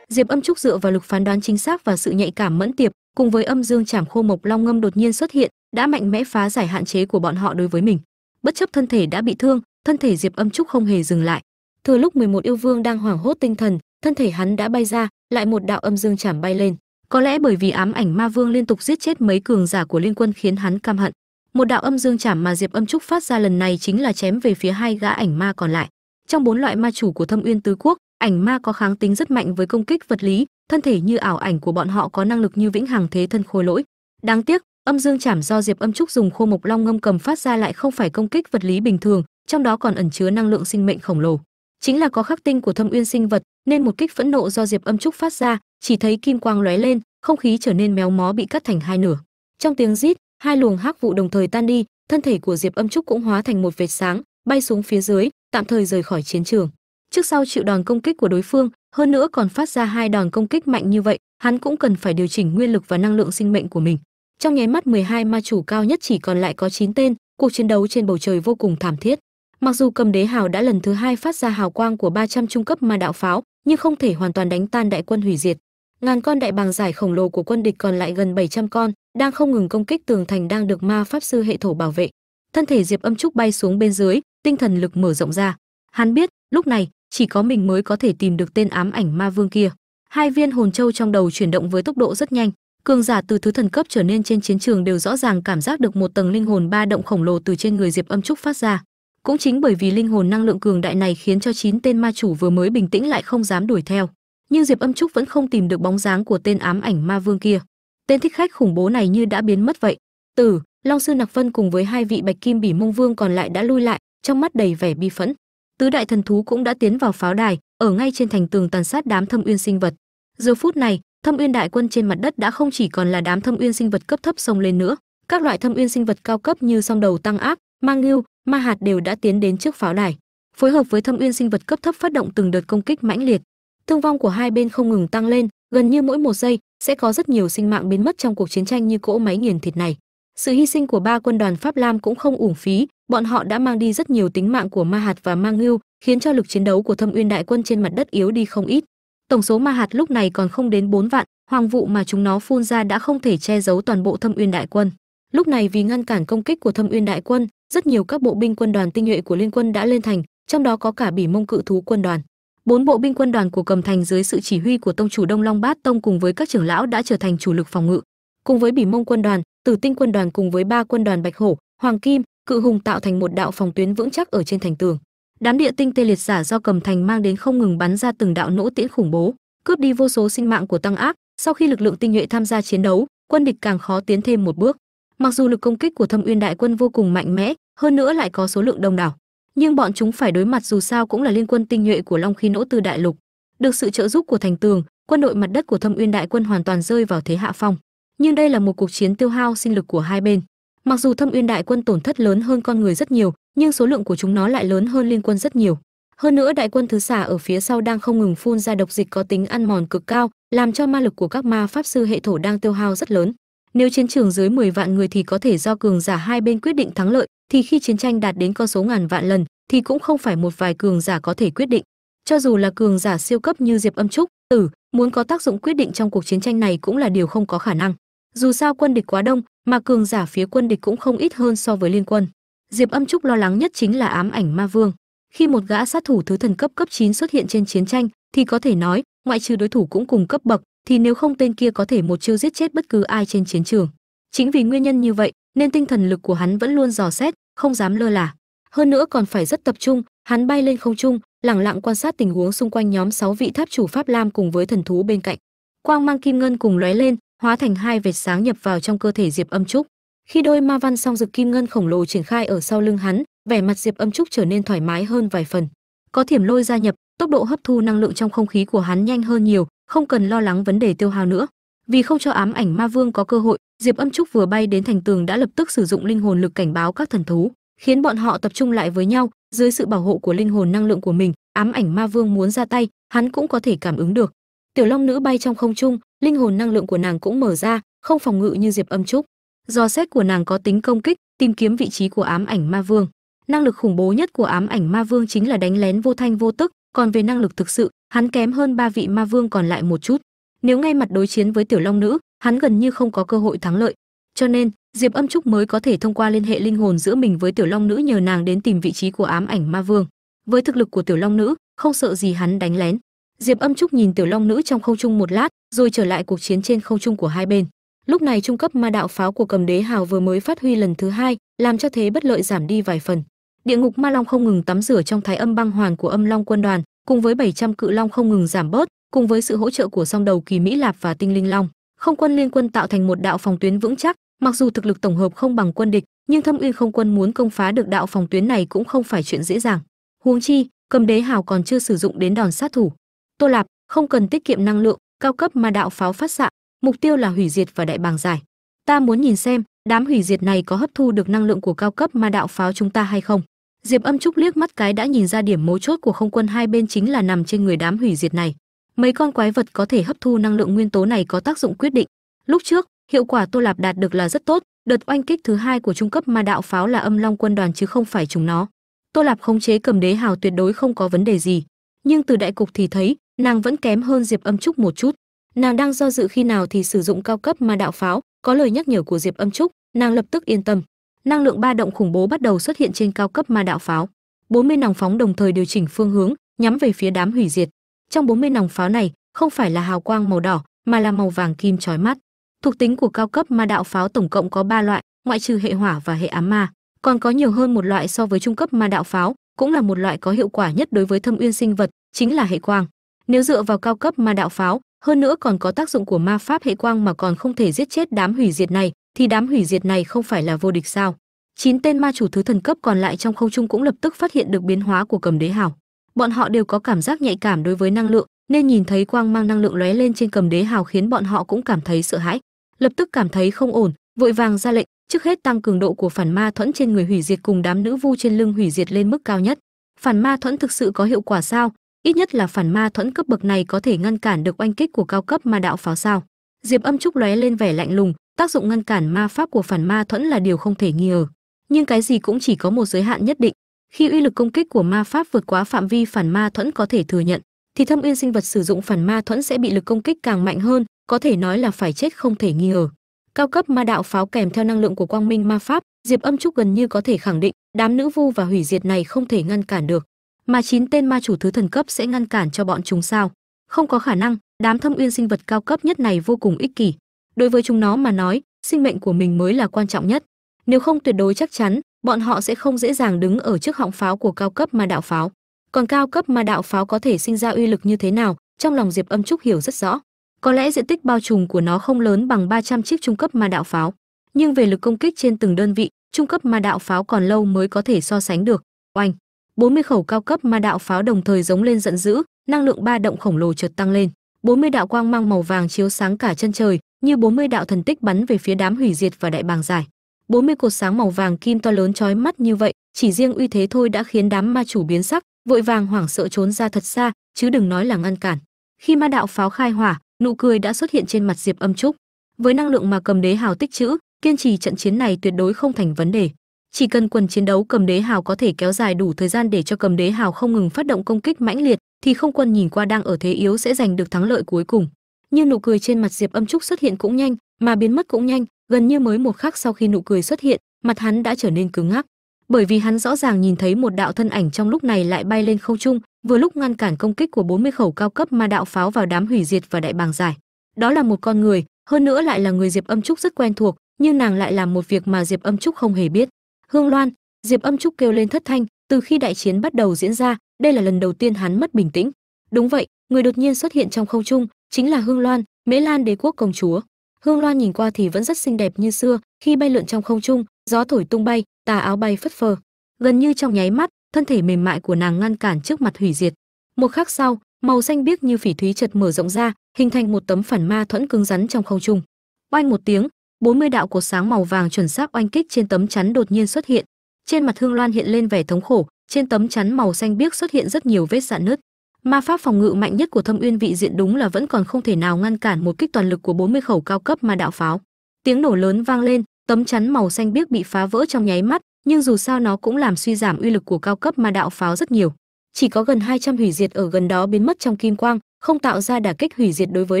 Diệp Âm Trúc dựa vào lực phán đoán chính xác và sự nhạy cảm mẫn tiệp, cùng với âm dương chảm khô mộc long ngâm đột nhiên xuất hiện, đã mạnh mẽ phá giải hạn chế của bọn họ đối với mình. Bất chấp thân thể đã bị thương, thân thể Diệp Âm Trúc không hề dừng lại. Thừa lúc 11 yêu vương đang hoảng hốt tinh thần, thân thể hắn đã bay ra, lại một đạo âm dương chảm bay lên. Có lẽ bởi vì ám ảnh ma vương liên tục giết chết mấy cường giả của liên quân khiến hắn căm hận. Một đạo âm dương chảm mà Diệp Âm Trúc phát ra lần này chính là chém về phía hai gã ảnh ma còn lại. Trong bốn loại ma chủ của Thâm Uyên tứ quốc, ảnh ma có kháng tính rất mạnh với công kích vật lý, thân thể như ảo ảnh của bọn họ có năng lực như vĩnh hằng thế thân khôi lỗi. Đáng tiếc, âm dương chảm do diệp âm trúc dùng khô mộc long ngâm cầm phát ra lại không phải công kích vật lý bình thường, trong đó còn ẩn chứa năng lượng sinh mệnh khổng lồ. Chính là có khắc tinh của thâm uyên sinh vật, nên một kích phẫn nộ do diệp âm trúc phát ra, chỉ thấy kim quang lóe lên, không khí trở nên méo mó bị cắt thành hai nửa. Trong tiếng rít, hai luồng hắc vụ đồng thời tan đi, thân thể của diệp âm trúc cũng hóa thành một vệt sáng, bay xuống phía dưới, tạm thời rời khỏi chiến trường trước sau chịu đòn công kích của đối phương, hơn nữa còn phát ra hai đòn công kích mạnh như vậy, hắn cũng cần phải điều chỉnh nguyên lực và năng lượng sinh mệnh của mình. Trong nháy mắt 12 ma chủ cao nhất chỉ còn lại có 9 tên, cuộc chiến đấu trên bầu trời vô cùng thảm thiết. Mặc dù cầm đế hào đã lần thứ hai phát ra hào quang của 300 trung cấp ma đạo pháo, nhưng không thể hoàn toàn đánh tan đại quân hủy diệt. Ngàn con đại bàng giải khổng lồ của quân địch còn lại gần 700 con, đang không ngừng công kích tường thành đang được ma pháp sư hệ thổ bảo vệ. Thân thể diệp âm trúc bay xuống bên dưới, tinh thần lực mở rộng ra. Hắn biết, lúc này chỉ có mình mới có thể tìm được tên ám ảnh ma vương kia. Hai viên hồn châu trong đầu chuyển động với tốc độ rất nhanh, cường giả từ thứ thần cấp trở nên trên chiến trường đều rõ ràng cảm giác được một tầng linh hồn ba động khổng lồ từ trên người diệp âm trúc phát ra. Cũng chính bởi vì linh hồn năng lượng cường đại này khiến cho chín tên ma chủ vừa mới bình tĩnh lại không dám đuổi theo. Nhưng diệp âm trúc vẫn không tìm được bóng dáng của tên ám ảnh ma vương kia. Tên thích khách khủng bố này như đã biến mất vậy. Tử long sư nặc vân cùng với hai vị bạch kim bỉ mông vương còn lại đã lui lại, trong mắt đầy vẻ bi phẫn tứ đại thần thú cũng đã tiến vào pháo đài, ở ngay trên thành tường tàn sát đám thâm uyên sinh vật. Giờ phút này, thâm uyên đại quân trên mặt đất đã không chỉ còn là đám thâm uyên sinh vật cấp thấp xông lên nữa, các loại thâm uyên sinh vật cao cấp như song đầu tăng ác, mang ngưu ma hạt đều đã tiến đến trước pháo đài. Phối hợp với thâm uyên sinh vật cấp thấp phát động từng đợt công kích mãnh liệt. Thương vong của hai bên không ngừng tăng lên, gần như mỗi một giây sẽ có rất nhiều sinh mạng biến mất trong cuộc chiến tranh như cỗ máy nghiền thịt này. Sự hy sinh của ba quân đoàn pháp lam cũng không uổng phí bọn họ đã mang đi rất nhiều tính mạng của ma hạt và ma ngưu, khiến cho lực chiến đấu của thâm uyên đại quân trên mặt đất yếu đi không ít. Tổng số ma hạt lúc này còn không đến 4 vạn, hoàng vụ mà chúng nó phun ra đã không thể che giấu toàn bộ thâm uyên đại quân. Lúc này vì ngăn cản công kích của thâm uyên đại quân, rất nhiều các bộ binh quân đoàn tinh nhuệ của liên quân đã lên thành, trong đó có cả bỉ mông cự thú quân đoàn. Bốn bộ binh quân đoàn của cầm thành dưới sự chỉ huy của tông chủ đông long bát tông cùng với các trưởng lão đã trở thành chủ lực phòng ngự. Cùng với bỉ mông quân đoàn, tử tinh quân đoàn cùng với ba quân đoàn bạch hổ, hoàng kim cự hùng tạo thành một đạo phòng tuyến vững chắc ở trên thành tường. Đám địa tinh tê liệt giả do cầm thành mang đến không ngừng bắn ra từng đạo nỗ tiễn khủng bố, cướp đi vô số sinh mạng của tăng ác. Sau khi lực lượng tinh nhuệ tham gia chiến đấu, quân địch càng khó tiến thêm một bước. Mặc dù lực công kích của thâm uyên đại quân vô cùng mạnh mẽ, hơn nữa lại có số lượng đông đảo, nhưng bọn chúng phải đối mặt dù sao cũng là liên quân tinh nhuệ của long khí nỗ từ đại lục. Được sự trợ giúp của thành tường, quân đội mặt đất của thâm uyên đại quân hoàn toàn rơi vào thế hạ phong. Nhưng đây là một cuộc chiến tiêu hao sinh lực của hai bên mặc dù thâm uyên đại quân tổn thất lớn hơn con người rất nhiều, nhưng số lượng của chúng nó lại lớn hơn liên quân rất nhiều. Hơn nữa đại quân thứ xả ở phía sau đang không ngừng phun ra độc dịch có tính ăn mòn cực cao, làm cho ma lực của các ma pháp sư hệ thổ đang tiêu hao rất lớn. Nếu chiến trường dưới 10 vạn người thì có thể do cường giả hai bên quyết định thắng lợi, thì khi chiến tranh đạt đến con số ngàn vạn lần, thì cũng không phải một vài cường giả có thể quyết định. Cho dù là cường giả siêu cấp như diệp âm trúc tử muốn có tác dụng quyết định trong cuộc chiến tranh này cũng là điều không có khả năng. Dù sao quân địch quá đông mà cường giả phía quân địch cũng không ít hơn so với liên quân. Diệp âm trúc lo lắng nhất chính là ám ảnh ma vương. Khi một gã sát thủ thứ thần cấp cấp 9 xuất hiện trên chiến tranh, thì có thể nói, ngoại trừ đối thủ cũng cùng cấp bậc, thì nếu không tên kia có thể một chiêu giết chết bất cứ ai trên chiến trường. Chính vì nguyên nhân như vậy, nên tinh thần lực của hắn vẫn luôn dò xét, không dám lơ là. Hơn nữa còn phải rất tập trung, hắn bay lên không trung, lẳng lặng quan sát tình huống xung quanh nhóm 6 vị tháp chủ pháp lam cùng với thần thú bên cạnh. Quang mang kim ngân cùng lóe lên hóa thành hai vệt sáng nhập vào trong cơ thể diệp âm trúc. Khi đôi ma văn song dực kim ngân khổng lồ triển khai ở sau lưng hắn, vẻ mặt diệp âm trúc trở nên thoải mái hơn vài phần. Có thiểm lôi gia nhập, tốc độ hấp thu năng lượng trong không khí của hắn nhanh hơn nhiều, không cần lo lắng vấn đề tiêu hao nữa. Vì không cho ám ảnh ma vương có cơ hội, diệp âm trúc vừa bay đến thành tường đã lập tức sử dụng linh hồn lực cảnh báo các thần thú, khiến bọn họ tập trung lại với nhau. Dưới sự bảo hộ của linh hồn năng lượng của mình, ám ảnh ma vương muốn ra tay, hắn cũng có thể cảm ứng được tiểu long nữ bay trong không trung, linh hồn năng lượng của nàng cũng mở ra, không phòng ngự như diệp âm trúc. Do xét của nàng có tính công kích, tìm kiếm vị trí của ám ảnh ma vương. Năng lực khủng bố nhất của ám ảnh ma vương chính là đánh lén vô thanh vô tức, còn về năng lực thực sự, hắn kém hơn ba vị ma vương còn lại một chút. Nếu ngay mặt đối chiến với tiểu long nữ, hắn gần như không có cơ hội thắng lợi. Cho nên, diệp âm trúc mới có thể thông qua liên hệ linh hồn giữa mình với tiểu long nữ nhờ nàng đến tìm vị trí của ám ảnh ma vương. Với thực lực của tiểu long nữ, không sợ gì hắn đánh lén diệp âm trúc nhìn tiểu long nữ trong không trung một lát, rồi trở lại cuộc chiến trên không trung của hai bên. Lúc này trung cấp ma đạo pháo của cầm đế hào vừa mới phát huy lần thứ hai, làm cho thế bất lợi giảm đi vài phần. Địa ngục ma long không ngừng tắm rửa trong thái âm băng hoàn của âm long quân đoàn, cùng với 700 cự long không ngừng giảm bớt, cùng với sự hỗ trợ của song đầu kỳ mỹ lạp và tinh linh long. Không quân liên quân tạo thành một đạo phòng tuyến vững chắc, mặc dù thực lực tổng hợp không bằng quân địch, nhưng thâm uyên không quân muốn công phá được đạo phòng tuyến này cũng không phải chuyện dễ dàng. Huống chi, cầm đế hào còn chưa sử dụng đến đòn sát thủ tô lạp, không cần tiết kiệm năng lượng, cao cấp mà đạo pháo phát xạ, mục tiêu là hủy diệt và đại bàng giải. Ta muốn nhìn xem, đám hủy diệt này có hấp thu được năng lượng của cao cấp ma đạo pháo chúng ta hay không. Diệp âm trúc liếc mắt cái đã nhìn ra điểm mấu chốt của không quân hai bên chính là nằm trên người đám hủy diệt này. Mấy con quái vật có thể hấp thu năng lượng nguyên tố này có tác dụng quyết định. Lúc trước, hiệu quả tô lạp đạt được là rất tốt, đợt oanh kích thứ hai của trung cấp ma đạo pháo là âm long quân đoàn chứ không phải chúng nó. Tô lạp khống chế cầm đế hào tuyệt đối không có vấn đề gì. Nhưng từ đại cục thì thấy nàng vẫn kém hơn diệp âm trúc một chút. Nàng đang do dự khi nào thì sử dụng cao cấp ma đạo pháo, có lời nhắc nhở của diệp âm trúc, nàng lập tức yên tâm. Năng lượng ba động khủng bố bắt đầu xuất hiện trên cao cấp ma đạo pháo. 40 nòng phóng đồng thời điều chỉnh phương hướng, nhắm về phía đám hủy diệt. Trong 40 nòng pháo này, không phải là hào quang màu đỏ, mà là màu vàng kim chói mắt. Thuộc tính của cao cấp ma đạo pháo tổng cộng có 3 loại, ngoại trừ hệ hỏa và hệ ám ma, còn có nhiều hơn một loại so với trung cấp ma đạo pháo, cũng là một loại có hiệu quả nhất đối với thâm uyên sinh vật, chính là hệ quang nếu dựa vào cao cấp ma đạo pháo, hơn nữa còn có tác dụng của ma pháp hệ quang mà còn không thể giết chết đám hủy diệt này, thì đám hủy diệt này không phải là vô địch sao? Chín tên ma chủ thứ thần cấp còn lại trong không trung cũng lập tức phát hiện được biến hóa của cầm đế hào. Bọn họ đều có cảm giác nhạy cảm đối với năng lượng, nên nhìn thấy quang mang năng lượng lóe lên trên cầm đế hào khiến bọn họ cũng cảm thấy sợ hãi. Lập tức cảm thấy không ổn, vội vàng ra lệnh, trước hết tăng cường độ của phản ma thuẫn trên người hủy diệt cùng đám nữ vu trên lưng hủy diệt lên mức cao nhất. Phản ma thuẫn thực sự có hiệu quả sao? Ít nhất là phản ma thuẫn cấp bậc này có thể ngăn cản được oanh kích của cao cấp ma đạo pháo sao. Diệp âm trúc lóe lên vẻ lạnh lùng, tác dụng ngăn cản ma pháp của phản ma thuẫn là điều không thể nghi ngờ. Nhưng cái gì cũng chỉ có một giới hạn nhất định. Khi uy lực công kích của ma pháp vượt quá phạm vi phản ma thuẫn có thể thừa nhận, thì thâm uyên sinh vật sử dụng phản ma thuẫn sẽ bị lực công kích càng mạnh hơn, có thể nói là phải chết không thể nghi ngờ. Cao cấp ma đạo pháo kèm theo năng lượng của quang minh ma pháp, diệp âm trúc gần như có thể khẳng định, đám nữ vu và hủy diệt này không thể ngăn cản được mà chín tên ma chủ thứ thần cấp sẽ ngăn cản cho bọn chúng sao? Không có khả năng, đám thâm uyên sinh vật cao cấp nhất này vô cùng ích kỷ. Đối với chúng nó mà nói, sinh mệnh của mình mới là quan trọng nhất. Nếu không tuyệt đối chắc chắn, bọn họ sẽ không dễ dàng đứng ở trước họng pháo của cao cấp ma đạo pháo. Còn cao cấp ma đạo pháo có thể sinh ra uy lực như thế nào, trong lòng diệp âm trúc hiểu rất rõ. Có lẽ diện tích bao trùm của nó không lớn bằng 300 chiếc trung cấp ma đạo pháo. Nhưng về lực công kích trên từng đơn vị, trung cấp ma đạo pháo còn lâu mới có thể so sánh được. Oanh! 40 khẩu cao cấp ma đạo pháo đồng thời giống lên giận dữ, năng lượng ba động khổng lồ chợt tăng lên. 40 đạo quang mang màu vàng chiếu sáng cả chân trời, như 40 đạo thần tích bắn về phía đám hủy diệt và đại bàng giải. 40 cột sáng màu vàng kim to lớn chói mắt như vậy, chỉ riêng uy thế thôi đã khiến đám ma chủ biến sắc, vội vàng hoảng sợ trốn ra thật xa, chứ đừng nói là ngăn cản. Khi ma đạo pháo khai hỏa, nụ cười đã xuất hiện trên mặt diệp âm trúc. Với năng lượng mà cầm đế hào tích trữ, kiên trì trận chiến này tuyệt đối không thành vấn đề chỉ cần quần chiến đấu cầm đế hào có thể kéo dài đủ thời gian để cho cầm đế hào không ngừng phát động công kích mãnh liệt, thì không quân nhìn qua đang ở thế yếu sẽ giành được thắng lợi cuối cùng. Nhưng nụ cười trên mặt diệp âm trúc xuất hiện cũng nhanh, mà biến mất cũng nhanh, gần như mới một khắc sau khi nụ cười xuất hiện, mặt hắn đã trở nên cứng ngắc. Bởi vì hắn rõ ràng nhìn thấy một đạo thân ảnh trong lúc này lại bay lên không trung, vừa lúc ngăn cản công kích của 40 khẩu cao cấp ma đạo pháo vào đám hủy diệt và đại bàng giải. Đó là một con người, hơn nữa lại là người diệp âm trúc rất quen thuộc, nhưng nàng lại làm một việc mà diệp âm trúc không hề biết hương loan, diệp âm trúc kêu lên thất thanh, từ khi đại chiến bắt đầu diễn ra, đây là lần đầu tiên hắn mất bình tĩnh. Đúng vậy, người đột nhiên xuất hiện trong không trung, chính là hương loan, mễ lan đế quốc công chúa. Hương loan nhìn qua thì vẫn rất xinh đẹp như xưa, khi bay lượn trong không trung, gió thổi tung bay, tà áo bay phất phơ. Gần như trong nháy mắt, thân thể mềm mại của nàng ngăn cản trước mặt hủy diệt. Một khắc sau, màu xanh biếc như phỉ thúy chợt mở rộng ra, hình thành một tấm phản ma thuẫn cứng rắn trong không trung. Oanh một tiếng 40 đạo cột sáng màu vàng chuẩn xác oanh kích trên tấm chắn đột nhiên xuất hiện. Trên mặt hương loan hiện lên vẻ thống khổ, trên tấm chắn màu xanh biếc xuất hiện rất nhiều vết rạn nứt. Ma pháp phòng ngự mạnh nhất của thâm uyên vị diện đúng là vẫn còn không thể nào ngăn cản một kích toàn lực của 40 khẩu cao cấp ma đạo pháo. Tiếng nổ lớn vang lên, tấm chắn màu xanh biếc bị phá vỡ trong nháy mắt, nhưng dù sao nó cũng làm suy giảm uy lực của cao cấp ma đạo pháo rất nhiều. Chỉ có gần 200 hủy diệt ở gần đó biến mất trong kim quang, không tạo ra đả kích hủy diệt đối với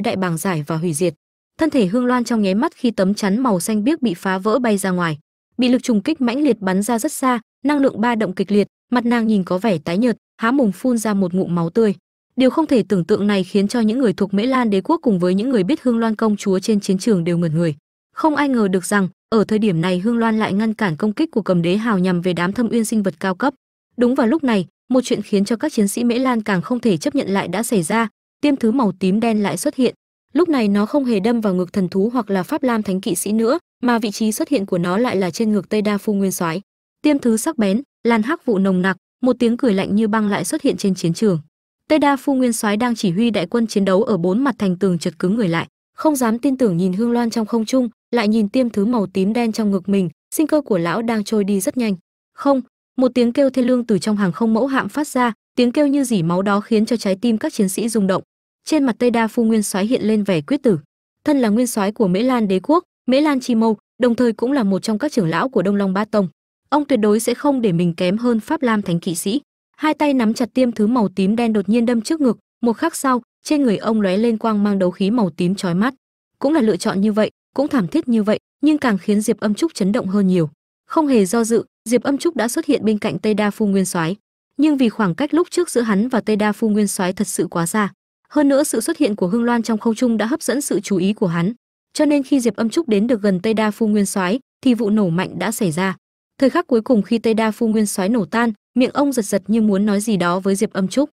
đại bàng giải và hủy diệt thân thể hương loan trong nháy mắt khi tấm chắn màu xanh biếc bị phá vỡ bay ra ngoài. Bị lực trùng kích mãnh liệt bắn ra rất xa, năng lượng ba động kịch liệt, mặt nàng nhìn có vẻ tái nhợt, há mồm phun ra một ngụm máu tươi. Điều không thể tưởng tượng này khiến cho những người thuộc mễ lan đế quốc cùng với những người biết hương loan công chúa trên chiến trường đều ngẩn người. Không ai ngờ được rằng, ở thời điểm này hương loan lại ngăn cản công kích của cầm đế hào nhằm về đám thâm uyên sinh vật cao cấp. Đúng vào lúc này, một chuyện khiến cho các chiến sĩ mễ lan càng không thể chấp nhận lại đã xảy ra. Tiêm thứ màu tím đen lại xuất hiện lúc này nó không hề đâm vào ngực thần thú hoặc là pháp lam thánh kỵ sĩ nữa, mà vị trí xuất hiện của nó lại là trên ngực tây đa phu nguyên soái. Tiêm thứ sắc bén lan hắc vụ nồng nặc, một tiếng cười lạnh như băng lại xuất hiện trên chiến trường. Tây đa phu nguyên soái đang chỉ huy đại quân chiến đấu ở bốn mặt thành tường chật cứng người lại. Không dám tin tưởng nhìn hương loan trong không trung, lại nhìn tiêm thứ màu tím đen trong ngực mình, sinh cơ của lão đang trôi đi rất nhanh. Không, một tiếng kêu thê lương từ trong hàng không mẫu hạm phát ra, tiếng kêu như dỉ máu đó khiến cho trái tim các chiến sĩ rung động trên mặt tây đa phu nguyên soái hiện lên vẻ quyết tử. Thân là nguyên soái của mễ lan đế quốc, mễ lan chi mâu, đồng thời cũng là một trong các trưởng lão của đông long ba tông. Ông tuyệt đối sẽ không để mình kém hơn pháp lam thánh kỵ sĩ. Hai tay nắm chặt tiêm thứ màu tím đen đột nhiên đâm trước ngực, một khắc sau, trên người ông lóe lên quang mang đấu khí màu tím chói mắt. Cũng là lựa chọn như vậy, cũng thảm thiết như vậy, nhưng càng khiến diệp âm trúc chấn động hơn nhiều. Không hề do dự, diệp âm trúc đã xuất hiện bên cạnh tây đa phu nguyên soái. Nhưng vì khoảng cách lúc trước giữa hắn và tây đa phu nguyên soái thật sự quá xa hơn nữa sự xuất hiện của hương loan trong không trung đã hấp dẫn sự chú ý của hắn. Cho nên khi diệp âm trúc đến được gần tây đa phu nguyên soái thì vụ nổ mạnh đã xảy ra. Thời khắc cuối cùng khi tây đa phu nguyên soái nổ tan miệng ông giật giật như muốn nói gì đó với diệp âm trúc.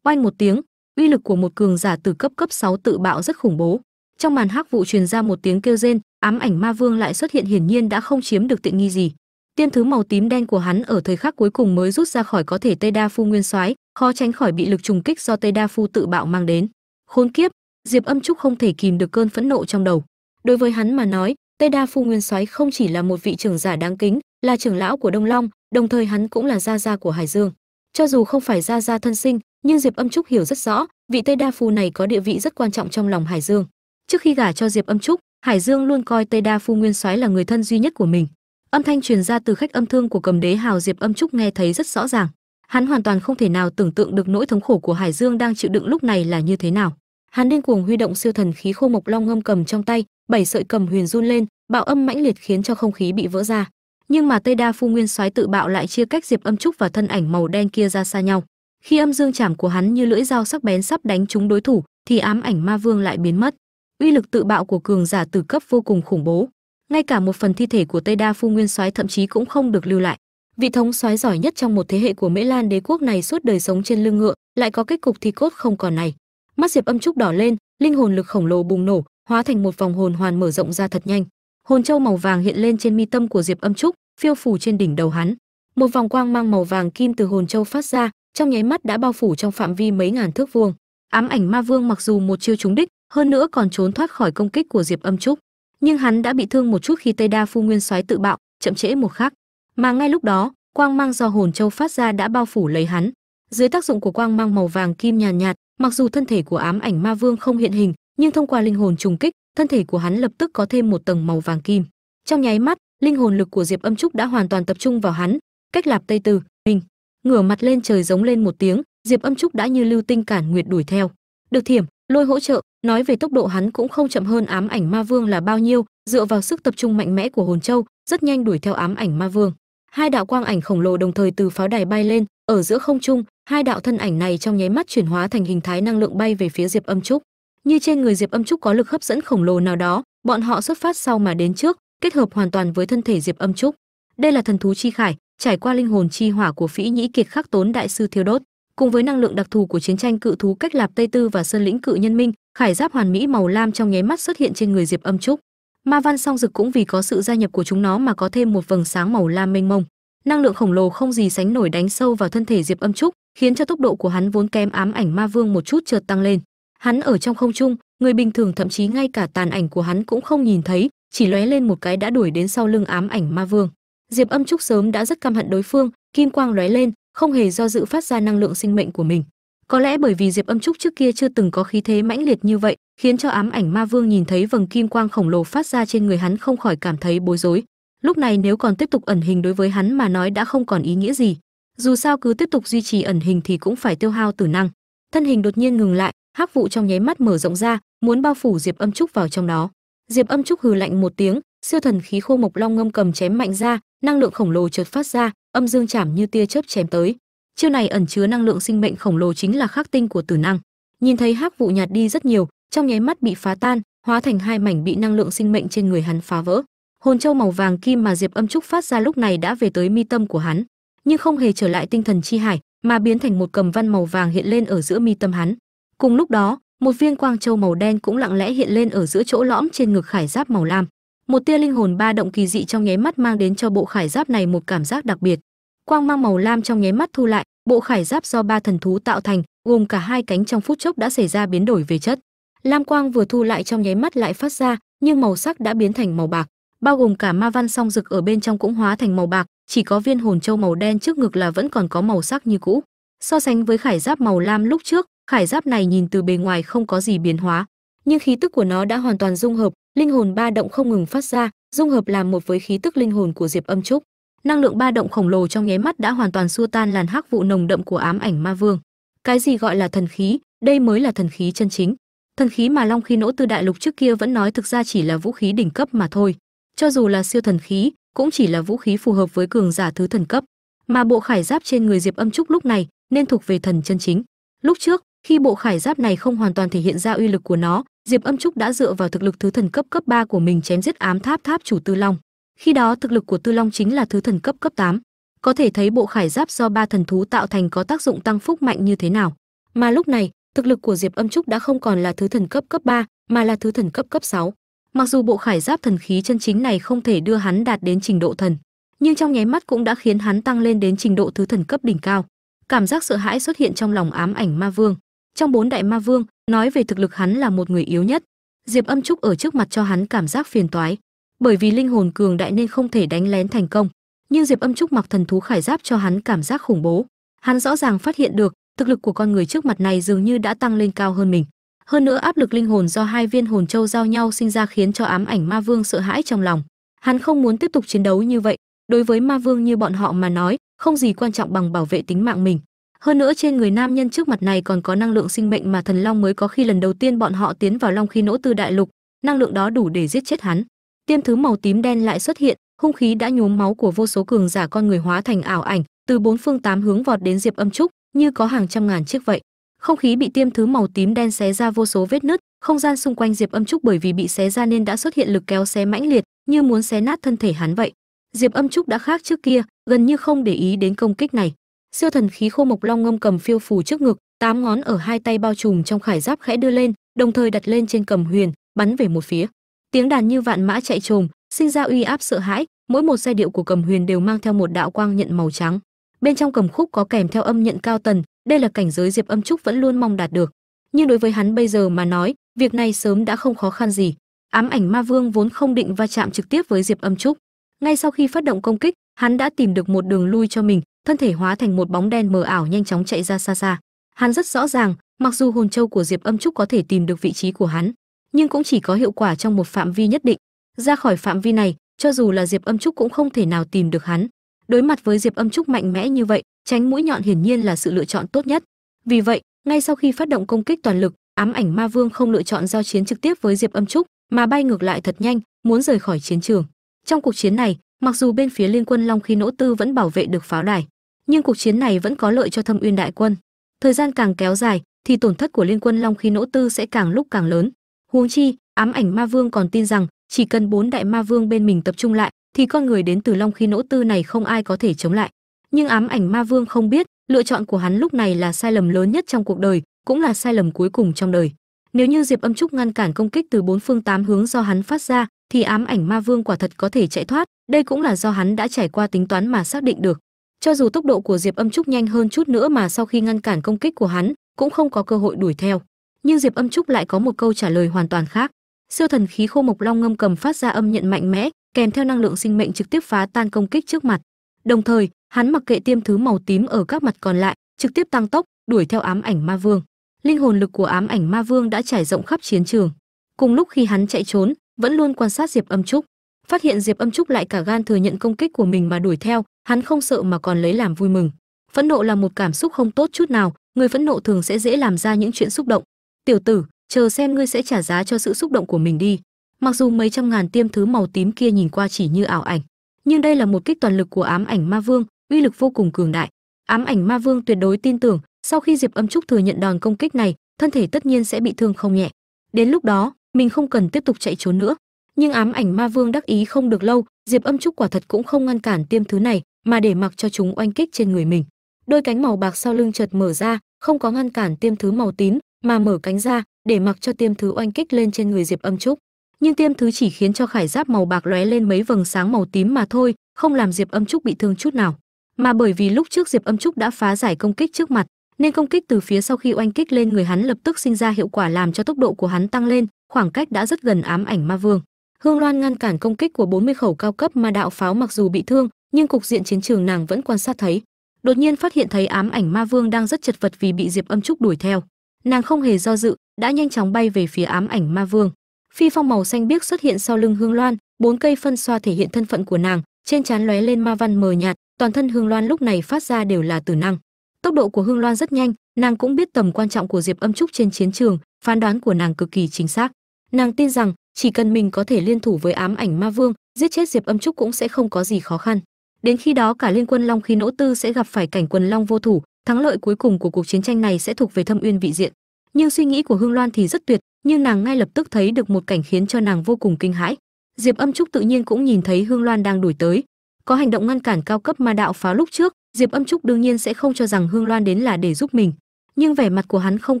Oanh một tiếng uy lực của một cường giả từ cấp cấp 6 tự bạo rất khủng bố. Trong màn hắc vụ truyền ra một tiếng kêu rên ám ảnh ma vương lại xuất hiện hiển nhiên đã không chiếm được tiện nghi gì. Tiên thứ màu tím đen của hắn ở thời khắc cuối cùng mới rút ra khỏi có thể Tây Đa Phu Nguyên Soái, khó tránh khỏi bị lực trùng kích do Tây Đa Phu tự bạo mang đến. Khốn kiếp, Diệp Âm Trúc không thể kìm được cơn phẫn nộ trong đầu. Đối với hắn mà nói, Tây Đa Phu Nguyên Soái không chỉ là một vị trưởng giả đáng kính, là trưởng lão của Đông Long, đồng thời hắn cũng là gia gia của Hải Dương. Cho dù không phải gia gia thân sinh, nhưng Diệp Âm Trúc hiểu rất rõ, vị Tây Đa Phu này có địa vị rất quan trọng trong lòng Hải Dương. Trước khi gả cho Diệp Âm Trúc, Hải Dương luôn coi Tây Đa Phu Nguyên Soái là người thân duy nhất của mình. Âm thanh truyền ra từ khách âm thương của Cầm Đế Hào Diệp Âm Trúc nghe thấy rất rõ ràng. Hắn hoàn toàn không thể nào tưởng tượng được nỗi thống khổ của Hải Dương đang chịu đựng lúc này là như thế nào. Hắn điên cuồng huy động siêu thần khí khô mộc long ngâm cầm trong tay, bảy sợi cầm huyền run lên, bạo âm mãnh liệt khiến cho không khí bị vỡ ra. Nhưng mà Tây Đa Phu Nguyên Soái tự bạo lại chia cách Diệp Âm Trúc và thân ảnh màu đen kia ra xa nhau. Khi âm dương chảm của hắn như lưỡi dao sắc bén sắp đánh trúng đối thủ, thì ám ảnh ma vương lại biến mất. Uy lực tự bạo của cường giả tử cấp vô cùng khủng bố. Ngay cả một phần thi thể của Tây Đa Phu Nguyên Soái thậm chí cũng không được lưu lại. Vị thống soái giỏi nhất trong một thế hệ của Mễ Lan đế quốc này suốt đời sống trên lưng ngựa, lại có kết cục thì cốt không còn này. Mắt Diệp Âm Trúc đỏ lên, linh hồn lực khổng lồ bùng nổ, hóa thành một vòng hồn hoàn mở rộng ra thật nhanh. Hồn châu màu vàng hiện lên trên mi tâm của Diệp Âm Trúc, phiêu phủ trên đỉnh đầu hắn. Một vòng quang mang màu vàng kim từ hồn châu phát ra, trong nháy mắt đã bao phủ trong phạm vi mấy ngàn thước vuông. Ám ảnh ma vương mặc dù một chiêu trúng đích, hơn nữa còn trốn thoát khỏi công kích của Diệp Âm Trúc, nhưng hắn đã bị thương một chút khi Tây Đa Phu Nguyên Soái tự bạo, chậm trễ một khắc. Mà ngay lúc đó, quang mang do hồn châu phát ra đã bao phủ lấy hắn. Dưới tác dụng của quang mang màu vàng kim nhàn nhạt, nhạt, mặc dù thân thể của ám ảnh ma vương không hiện hình, nhưng thông qua linh hồn trùng kích, thân thể của hắn lập tức có thêm một tầng màu vàng kim. Trong nháy mắt, linh hồn lực của Diệp Âm Trúc đã hoàn toàn tập trung vào hắn, cách lạp tây từ, mình, ngửa mặt lên trời giống lên một tiếng, Diệp Âm Trúc đã như lưu tinh cản nguyệt đuổi theo. Được thiểm, lôi hỗ trợ, nói về tốc độ hắn cũng không chậm hơn ám ảnh ma vương là bao nhiêu, dựa vào sức tập trung mạnh mẽ của hồn châu, rất nhanh đuổi theo ám ảnh ma vương. Hai đạo quang ảnh khổng lồ đồng thời từ pháo đài bay lên, ở giữa không trung, hai đạo thân ảnh này trong nháy mắt chuyển hóa thành hình thái năng lượng bay về phía Diệp Âm Trúc. Như trên người Diệp Âm Trúc có lực hấp dẫn khổng lồ nào đó, bọn họ xuất phát sau mà đến trước, kết hợp hoàn toàn với thân thể Diệp Âm Trúc. Đây là thần thú chi khải, trải qua linh hồn chi hỏa của Phỉ Nhĩ Kiệt Khắc Tốn đại sư thiêu đốt, cùng với năng lượng đặc thù của chiến tranh cự thú cách lạp Tây Tư và Sơn lĩnh cự nhân minh, khải giáp hoàn mỹ màu lam trong nháy mắt xuất hiện trên người Diệp Âm Trúc. Ma văn song dực cũng vì có sự gia nhập của chúng nó mà có thêm một vầng sáng màu lam mênh mông. Năng lượng khổng lồ không gì sánh nổi đánh sâu vào thân thể Diệp Âm Trúc, khiến cho tốc độ của hắn vốn kém ám ảnh ma vương một chút chợt tăng lên. Hắn ở trong không trung, người bình thường thậm chí ngay cả tàn ảnh của hắn cũng không nhìn thấy, chỉ lóe lên một cái đã đuổi đến sau lưng ám ảnh ma vương. Diệp Âm Trúc sớm đã rất căm hận đối phương, kim quang lóe lên, không hề do dự phát ra năng lượng sinh mệnh của mình. Có lẽ bởi vì Diệp Âm Trúc trước kia chưa từng có khí thế mãnh liệt như vậy, khiến cho ám ảnh ma vương nhìn thấy vầng kim quang khổng lồ phát ra trên người hắn không khỏi cảm thấy bối rối. Lúc này nếu còn tiếp tục ẩn hình đối với hắn mà nói đã không còn ý nghĩa gì. Dù sao cứ tiếp tục duy trì ẩn hình thì cũng phải tiêu hao tử năng. Thân hình đột nhiên ngừng lại, hắc vụ trong nháy mắt mở rộng ra, muốn bao phủ Diệp Âm Trúc vào trong đó. Diệp Âm Trúc hừ lạnh một tiếng, siêu thần khí khô mộc long ngâm cầm chém mạnh ra, năng lượng khổng lồ chợt phát ra, âm dương chảm như tia chớp chém tới. Chiêu này ẩn chứa năng lượng sinh mệnh khổng lồ chính là khắc tinh của tử năng. Nhìn thấy hắc vụ nhạt đi rất nhiều, trong nháy mắt bị phá tan, hóa thành hai mảnh bị năng lượng sinh mệnh trên người hắn phá vỡ. Hồn châu màu vàng kim mà Diệp Âm Trúc phát ra lúc này đã về tới mi tâm của hắn, nhưng không hề trở lại tinh thần chi hải, mà biến thành một cầm văn màu vàng hiện lên ở giữa mi tâm hắn. Cùng lúc đó, một viên quang châu màu đen cũng lặng lẽ hiện lên ở giữa chỗ lõm trên ngực khải giáp màu lam. Một tia linh hồn ba động kỳ dị trong nháy mắt mang đến cho bộ khải giáp này một cảm giác đặc biệt. Quang mang màu lam trong nháy mắt thu lại, bộ khải giáp do ba thần thú tạo thành, gồm cả hai cánh trong phút chốc đã xảy ra biến đổi về chất. Lam quang vừa thu lại trong nháy mắt lại phát ra, nhưng màu sắc đã biến thành màu bạc, bao gồm cả ma văn song dực ở bên trong cũng hóa thành màu bạc, chỉ có viên hồn châu màu đen trước ngực là vẫn còn có màu sắc như cũ. So sánh với khải giáp màu lam lúc trước, khải giáp này nhìn từ bề ngoài không có gì biến hóa, nhưng khí tức của nó đã hoàn toàn dung hợp, linh hồn ba động không ngừng phát ra, dung hợp làm một với khí tức linh hồn của Diệp Âm Trúc. Năng lượng ba động khổng lồ trong nháy mắt đã hoàn toàn xua tan làn hắc vụ nồng đậm của ám ảnh ma vương. Cái gì gọi là thần khí, đây mới là thần khí chân chính. Thần khí mà Long Khí Nỗ Tư Đại Lục trước kia vẫn nói thực ra chỉ là vũ khí đỉnh cấp mà thôi. Cho dù là siêu thần khí, cũng chỉ là vũ khí phù hợp với cường giả thứ thần cấp. Mà bộ khải giáp trên người Diệp Âm Trúc lúc này nên thuộc về thần chân chính. Lúc trước, khi bộ khải giáp này không hoàn toàn thể hiện ra uy lực của nó, Diệp Âm Trúc đã dựa vào thực lực thứ thần cấp cấp 3 của mình chém giết ám tháp tháp chủ Tư Long. Khi đó thực lực của Tư Long chính là thứ thần cấp cấp 8. Có thể thấy bộ khải giáp do ba thần thú tạo thành có tác dụng tăng phúc mạnh như thế nào. Mà lúc này, thực lực của Diệp Âm Trúc đã không còn là thứ thần cấp cấp 3, mà là thứ thần cấp cấp 6. Mặc dù bộ khải giáp thần khí chân chính này không thể đưa hắn đạt đến trình độ thần, nhưng trong nháy mắt cũng đã khiến hắn tăng lên đến trình độ thứ thần cấp đỉnh cao cảm giác sợ hãi xuất hiện trong lòng ám ảnh ma vương trong bốn đại ma vương nói về thực lực hắn là một người yếu nhất diệp âm trúc ở trước mặt cho hắn cảm giác phiền toái bởi vì linh hồn cường đại nên không thể đánh lén thành công. Nhưng diệp âm trúc mặc thần thú khải giáp cho hắn cảm giác khủng bố. Hắn rõ ràng phát hiện được, thực lực của con người trước mặt này dường như đã tăng lên cao hơn mình. Hơn nữa áp lực linh hồn do hai viên hồn châu giao nhau sinh ra khiến cho ám ảnh ma vương sợ hãi trong lòng. Hắn không muốn tiếp tục chiến đấu như vậy. Đối với ma vương như bọn họ mà nói, không gì quan trọng bằng bảo vệ tính mạng mình. Hơn nữa trên người nam nhân trước mặt này còn có năng lượng sinh mệnh mà thần long mới có khi lần đầu tiên bọn họ tiến vào long khí nỗ tư đại lục. Năng lượng đó đủ để giết chết hắn tiêm thứ màu tím đen lại xuất hiện, hung khí đã nhuốm máu của vô số cường giả con người hóa thành ảo ảnh, từ bốn phương tám hướng vọt đến diệp âm trúc, như có hàng trăm ngàn chiếc vậy. Không khí bị tiêm thứ màu tím đen xé ra vô số vết nứt, không gian xung quanh diệp âm trúc bởi vì bị xé ra nên đã xuất hiện lực kéo xé mãnh liệt, như muốn xé nát thân thể hắn vậy. Diệp âm trúc đã khác trước kia, gần như không để ý đến công kích này. Siêu thần khí khô mộc long ngâm cầm phiêu phù trước ngực, tám ngón ở hai tay bao trùm trong khải giáp khẽ đưa lên, đồng thời đặt lên trên cầm huyền, bắn về một phía tiếng đàn như vạn mã chạy trồm, sinh ra uy áp sợ hãi, mỗi một giai điệu của cầm huyền đều mang theo một đạo quang nhận màu trắng. Bên trong cầm khúc có kèm theo âm nhận cao tần, đây là cảnh giới diệp âm trúc vẫn luôn mong đạt được. Nhưng đối với hắn bây giờ mà nói, việc này sớm đã không khó khăn gì. Ám ảnh ma vương vốn không định va chạm trực tiếp với diệp âm trúc. Ngay sau khi phát động công kích, hắn đã tìm được một đường lui cho mình, thân thể hóa thành một bóng đen mờ ảo nhanh chóng chạy ra xa xa. Hắn rất rõ ràng, mặc dù hồn châu của diệp âm trúc có thể tìm được vị trí của hắn nhưng cũng chỉ có hiệu quả trong một phạm vi nhất định. Ra khỏi phạm vi này, cho dù là diệp âm trúc cũng không thể nào tìm được hắn. Đối mặt với diệp âm trúc mạnh mẽ như vậy, tránh mũi nhọn hiển nhiên là sự lựa chọn tốt nhất. Vì vậy, ngay sau khi phát động công kích toàn lực, ám ảnh ma vương không lựa chọn giao chiến trực tiếp với diệp âm trúc, mà bay ngược lại thật nhanh, muốn rời khỏi chiến trường. Trong cuộc chiến này, mặc dù bên phía liên quân long khí nỗ tư vẫn bảo vệ được pháo đài, nhưng cuộc chiến này vẫn có lợi cho thâm uyên đại quân. Thời gian càng kéo dài, thì tổn thất của liên quân long khí nỗ tư sẽ càng lúc càng lớn huống chi, ám ảnh ma vương còn tin rằng, chỉ cần bốn đại ma vương bên mình tập trung lại, thì con người đến từ long khí nỗ tư này không ai có thể chống lại. Nhưng ám ảnh ma vương không biết, lựa chọn của hắn lúc này là sai lầm lớn nhất trong cuộc đời, cũng là sai lầm cuối cùng trong đời. Nếu như diệp âm trúc ngăn cản công kích từ bốn phương tám hướng do hắn phát ra, thì ám ảnh ma vương quả thật có thể chạy thoát, đây cũng là do hắn đã trải qua tính toán mà xác định được. Cho dù tốc độ của diệp âm trúc nhanh hơn chút nữa mà sau khi ngăn cản công kích của hắn, cũng không có cơ hội đuổi theo nhưng diệp âm trúc lại có một câu trả lời hoàn toàn khác. Siêu thần khí khô mộc long ngâm cầm phát ra âm nhận mạnh mẽ, kèm theo năng lượng sinh mệnh trực tiếp phá tan công kích trước mặt. Đồng thời, hắn mặc kệ tiêm thứ màu tím ở các mặt còn lại, trực tiếp tăng tốc, đuổi theo ám ảnh ma vương. Linh hồn lực của ám ảnh ma vương đã trải rộng khắp chiến trường. Cùng lúc khi hắn chạy trốn, vẫn luôn quan sát diệp âm trúc. Phát hiện diệp âm trúc lại cả gan thừa nhận công kích của mình mà đuổi theo, hắn không sợ mà còn lấy làm vui mừng. Phẫn nộ là một cảm xúc không tốt chút nào, người phẫn nộ thường sẽ dễ làm ra những chuyện xúc động tiểu tử, chờ xem ngươi sẽ trả giá cho sự xúc động của mình đi. Mặc dù mấy trăm ngàn tiêm thứ màu tím kia nhìn qua chỉ như ảo ảnh, nhưng đây là một kích toàn lực của ám ảnh ma vương, uy lực vô cùng cường đại. Ám ảnh ma vương tuyệt đối tin tưởng, sau khi diệp âm trúc thừa nhận đòn công kích này, thân thể tất nhiên sẽ bị thương không nhẹ. Đến lúc đó, mình không cần tiếp tục chạy trốn nữa. Nhưng ám ảnh ma vương đắc ý không được lâu, diệp âm trúc quả thật cũng không ngăn cản tiêm thứ này, mà để mặc cho chúng oanh kích trên người mình. Đôi cánh màu bạc sau lưng chợt mở ra, không có ngăn cản tiêm thứ màu tím mà mở cánh ra để mặc cho tiêm thứ oanh kích lên trên người diệp âm trúc. Nhưng tiêm thứ chỉ khiến cho khải giáp màu bạc lóe lên mấy vầng sáng màu tím mà thôi, không làm diệp âm trúc bị thương chút nào. Mà bởi vì lúc trước diệp âm trúc đã phá giải công kích trước mặt, nên công kích từ phía sau khi oanh kích lên người hắn lập tức sinh ra hiệu quả làm cho tốc độ của hắn tăng lên, khoảng cách đã rất gần ám ảnh ma vương. Hương loan ngăn cản công kích của 40 khẩu cao cấp ma đạo pháo mặc dù bị thương, nhưng cục diện chiến trường nàng vẫn quan sát thấy. Đột nhiên phát hiện thấy ám ảnh ma vương đang rất chật vật vì bị diệp âm trúc đuổi theo nàng không hề do dự, đã nhanh chóng bay về phía ám ảnh ma vương. Phi phong màu xanh biếc xuất hiện sau lưng hương loan, bốn cây phân xoa thể hiện thân phận của nàng, trên trán lóe lên ma văn mờ nhạt, toàn thân hương loan lúc này phát ra đều là tử năng. Tốc độ của hương loan rất nhanh, nàng cũng biết tầm quan trọng của diệp âm trúc trên chiến trường, phán đoán của nàng cực kỳ chính xác. Nàng tin rằng, chỉ cần mình có thể liên thủ với ám ảnh ma vương, giết chết diệp âm trúc cũng sẽ không có gì khó khăn. Đến khi đó cả liên quân long khí nỗ tư sẽ gặp phải cảnh quần long vô thủ thắng lợi cuối cùng của cuộc chiến tranh này sẽ thuộc về thâm uyên vị diện. Nhưng suy nghĩ của hương loan thì rất tuyệt, nhưng nàng ngay lập tức thấy được một cảnh khiến cho nàng vô cùng kinh hãi. Diệp âm trúc tự nhiên cũng nhìn thấy hương loan đang đuổi tới. Có hành động ngăn cản cao cấp ma đạo phá lúc trước, diệp âm trúc đương nhiên sẽ không cho rằng hương loan đến là để giúp mình. Nhưng vẻ mặt của hắn không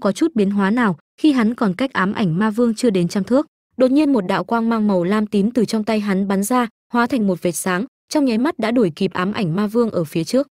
có chút biến hóa nào, khi hắn còn cách ám ảnh ma vương chưa đến trăm thước, đột nhiên một đạo quang mang màu lam tím từ trong tay hắn bắn ra, hóa thành một vệt sáng, trong nháy mắt đã đuổi kịp ám ảnh ma vương ở phía trước.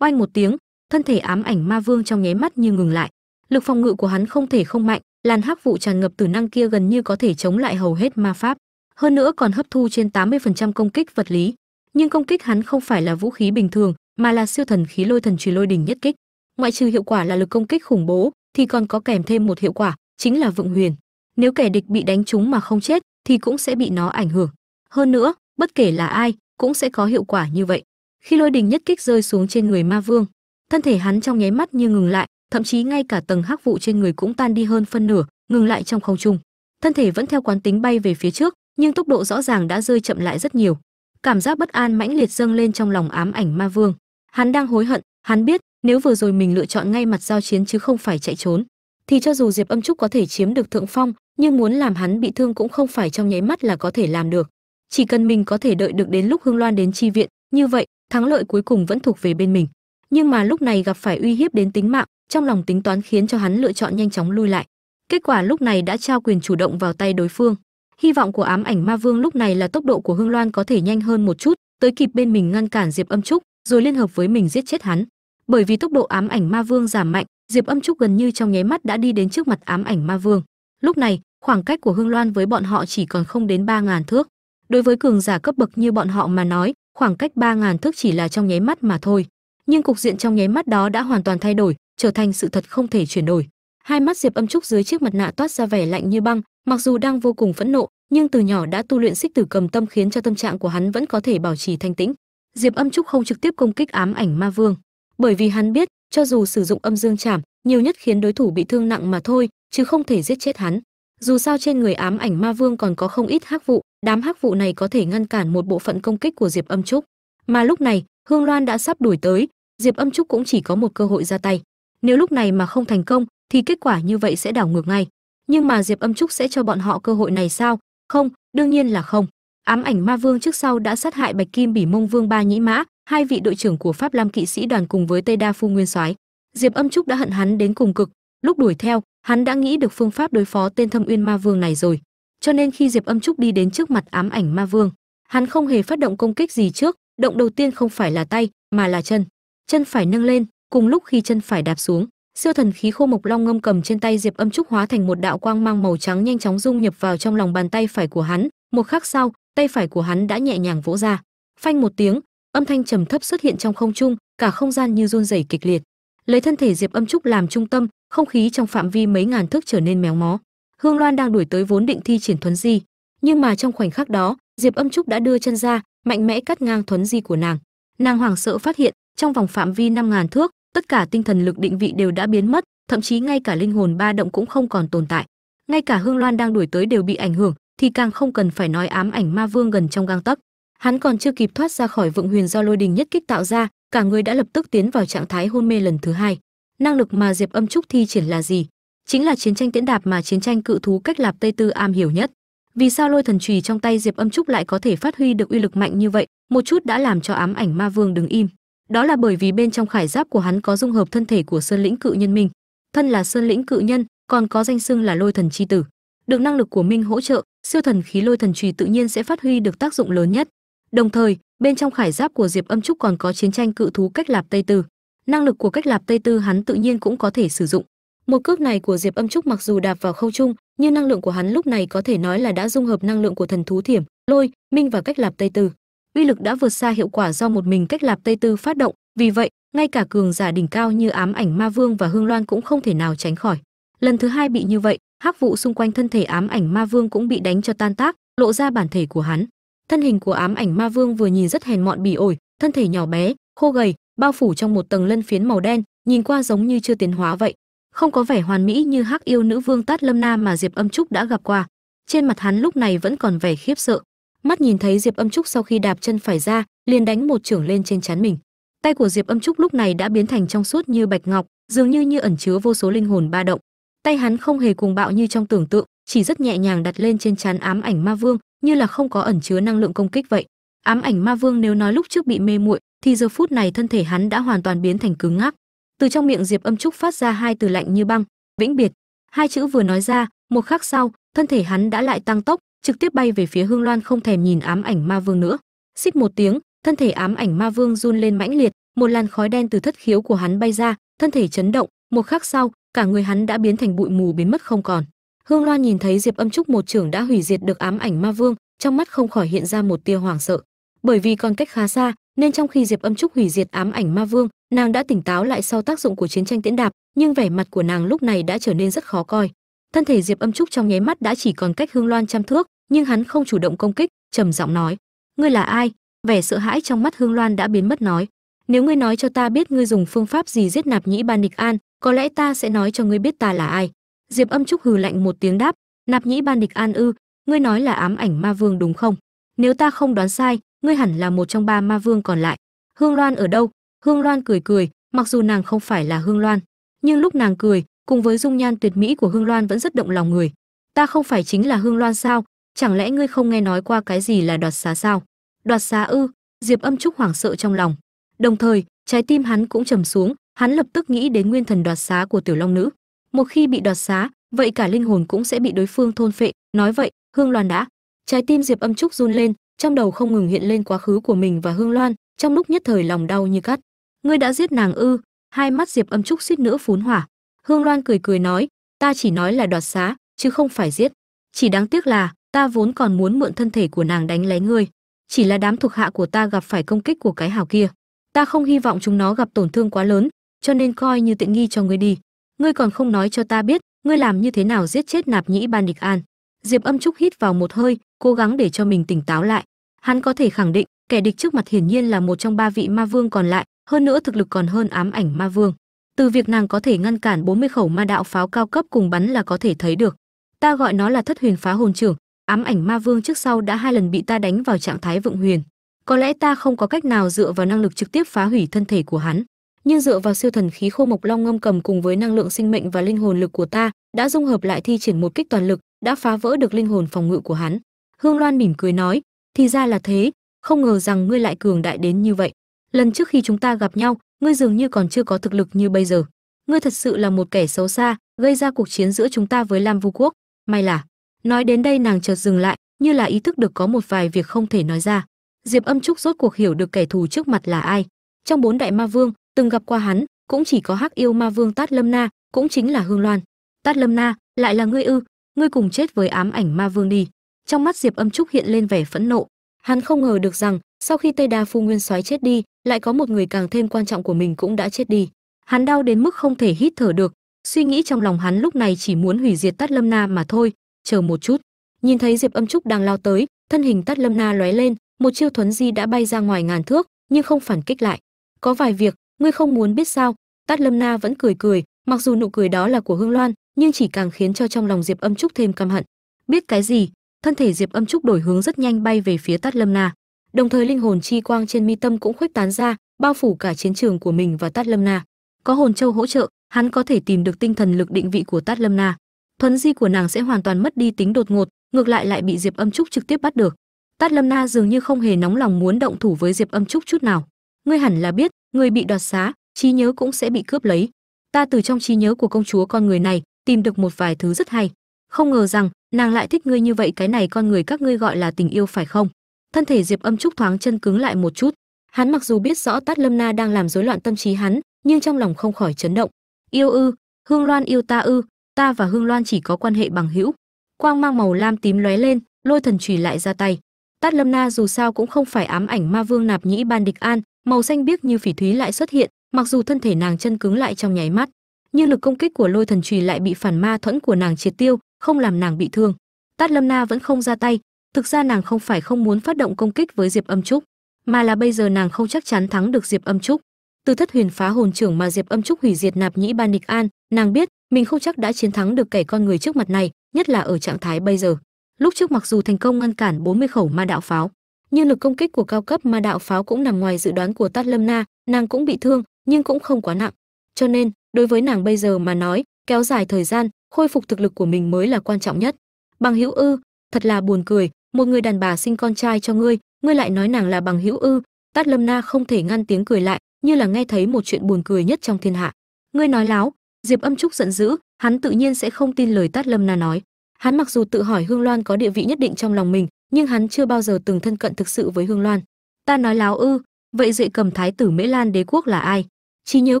Oanh một tiếng thân thể ám ảnh ma vương trong nháy mắt như ngừng lại. Lực phòng ngự của hắn không thể không mạnh, làn hắc vụ tràn ngập từ năng kia gần như có thể chống lại hầu hết ma pháp. Hơn nữa còn hấp thu trên 80% công kích vật lý. Nhưng công kích hắn không phải là vũ khí bình thường, mà là siêu thần khí lôi thần chùy lôi đỉnh nhất kích. Ngoại trừ hiệu quả là lực công kích khủng bố, thì còn có kèm thêm một hiệu quả, chính là vượng huyền. Nếu kẻ địch bị đánh trúng mà không chết, thì cũng sẽ bị nó ảnh hưởng. Hơn nữa, bất kể là ai, cũng sẽ có hiệu quả như vậy. Khi lôi đình nhất kích rơi xuống trên người ma vương thân thể hắn trong nháy mắt như ngừng lại, thậm chí ngay cả tầng hắc vụ trên người cũng tan đi hơn phân nửa, ngừng lại trong không trung. Thân thể vẫn theo quán tính bay về phía trước, nhưng tốc độ rõ ràng đã rơi chậm lại rất nhiều. Cảm giác bất an mãnh liệt dâng lên trong lòng ám ảnh ma vương. Hắn đang hối hận, hắn biết, nếu vừa rồi mình lựa chọn ngay mặt giao chiến chứ không phải chạy trốn, thì cho dù diệp âm trúc có thể chiếm được thượng phong, nhưng muốn làm hắn bị thương cũng không phải trong nháy mắt là có thể làm được. Chỉ cần mình có thể đợi được đến lúc hương loan đến chi viện, như vậy, thắng lợi cuối cùng vẫn thuộc về bên mình nhưng mà lúc này gặp phải uy hiếp đến tính mạng, trong lòng tính toán khiến cho hắn lựa chọn nhanh chóng lui lại. Kết quả lúc này đã trao quyền chủ động vào tay đối phương. Hy vọng của ám ảnh ma vương lúc này là tốc độ của hương loan có thể nhanh hơn một chút, tới kịp bên mình ngăn cản diệp âm trúc, rồi liên hợp với mình giết chết hắn. Bởi vì tốc độ ám ảnh ma vương giảm mạnh, diệp âm trúc gần như trong nháy mắt đã đi đến trước mặt ám ảnh ma vương. Lúc này, khoảng cách của hương loan với bọn họ chỉ còn không đến ba ngàn thước. Đối với cường giả cấp bậc như bọn họ mà nói, khoảng cách ba ngàn thước chỉ là trong nháy mắt mà thôi nhưng cục diện trong nháy mắt đó đã hoàn toàn thay đổi, trở thành sự thật không thể chuyển đổi. Hai mắt diệp âm trúc dưới chiếc mặt nạ toát ra vẻ lạnh như băng, mặc dù đang vô cùng phẫn nộ, nhưng từ nhỏ đã tu luyện xích tử cầm tâm khiến cho tâm trạng của hắn vẫn có thể bảo trì thanh tĩnh. Diệp âm trúc không trực tiếp công kích ám ảnh ma vương, bởi vì hắn biết, cho dù sử dụng âm dương chảm nhiều nhất khiến đối thủ bị thương nặng mà thôi, chứ không thể giết chết hắn. Dù sao trên người ám ảnh ma vương còn có không ít hắc vụ, đám hắc vụ này có thể ngăn cản một bộ phận công kích của diệp âm trúc. Mà lúc này, hương loan đã sắp đuổi tới diệp âm trúc cũng chỉ có một cơ hội ra tay. Nếu lúc này mà không thành công, thì kết quả như vậy sẽ đảo ngược ngay. Nhưng mà diệp âm trúc sẽ cho bọn họ cơ hội này sao? Không, đương nhiên là không. Ám ảnh ma vương trước sau đã sát hại bạch kim bỉ mông vương ba nhĩ mã, hai vị đội trưởng của pháp lam kỵ sĩ đoàn cùng với tây đa phu nguyên soái. Diệp âm trúc đã hận hắn đến cùng cực. Lúc đuổi theo, hắn đã nghĩ được phương pháp đối phó tên thâm uyên ma vương này rồi. Cho nên khi diệp âm trúc đi đến trước mặt ám ảnh ma vương, hắn không hề phát động công kích gì trước, động đầu tiên không phải là tay, mà là chân chân phải nâng lên, cùng lúc khi chân phải đạp xuống, siêu thần khí khô mộc long ngâm cầm trên tay diệp âm trúc hóa thành một đạo quang mang màu trắng nhanh chóng dung nhập vào trong lòng bàn tay phải của hắn. Một khắc sau, tay phải của hắn đã nhẹ nhàng vỗ ra. Phanh một tiếng, âm thanh trầm thấp xuất hiện trong không trung, cả không gian như run rẩy kịch liệt. Lấy thân thể diệp âm trúc làm trung tâm, không khí trong phạm vi mấy ngàn thước trở nên méo mó. Hương loan đang đuổi tới vốn định thi triển thuấn di, nhưng mà trong khoảnh khắc đó, diệp âm trúc đã đưa chân ra, mạnh mẽ cắt ngang thuấn di của nàng. Nàng hoảng sợ phát hiện trong vòng phạm vi năm ngàn thước, tất cả tinh thần lực định vị đều đã biến mất, thậm chí ngay cả linh hồn ba động cũng không còn tồn tại. Ngay cả hương loan đang đuổi tới đều bị ảnh hưởng, thì càng không cần phải nói ám ảnh ma vương gần trong gang tấc. Hắn còn chưa kịp thoát ra khỏi vượng huyền do lôi đình nhất kích tạo ra, cả người đã lập tức tiến vào trạng thái hôn mê lần thứ hai. Năng lực mà diệp âm trúc thi triển là gì? Chính là chiến tranh tiễn đạp mà chiến tranh cự thú cách lạp tây tư am hiểu nhất. Vì sao lôi thần chùy trong tay diệp âm trúc lại có thể phát huy được uy lực mạnh như vậy? Một chút đã làm cho ám ảnh ma vương đứng im đó là bởi vì bên trong khải giáp của hắn có dung hợp thân thể của sơn lĩnh cự nhân minh. Thân là sơn lĩnh cự nhân, còn có danh xưng là lôi thần chi tử. Được năng lực của minh hỗ trợ, siêu thần khí lôi thần trùy tự nhiên sẽ phát huy được tác dụng lớn nhất. Đồng thời, bên trong khải giáp của diệp âm trúc còn có chiến tranh cự thú cách lạp tây tư. Năng lực của cách lạp tây tư hắn tự nhiên cũng có thể sử dụng. Một cước này của diệp âm trúc mặc dù đạp vào khâu trung, nhưng năng lượng của hắn lúc này có thể nói là đã dung hợp năng lượng của thần thú thiểm, lôi, minh và cách lạp tây tư uy lực đã vượt xa hiệu quả do một mình cách lạp tây tư phát động. Vì vậy, ngay cả cường giả đỉnh cao như ám ảnh ma vương và hương loan cũng không thể nào tránh khỏi. Lần thứ hai bị như vậy, hắc vụ xung quanh thân thể ám ảnh ma vương cũng bị đánh cho tan tác, lộ ra bản thể của hắn. Thân hình của ám ảnh ma vương vừa nhìn rất hèn mọn bỉ ổi, thân thể nhỏ bé, khô gầy, bao phủ trong một tầng lân phiến màu đen, nhìn qua giống như chưa tiến hóa vậy. Không có vẻ hoàn mỹ như hắc yêu nữ vương tát lâm Na mà diệp âm trúc đã gặp qua. Trên mặt hắn lúc này vẫn còn vẻ khiếp sợ mắt nhìn thấy diệp âm trúc sau khi đạp chân phải ra, liền đánh một trưởng lên trên chán mình. Tay của diệp âm trúc lúc này đã biến thành trong suốt như bạch ngọc, dường như như ẩn chứa vô số linh hồn ba động. Tay hắn không hề cuồng bạo như trong tưởng tượng, chỉ rất nhẹ nhàng đặt lên trên chán ám ảnh ma vương, như là không có ẩn chứa năng lượng công kích vậy. Ám ảnh ma vương nếu nói lúc trước bị mê muội, thì giờ phút này thân thể hắn đã hoàn toàn biến thành cứng ngắc. Từ trong miệng diệp âm trúc phát ra hai từ lạnh như băng, vĩnh biệt. Hai chữ vừa nói ra, một khắc sau, thân thể hắn đã lại tăng tốc trực tiếp bay về phía hương loan không thèm nhìn ám ảnh ma vương nữa. Xích một tiếng, thân thể ám ảnh ma vương run lên mãnh liệt, một làn khói đen từ thất khiếu của hắn bay ra, thân thể chấn động, một khắc sau, cả người hắn đã biến thành bụi mù biến mất không còn. Hương loan nhìn thấy diệp âm trúc một trưởng đã hủy diệt được ám ảnh ma vương, trong mắt không khỏi hiện ra một tia hoảng sợ. Bởi vì còn cách khá xa, nên trong khi diệp âm trúc hủy diệt ám ảnh ma vương, nàng đã tỉnh táo lại sau tác dụng của chiến tranh tiễn đạp, nhưng vẻ mặt của nàng lúc này đã trở nên rất khó coi. Thân thể diệp âm trúc trong nháy mắt đã chỉ còn cách hương loan trăm thước nhưng hắn không chủ động công kích, trầm giọng nói, ngươi là ai? Vẻ sợ hãi trong mắt hương loan đã biến mất nói, nếu ngươi nói cho ta biết ngươi dùng phương pháp gì giết nạp nhĩ ban địch an, có lẽ ta sẽ nói cho ngươi biết ta là ai. Diệp âm trúc hừ lạnh một tiếng đáp, nạp nhĩ ban địch an ư, ngươi nói là ám ảnh ma vương đúng không? Nếu ta không đoán sai, ngươi hẳn là một trong ba ma vương còn lại. Hương loan ở đâu? Hương loan cười cười, mặc dù nàng không phải là hương loan, nhưng lúc nàng cười, cùng với dung nhan tuyệt mỹ của hương loan vẫn rất động lòng người. Ta không phải chính là hương loan sao? Chẳng lẽ ngươi không nghe nói qua cái gì là đoạt xá sao? Đoạt xá ư? Diệp âm trúc hoảng sợ trong lòng. Đồng thời, trái tim hắn cũng trầm xuống, hắn lập tức nghĩ đến nguyên thần đoạt xá của tiểu long nữ. Một khi bị đoạt xá, vậy cả linh hồn cũng sẽ bị đối phương thôn phệ. Nói vậy, hương loan đã. Trái tim diệp âm trúc run lên, trong đầu không ngừng hiện lên quá khứ của mình và hương loan, trong lúc nhất thời lòng đau như cắt. Ngươi đã giết nàng ư? Hai mắt diệp âm trúc suýt nữa phún hỏa. Hương loan cười cười nói, ta chỉ nói là đoạt xá, chứ không phải giết. Chỉ đáng tiếc là ta vốn còn muốn mượn thân thể của nàng đánh lé ngươi. Chỉ là đám thuộc hạ của ta gặp phải công kích của cái hào kia. Ta không hy vọng chúng nó gặp tổn thương quá lớn, cho nên coi như tiện nghi cho ngươi đi. Ngươi còn không nói cho ta biết, ngươi làm như thế nào giết chết nạp nhĩ ban địch an. Diệp âm trúc hít vào một hơi, cố gắng để cho mình tỉnh táo lại. Hắn có thể khẳng định, kẻ địch trước mặt hiển nhiên là một trong ba vị ma vương còn lại, hơn nữa thực lực còn hơn ám ảnh ma vương. Từ việc nàng có thể ngăn cản 40 khẩu ma đạo pháo cao cấp cùng bắn là có thể thấy được. Ta gọi nó là thất huyền phá hồn trưởng ám ảnh ma vương trước sau đã hai lần bị ta đánh vào trạng thái vượng huyền. Có lẽ ta không có cách nào dựa vào năng lực trực tiếp phá hủy thân thể của hắn, nhưng dựa vào siêu thần khí khô mộc long ngâm cầm cùng với năng lượng sinh mệnh và linh hồn lực của ta, đã dung hợp lại thi triển một kích toàn lực, đã phá vỡ được linh hồn phòng ngự của hắn. Hương loan mỉm cười nói, thì ra là thế, không ngờ rằng ngươi lại cường đại đến như vậy. Lần trước khi chúng ta gặp nhau, ngươi dường như còn chưa có thực lực như bây giờ. Ngươi thật sự là một kẻ xấu xa, gây ra cuộc chiến giữa chúng ta với lam vu quốc. May là nói đến đây nàng chợt dừng lại, như là ý thức được có một vài việc không thể nói ra. Diệp âm trúc rốt cuộc hiểu được kẻ thù trước mặt là ai. Trong bốn đại ma vương, từng gặp qua hắn, cũng chỉ có hắc yêu ma vương tát lâm na, cũng chính là hương loan. Tát lâm na, lại là ngươi ư, ngươi cùng chết với ám ảnh ma vương đi. Trong mắt diệp âm trúc hiện lên vẻ phẫn nộ. Hắn không ngờ được rằng, sau khi tây đa phu nguyên soái chết đi, lại có một người càng thêm quan trọng của mình cũng đã chết đi. Hắn đau đến mức không thể hít thở được. Suy nghĩ trong lòng hắn lúc này chỉ muốn hủy diệt tát lâm na mà thôi chờ một chút. Nhìn thấy diệp âm trúc đang lao tới, thân hình tát lâm na lóe lên, một chiêu thuấn di đã bay ra ngoài ngàn thước, nhưng không phản kích lại. Có vài việc, ngươi không muốn biết sao? Tát lâm na vẫn cười cười, mặc dù nụ cười đó là của hương loan, nhưng chỉ càng khiến cho trong lòng diệp âm trúc thêm căm hận. Biết cái gì? Thân thể diệp âm trúc đổi hướng rất nhanh bay về phía tát lâm na. Đồng thời linh hồn chi quang trên mi tâm cũng khuếch tán ra, bao phủ cả chiến trường của mình và tát lâm na. Có hồn châu hỗ trợ, hắn có thể tìm được tinh thần lực định vị của tát lâm na thuấn di của nàng sẽ hoàn toàn mất đi tính đột ngột, ngược lại lại bị diệp âm trúc trực tiếp bắt được. Tát lâm na dường như không hề nóng lòng muốn động thủ với diệp âm trúc chút nào. Ngươi hẳn là biết người bị đoạt xá, trí nhớ cũng sẽ bị cướp lấy. Ta từ trong trí nhớ của công chúa con người này, tìm được một vài thứ rất hay. Không ngờ rằng, nàng lại thích ngươi như vậy, cái này con người các ngươi gọi là tình yêu phải không? Thân thể diệp âm trúc thoáng chân cứng lại một chút. Hắn mặc dù biết rõ tát lâm na đang làm rối loạn tâm trí hắn, nhưng trong lòng không khỏi chấn động. Yêu ư, hương loan yêu ta ư ta và hương loan chỉ có quan hệ bằng hữu. Quang mang màu lam tím lóe lên, lôi thần chùy lại ra tay. Tát lâm na dù sao cũng không phải ám ảnh ma vương nạp nhĩ ban địch an, màu xanh biếc như phỉ thúy lại xuất hiện, mặc dù thân thể nàng chân cứng lại trong nháy mắt. Nhưng lực công kích của lôi thần chùy lại bị phản ma thuẫn của nàng triệt tiêu, không làm nàng bị thương. Tát lâm na vẫn không ra tay, thực ra nàng không phải không muốn phát động công kích với diệp âm trúc, mà là bây giờ nàng không chắc chắn thắng được diệp âm trúc từ thất huyền phá hồn trưởng mà diệp âm trúc hủy diệt nạp nhĩ ban địch an, nàng biết mình không chắc đã chiến thắng được kẻ con người trước mặt này, nhất là ở trạng thái bây giờ. Lúc trước mặc dù thành công ngăn cản 40 khẩu ma đạo pháo, nhưng lực công kích của cao cấp ma đạo pháo cũng nằm ngoài dự đoán của tát lâm na, nàng cũng bị thương, nhưng cũng không quá nặng. Cho nên, đối với nàng bây giờ mà nói, kéo dài thời gian, khôi phục thực lực của mình mới là quan trọng nhất. Bằng hữu ư, thật là buồn cười, một người đàn bà sinh con trai cho ngươi ngươi lại nói nàng là bằng hữu ư, tát lâm na không thể ngăn tiếng cười lại như là nghe thấy một chuyện buồn cười nhất trong thiên hạ. Ngươi nói láo, diệp âm trúc giận dữ, hắn tự nhiên sẽ không tin lời tát lâm na nói. Hắn mặc dù tự hỏi hương loan có địa vị nhất định trong lòng mình, nhưng hắn chưa bao giờ từng thân cận thực sự với hương loan. Ta nói láo ư, vậy dậy cầm thái tử mễ lan đế quốc là ai? Trí nhớ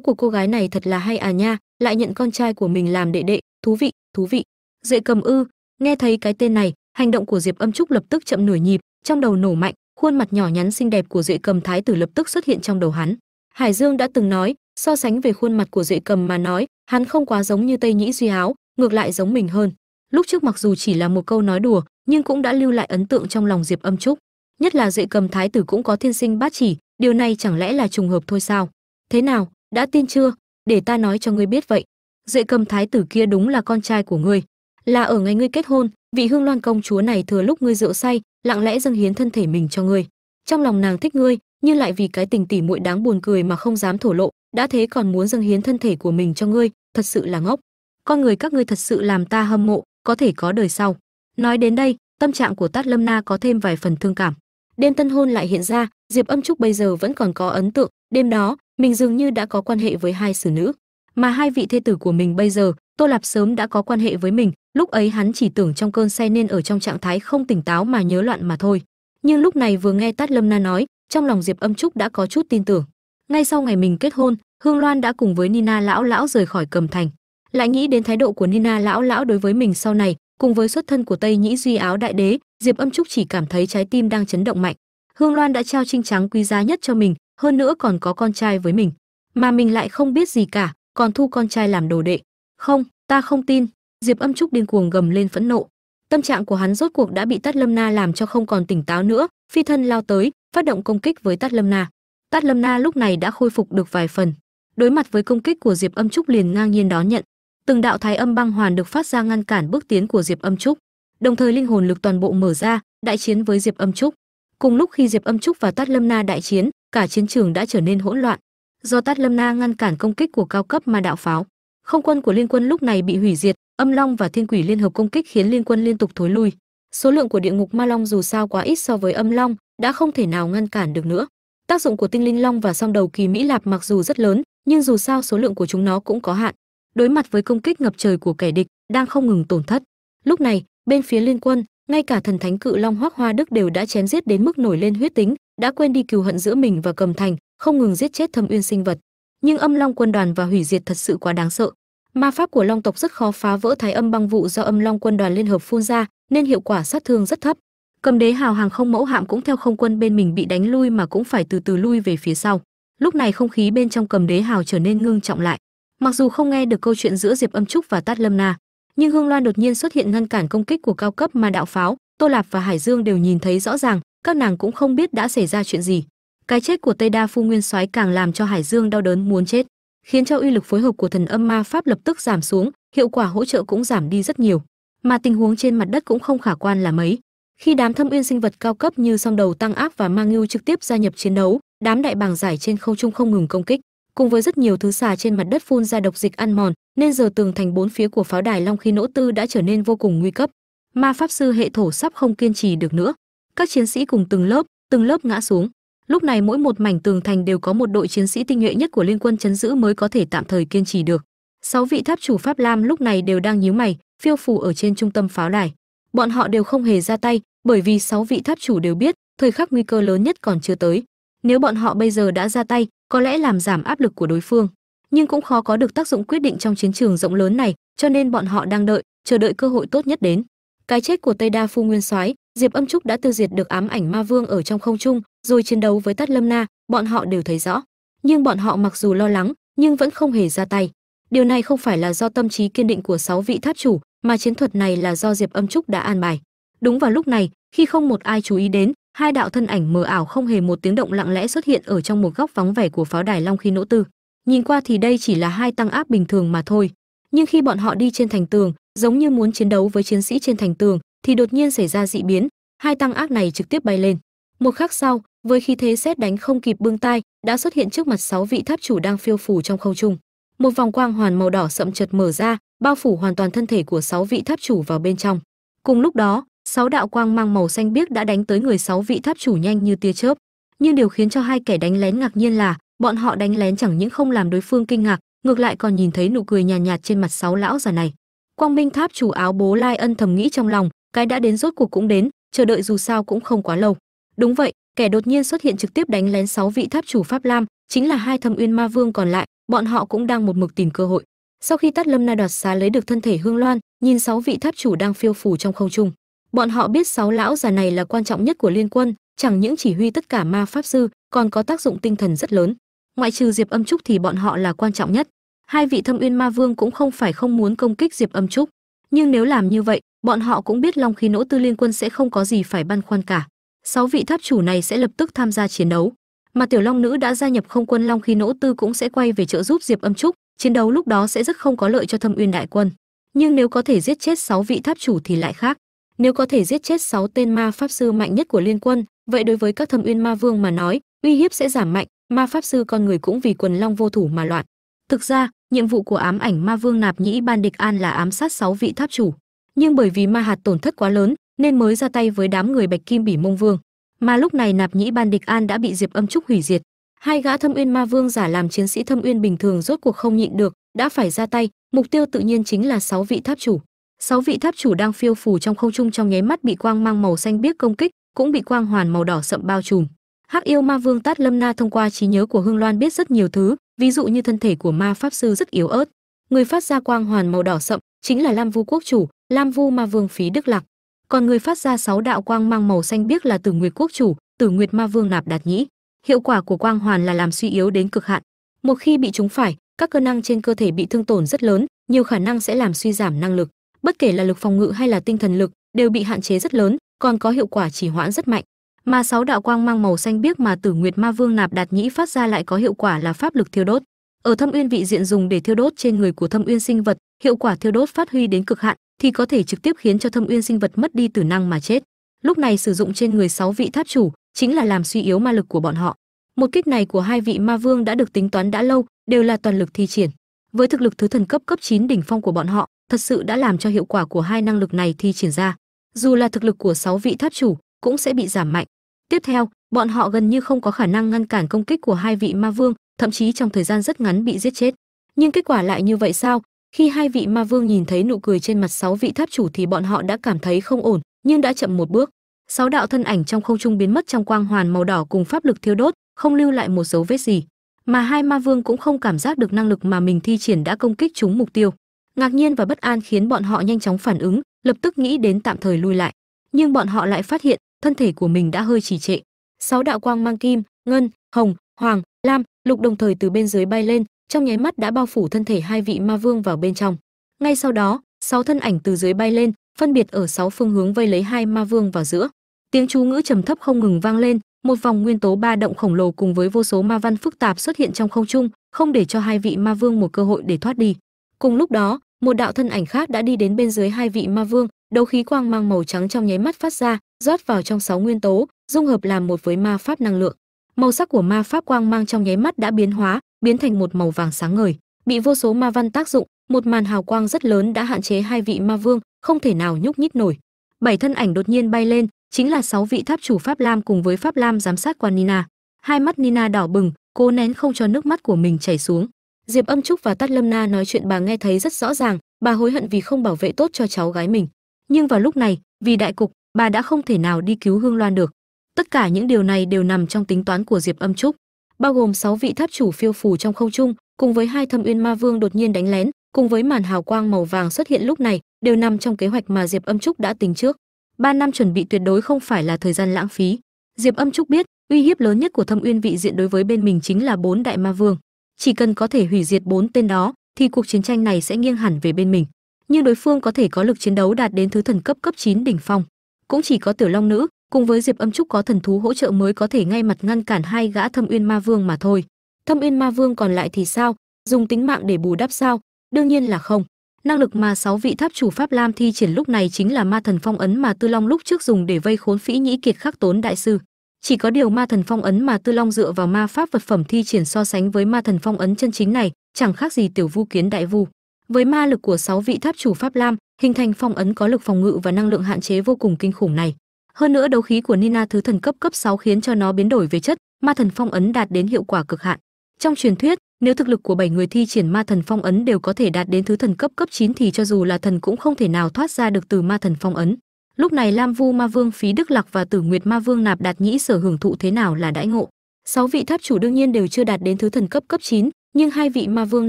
của cô gái này thật là hay à nha, lại nhận con trai của mình làm đệ đệ, thú vị thú vị. Dậy cầm ư, nghe thấy cái tên này, hành động của diệp âm trúc lập tức chậm nửa nhịp, trong đầu nổ mạnh, khuôn mặt nhỏ nhắn xinh đẹp của dậy cầm thái tử lập tức xuất hiện trong đầu hắn hải dương đã từng nói, so sánh về khuôn mặt của duệ cầm mà nói, hắn không quá giống như tây nhĩ duy áo, ngược lại giống mình hơn. Lúc trước mặc dù chỉ là một câu nói đùa, nhưng cũng đã lưu lại ấn tượng trong lòng diệp âm trúc. Nhất là duệ cầm thái tử cũng có thiên sinh bát chỉ, điều này chẳng lẽ là trùng hợp thôi sao? Thế nào, đã tin chưa? Để ta nói cho ngươi biết vậy. Duệ cầm thái tử kia đúng là con trai của ngươi. Là ở ngày ngươi kết hôn, vị hương loan công chúa này thừa lúc ngươi rượu say, lặng lẽ dâng hiến thân thể mình cho ngươi trong lòng nàng thích ngươi, nhưng lại vì cái tình tỉ muội đáng buồn cười mà không dám thổ lộ, đã thế còn muốn dâng hiến thân thể của mình cho ngươi, thật sự là ngốc. Con người các ngươi thật sự làm ta hâm mộ, có thể có đời sau. Nói đến đây, tâm trạng của tát lâm na có thêm vài phần thương cảm. Đêm tân hôn lại hiện ra, diệp âm trúc bây giờ vẫn còn có ấn tượng. Đêm đó, mình dường như đã có quan hệ với hai xử nữ. Mà hai vị thê tử của mình bây giờ, tô lạp sớm đã có quan hệ với mình, lúc ấy hắn chỉ tưởng trong cơn say nên ở trong trạng thái không tỉnh táo mà nhớ loạn mà thôi nhưng lúc này vừa nghe tát lâm na nói, trong lòng diệp âm trúc đã có chút tin tưởng. Ngay sau ngày mình kết hôn, hương loan đã cùng với nina lão lão rời khỏi cầm thành. Lại nghĩ đến thái độ của nina lão lão đối với mình sau này, cùng với xuất thân của tây nhĩ duy áo đại đế, diệp âm trúc chỉ cảm thấy trái tim đang chấn động mạnh. Hương loan đã trao trinh trắng quý giá nhất cho mình, hơn nữa còn có con trai với mình. Mà mình lại không biết gì cả, còn thu con trai làm đồ đệ. Không, ta không tin. Diệp âm trúc điên cuồng gầm lên phẫn nộ tâm trạng của hắn rốt cuộc đã bị tát lâm na làm cho không còn tỉnh táo nữa, phi thân lao tới, phát động công kích với tát lâm na. Tát lâm na lúc này đã khôi phục được vài phần. Đối mặt với công kích của diệp âm trúc liền ngang nhiên đón nhận. Từng đạo thái âm băng hoàn được phát ra ngăn cản bước tiến của diệp âm trúc. Đồng thời linh hồn lực toàn bộ mở ra, đại chiến với diệp âm trúc. Cùng lúc khi diệp âm trúc và tát lâm na đại chiến, cả chiến trường đã trở nên hỗn loạn. Do tát lâm na ngăn cản công kích của cao cấp ma đạo pháo, không quân của liên quân lúc này bị hủy diệt âm long và thiên quỷ liên hợp công kích khiến liên quân liên tục thối lui. Số lượng của địa ngục ma long dù sao quá ít so với âm long, đã không thể nào ngăn cản được nữa. Tác dụng của tinh linh long và song đầu kỳ mỹ lạp mặc dù rất lớn, nhưng dù sao số lượng của chúng nó cũng có hạn. Đối mặt với công kích ngập trời của kẻ địch đang không ngừng tổn thất. Lúc này, bên phía liên quân, ngay cả thần thánh cự long hoắc hoa đức đều đã chém giết đến mức nổi lên huyết tính, đã quên đi cừu hận giữa mình và cầm thành, không ngừng giết chết thâm uyên sinh vật. Nhưng âm long quân đoàn và hủy diệt thật sự quá đáng sợ ma pháp của long tộc rất khó phá vỡ thái âm băng vụ do âm long quân đoàn liên hợp phun ra, nên hiệu quả sát thương rất thấp. Cầm đế hào hàng không mẫu hạm cũng theo không quân bên mình bị đánh lui mà cũng phải từ từ lui về phía sau. Lúc này không khí bên trong cầm đế hào trở nên ngưng trọng lại. Mặc dù không nghe được câu chuyện giữa diệp âm trúc và tát lâm na, nhưng hương loan đột nhiên xuất hiện ngăn cản công kích của cao cấp mà đạo pháo. Tô lạp và hải dương đều nhìn thấy rõ ràng, các nàng cũng không biết đã xảy ra chuyện gì. Cái chết của tây đa phu nguyên soái càng làm cho hải dương đau đớn muốn chết khiến cho uy lực phối hợp của thần âm ma pháp lập tức giảm xuống, hiệu quả hỗ trợ cũng giảm đi rất nhiều. Mà tình huống trên mặt đất cũng không khả quan là mấy. Khi đám thâm uyên sinh vật cao cấp như song đầu tăng áp và mang ngưu trực tiếp gia nhập chiến đấu, đám đại bàng giải trên không trung không ngừng công kích. Cùng với rất nhiều thứ xà trên mặt đất phun ra độc dịch ăn mòn, nên giờ tường thành bốn phía của pháo đài long khí nỗ tư đã trở nên vô cùng nguy cấp. Ma pháp sư hệ thổ sắp không kiên trì được nữa. Các chiến sĩ cùng từng lớp từng lớp ngã xuống lúc này mỗi một mảnh tường thành đều có một đội chiến sĩ tinh nhuệ nhất của liên quân chấn giữ mới có thể tạm thời kiên trì được. Sáu vị tháp chủ pháp lam lúc này đều đang nhíu mày, phiêu phù ở trên trung tâm pháo đài. Bọn họ đều không hề ra tay, bởi vì sáu vị tháp chủ đều biết, thời khắc nguy cơ lớn nhất còn chưa tới. Nếu bọn họ bây giờ đã ra tay, có lẽ làm giảm áp lực của đối phương. Nhưng cũng khó có được tác dụng quyết định trong chiến trường rộng lớn này, cho nên bọn họ đang đợi, chờ đợi cơ hội tốt nhất đến. Cái chết của tây đa phu nguyên soái diệp âm trúc đã tiêu diệt được ám ảnh ma vương ở trong không trung, rồi chiến đấu với tát lâm na, bọn họ đều thấy rõ. Nhưng bọn họ mặc dù lo lắng, nhưng vẫn không hề ra tay. Điều này không phải là do tâm trí kiên định của sáu vị tháp chủ, mà chiến thuật này là do diệp âm trúc đã an bài. Đúng vào lúc này, khi không một ai chú ý đến, hai đạo thân ảnh mờ ảo không hề một tiếng động lặng lẽ xuất hiện ở trong một góc vắng vẻ của pháo đài long khi nỗ tư. Nhìn qua thì đây chỉ là hai tăng áp bình thường mà thôi. Nhưng khi bọn họ đi trên thành tường, giống như muốn chiến đấu với chiến sĩ trên thành tường thì đột nhiên xảy ra dị biến hai tăng ác này trực tiếp bay lên. Một khắc sau với khí thế xét đánh không kịp bưng tay đã xuất hiện trước mặt sáu vị tháp chủ đang phiêu phù trong không trung. Một vòng quang hoàn màu đỏ sậm chật mở ra bao phủ hoàn toàn thân thể của sáu vị tháp chủ vào bên trong. Cùng lúc đó sáu đạo quang mang màu xanh biếc đã đánh tới người sáu vị tháp chủ nhanh như tia chớp. Nhưng điều khiến cho hai kẻ đánh lén ngạc nhiên là bọn họ đánh lén chẳng những không làm đối phương kinh ngạc ngược lại còn nhìn thấy nụ cười nhàn nhạt, nhạt trên mặt sáu lão già này. Quang minh tháp chủ áo bố lai ân thầm nghĩ trong lòng cái đã đến rốt cuộc cũng đến, chờ đợi dù sao cũng không quá lâu. Đúng vậy, kẻ đột nhiên xuất hiện trực tiếp đánh lén sáu vị tháp chủ pháp lam, chính là hai thâm uyên ma vương còn lại, bọn họ cũng đang một mực tìm cơ hội. Sau khi tát lâm na đoạt xá lấy được thân thể hương loan, nhìn sáu vị tháp chủ đang phiêu phù trong không trung. Bọn họ biết sáu lão già này là quan trọng nhất của liên quân, chẳng những chỉ huy tất cả ma pháp sư, còn có tác dụng tinh thần rất lớn. Ngoại trừ diệp âm trúc thì bọn họ là quan trọng nhất. Hai vị thâm uyên ma vương cũng không phải không muốn công kích diệp âm trúc. Nhưng nếu làm như vậy bọn họ cũng biết long khí nỗ tư liên quân sẽ không có gì phải băn khoăn cả. Sáu vị tháp chủ này sẽ lập tức tham gia chiến đấu. Mà tiểu long nữ đã gia nhập không quân long khí nỗ tư cũng sẽ quay về trợ giúp diệp âm trúc. Chiến đấu lúc đó sẽ rất không có lợi cho thâm uyên đại quân. Nhưng nếu có thể giết chết sáu vị tháp chủ thì lại khác. Nếu có thể giết chết sáu tên ma pháp sư mạnh nhất của liên quân, vậy đối với các thâm uyên ma vương mà nói, uy hiếp sẽ giảm mạnh, ma pháp sư con người cũng vì quần long vô thủ mà loạn. Thực ra, nhiệm vụ của ám ảnh ma vương nạp nhĩ ban địch an là ám sát sáu vị tháp chủ nhưng bởi vì ma hạt tổn thất quá lớn, nên mới ra tay với đám người bạch kim bỉ mông vương. Mà lúc này nạp nhĩ ban địch an đã bị diệp âm trúc hủy diệt. Hai gã thâm uyên ma vương giả làm chiến sĩ thâm uyên bình thường rốt cuộc không nhịn được, đã phải ra tay, mục tiêu tự nhiên chính là sáu vị tháp chủ. Sáu vị tháp chủ đang phiêu phù trong không trung trong nháy mắt bị quang mang màu xanh biếc công kích, cũng bị quang hoàn màu đỏ sậm bao trùm. Hắc yêu ma vương tát lâm na thông qua trí nhớ của hương loan biết rất nhiều thứ, ví dụ như thân thể của ma pháp sư rất yếu ớt. Người phát ra quang hoàn màu đỏ sậm chính là lam vu quốc chủ lam vu ma vương phí đức lạc. Còn người phát ra sáu đạo quang mang màu xanh biếc là tử nguyệt quốc chủ, tử nguyệt ma vương nạp đạt nhĩ. Hiệu quả của quang hoàn là làm suy yếu đến cực hạn. Một khi bị trúng phải, các cơ năng trên cơ thể bị thương tổn rất lớn, nhiều khả năng sẽ làm suy giảm năng lực. Bất kể là lực phòng ngự hay là tinh thần lực, đều bị hạn chế rất lớn, còn có hiệu quả chỉ hoãn rất mạnh. Mà sáu đạo quang mang màu xanh biếc mà tử nguyệt ma vương nạp đạt nhĩ phát ra lại có hiệu quả là pháp lực thiêu đốt. Ở thâm uyên vị diện dùng để thiêu đốt trên người của thâm uyên sinh vật, hiệu quả thiêu đốt phát huy đến cực hạn thì có thể trực tiếp khiến cho thâm uyên sinh vật mất đi tử năng mà chết. Lúc này sử dụng trên người sáu vị tháp chủ chính là làm suy yếu ma lực của bọn họ. Một kích này của hai vị ma vương đã được tính toán đã lâu, đều là toàn lực thi triển. Với thực lực thứ thần cấp cấp 9 đỉnh phong của bọn họ, thật sự đã làm cho hiệu quả của hai năng lực này thi triển ra. Dù là thực lực của sáu vị tháp chủ cũng sẽ bị giảm mạnh. Tiếp theo, bọn họ gần như không có khả năng ngăn cản công kích của hai vị ma vương, thậm chí trong thời gian rất ngắn bị giết chết. Nhưng kết quả lại như vậy sao? Khi hai vị ma vương nhìn thấy nụ cười trên mặt sáu vị tháp chủ thì bọn họ đã cảm thấy không ổn, nhưng đã chậm một bước. Sáu đạo thân ảnh trong không trung biến mất trong quang hoàn màu đỏ cùng pháp lực thiêu đốt, không lưu lại một dấu vết gì. Mà hai ma vương cũng không cảm giác được năng lực mà mình thi triển đã công kích chúng mục tiêu. Ngạc nhiên và bất an khiến bọn họ nhanh chóng phản ứng, lập tức nghĩ đến tạm thời lui lại. Nhưng bọn họ lại phát hiện, thân thể của mình đã hơi trì trệ. Sáu đạo quang mang kim, ngân, hồng, hoàng, lam, lục đồng thời từ bên dưới bay lên trong nháy mắt đã bao phủ thân thể hai vị ma vương vào bên trong. Ngay sau đó, sáu thân ảnh từ dưới bay lên, phân biệt ở sáu phương hướng vây lấy hai ma vương vào giữa. Tiếng chú ngữ trầm thấp không ngừng vang lên, một vòng nguyên tố ba động khổng lồ cùng với vô số ma văn phức tạp xuất hiện trong không trung, không để cho hai vị ma vương một cơ hội để thoát đi. Cùng lúc đó, một đạo thân ảnh khác đã đi đến bên dưới hai vị ma vương, đấu khí quang mang màu trắng trong nháy mắt phát ra, rót vào trong sáu nguyên tố, dung hợp làm một với ma pháp năng lượng màu sắc của ma pháp quang mang trong nháy mắt đã biến hóa, biến thành một màu vàng sáng ngời. Bị vô số ma văn tác dụng, một màn hào quang rất lớn đã hạn chế hai vị ma vương, không thể nào nhúc nhích nổi. Bảy thân ảnh đột nhiên bay lên, chính là sáu vị tháp chủ pháp lam cùng với pháp lam giám sát quan nina. Hai mắt nina đỏ bừng, cố nén không cho nước mắt của mình chảy xuống. Diệp âm trúc và tát lâm na nói chuyện bà nghe thấy rất rõ ràng, bà hối hận vì không bảo vệ tốt cho cháu gái mình. Nhưng vào lúc này, vì đại cục, bà đã không thể nào đi cứu hương loan được tất cả những điều này đều nằm trong tính toán của diệp âm trúc, bao gồm 6 vị tháp chủ phiêu phù trong không trung, cùng với hai thâm uyên ma vương đột nhiên đánh lén, cùng với màn hào quang màu vàng xuất hiện lúc này, đều nằm trong kế hoạch mà diệp âm trúc đã tính trước. Ba năm chuẩn bị tuyệt đối không phải là thời gian lãng phí. Diệp âm trúc biết, uy hiếp lớn nhất của thâm uyên vị diện đối với bên mình chính là bốn đại ma vương. Chỉ cần có thể hủy diệt bốn tên đó, thì cuộc chiến tranh này sẽ nghiêng hẳn về bên mình. Nhưng đối phương có thể có lực chiến đấu đạt đến thứ thần cấp cấp 9 đỉnh phong, cũng chỉ có tiểu long nữ cùng với diệp âm trúc có thần thú hỗ trợ mới có thể ngay mặt ngăn cản hai gã thâm uyên ma vương mà thôi. Thâm uyên ma vương còn lại thì sao? Dùng tính mạng để bù đắp sao? Đương nhiên là không. Năng lực mà sáu vị tháp chủ pháp lam thi triển lúc này chính là ma thần phong ấn mà tư long lúc trước dùng để vây khốn phỉ nhĩ kiệt khắc tốn đại sư. Chỉ có điều ma thần phong ấn mà tư long dựa vào ma pháp vật phẩm thi triển so sánh với ma thần phong ấn chân chính này, chẳng khác gì tiểu vu kiến đại vu. Với ma lực của sáu vị tháp chủ pháp lam, hình thành phong ấn có lực phòng ngự và năng lượng hạn chế vô cùng kinh khủng này hơn nữa đấu khí của nina thứ thần cấp cấp 6 khiến cho nó biến đổi về chất ma thần phong ấn đạt đến hiệu quả cực hạn. Trong truyền thuyết nếu thực lực của bảy người thi triển ma thần phong ấn đều có thể đạt đến thứ thần cấp cấp 9 thì cho dù là thần cũng không thể nào thoát ra được từ ma thần phong ấn. Lúc này lam vu ma vương phí đức lạc và tử nguyệt ma vương nạp đạt nhĩ sở hưởng thụ thế nào là đãi ngộ. Sáu vị tháp chủ đương nhiên đều chưa đạt đến thứ thần cấp cấp 9, nhưng hai vị ma vương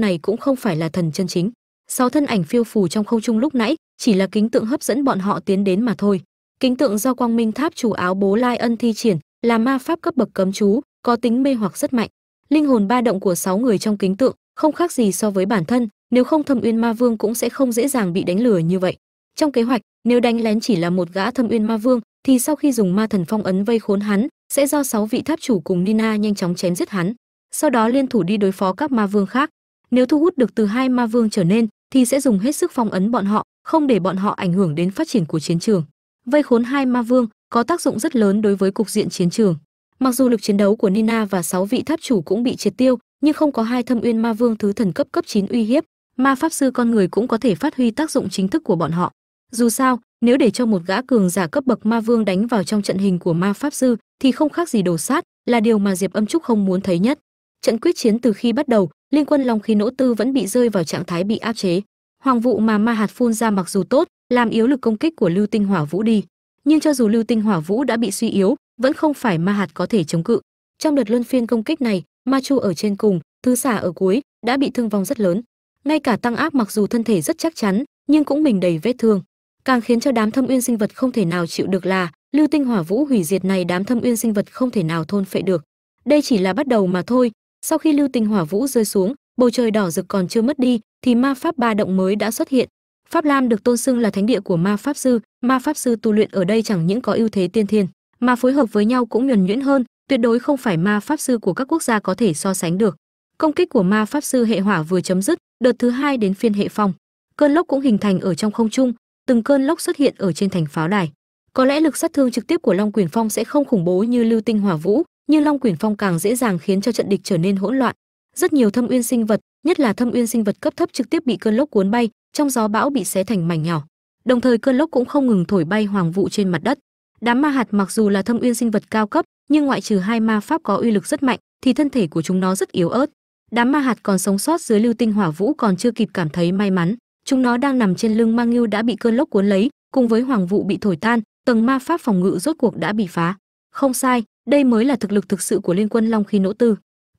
này cũng không phải là thần chân chính. Sáu thân ảnh phiêu phù trong không trung lúc nãy chỉ là kính tượng hấp dẫn bọn họ tiến đến mà thôi kính tượng do quang minh tháp chủ áo bố lai ân thi triển là ma pháp cấp bậc cấm chú, có tính mê hoặc rất mạnh. Linh hồn ba động của sáu người trong kính tượng không khác gì so với bản thân, nếu không thâm uyên ma vương cũng sẽ không dễ dàng bị đánh lừa như vậy. Trong kế hoạch, nếu đánh lén chỉ là một gã thâm uyên ma vương, thì sau khi dùng ma thần phong ấn vây khốn hắn, sẽ do sáu vị tháp chủ cùng nina nhanh chóng chém giết hắn. Sau đó liên thủ đi đối phó các ma vương khác. Nếu thu hút được từ hai ma vương trở nên, thì sẽ dùng hết sức phong ấn bọn họ, không để bọn họ ảnh hưởng đến phát triển của chiến trường vây khốn hai ma vương có tác dụng rất lớn đối với cục diện chiến trường. Mặc dù lực chiến đấu của nina và sáu vị tháp chủ cũng bị triệt tiêu, nhưng không có hai thâm uyên ma vương thứ thần cấp cấp 9 uy hiếp, ma pháp sư con người cũng có thể phát huy tác dụng chính thức của bọn họ. Dù sao, nếu để cho một gã cường giả cấp bậc ma vương đánh vào trong trận hình của ma pháp sư, thì không khác gì đổ sát, là điều mà diệp âm trúc không muốn thấy nhất. Trận quyết chiến từ khi bắt đầu, liên quân long khí nỗ tư vẫn bị rơi vào trạng thái bị áp chế hoàng vụ mà ma hạt phun ra mặc dù tốt, làm yếu lực công kích của lưu tinh hỏa vũ đi. Nhưng cho dù lưu tinh hỏa vũ đã bị suy yếu, vẫn không phải ma hạt có thể chống cự. Trong đợt luân phiên công kích này, ma chu ở trên cùng thứ xả ở cuối, đã bị thương vong rất lớn. Ngay cả tăng áp mặc dù thân thể rất chắc chắn, nhưng cũng mình đầy vết thương. Càng khiến cho đám thâm uyên sinh vật không thể nào chịu được là, lưu tinh hỏa vũ hủy diệt này đám thâm uyên sinh vật không thể nào thôn phệ được. Đây chỉ là bắt đầu mà thôi. Sau khi lưu tinh hỏa vũ rơi xuống, bầu trời đỏ rực còn chưa mất đi thì ma pháp ba động mới đã xuất hiện. Pháp lam được tôn xưng là thánh địa của ma pháp sư. Ma pháp sư tu luyện ở đây chẳng những có ưu thế tiên thiên, mà phối hợp với nhau cũng nhuần nhuyễn hơn, tuyệt đối không phải ma pháp sư của các quốc gia có thể so sánh được. Công kích của ma pháp sư hệ hỏa vừa chấm dứt, đợt thứ hai đến phiên hệ phong. Cơn lốc cũng hình thành ở trong không trung, từng cơn lốc xuất hiện ở trên thành pháo đài. Có lẽ lực sát thương trực tiếp của long quyền phong sẽ không khủng bố như lưu tinh hỏa vũ, nhưng long quyền phong càng dễ dàng khiến cho trận địch trở nên hỗn loạn. Rất nhiều thâm uyên sinh vật nhất là thâm uyên sinh vật cấp thấp trực tiếp bị cơn lốc cuốn bay, trong gió bão bị xé thành mảnh nhỏ. Đồng thời cơn lốc cũng không ngừng thổi bay hoàng vụ trên mặt đất. Đám ma hạt mặc dù là thâm uyên sinh vật cao cấp, nhưng ngoại trừ hai ma pháp có uy lực rất mạnh, thì thân thể của chúng nó rất yếu ớt. Đám ma hạt còn sống sót dưới lưu tinh hỏa vũ còn chưa kịp cảm thấy may mắn. Chúng nó đang nằm trên lưng mang ngưu đã bị cơn lốc cuốn lấy, cùng với hoàng vụ bị thổi tan, tầng ma pháp phòng ngự rốt cuộc đã bị phá. Không sai, đây mới là thực lực thực sự của liên quân long khí nỗ tư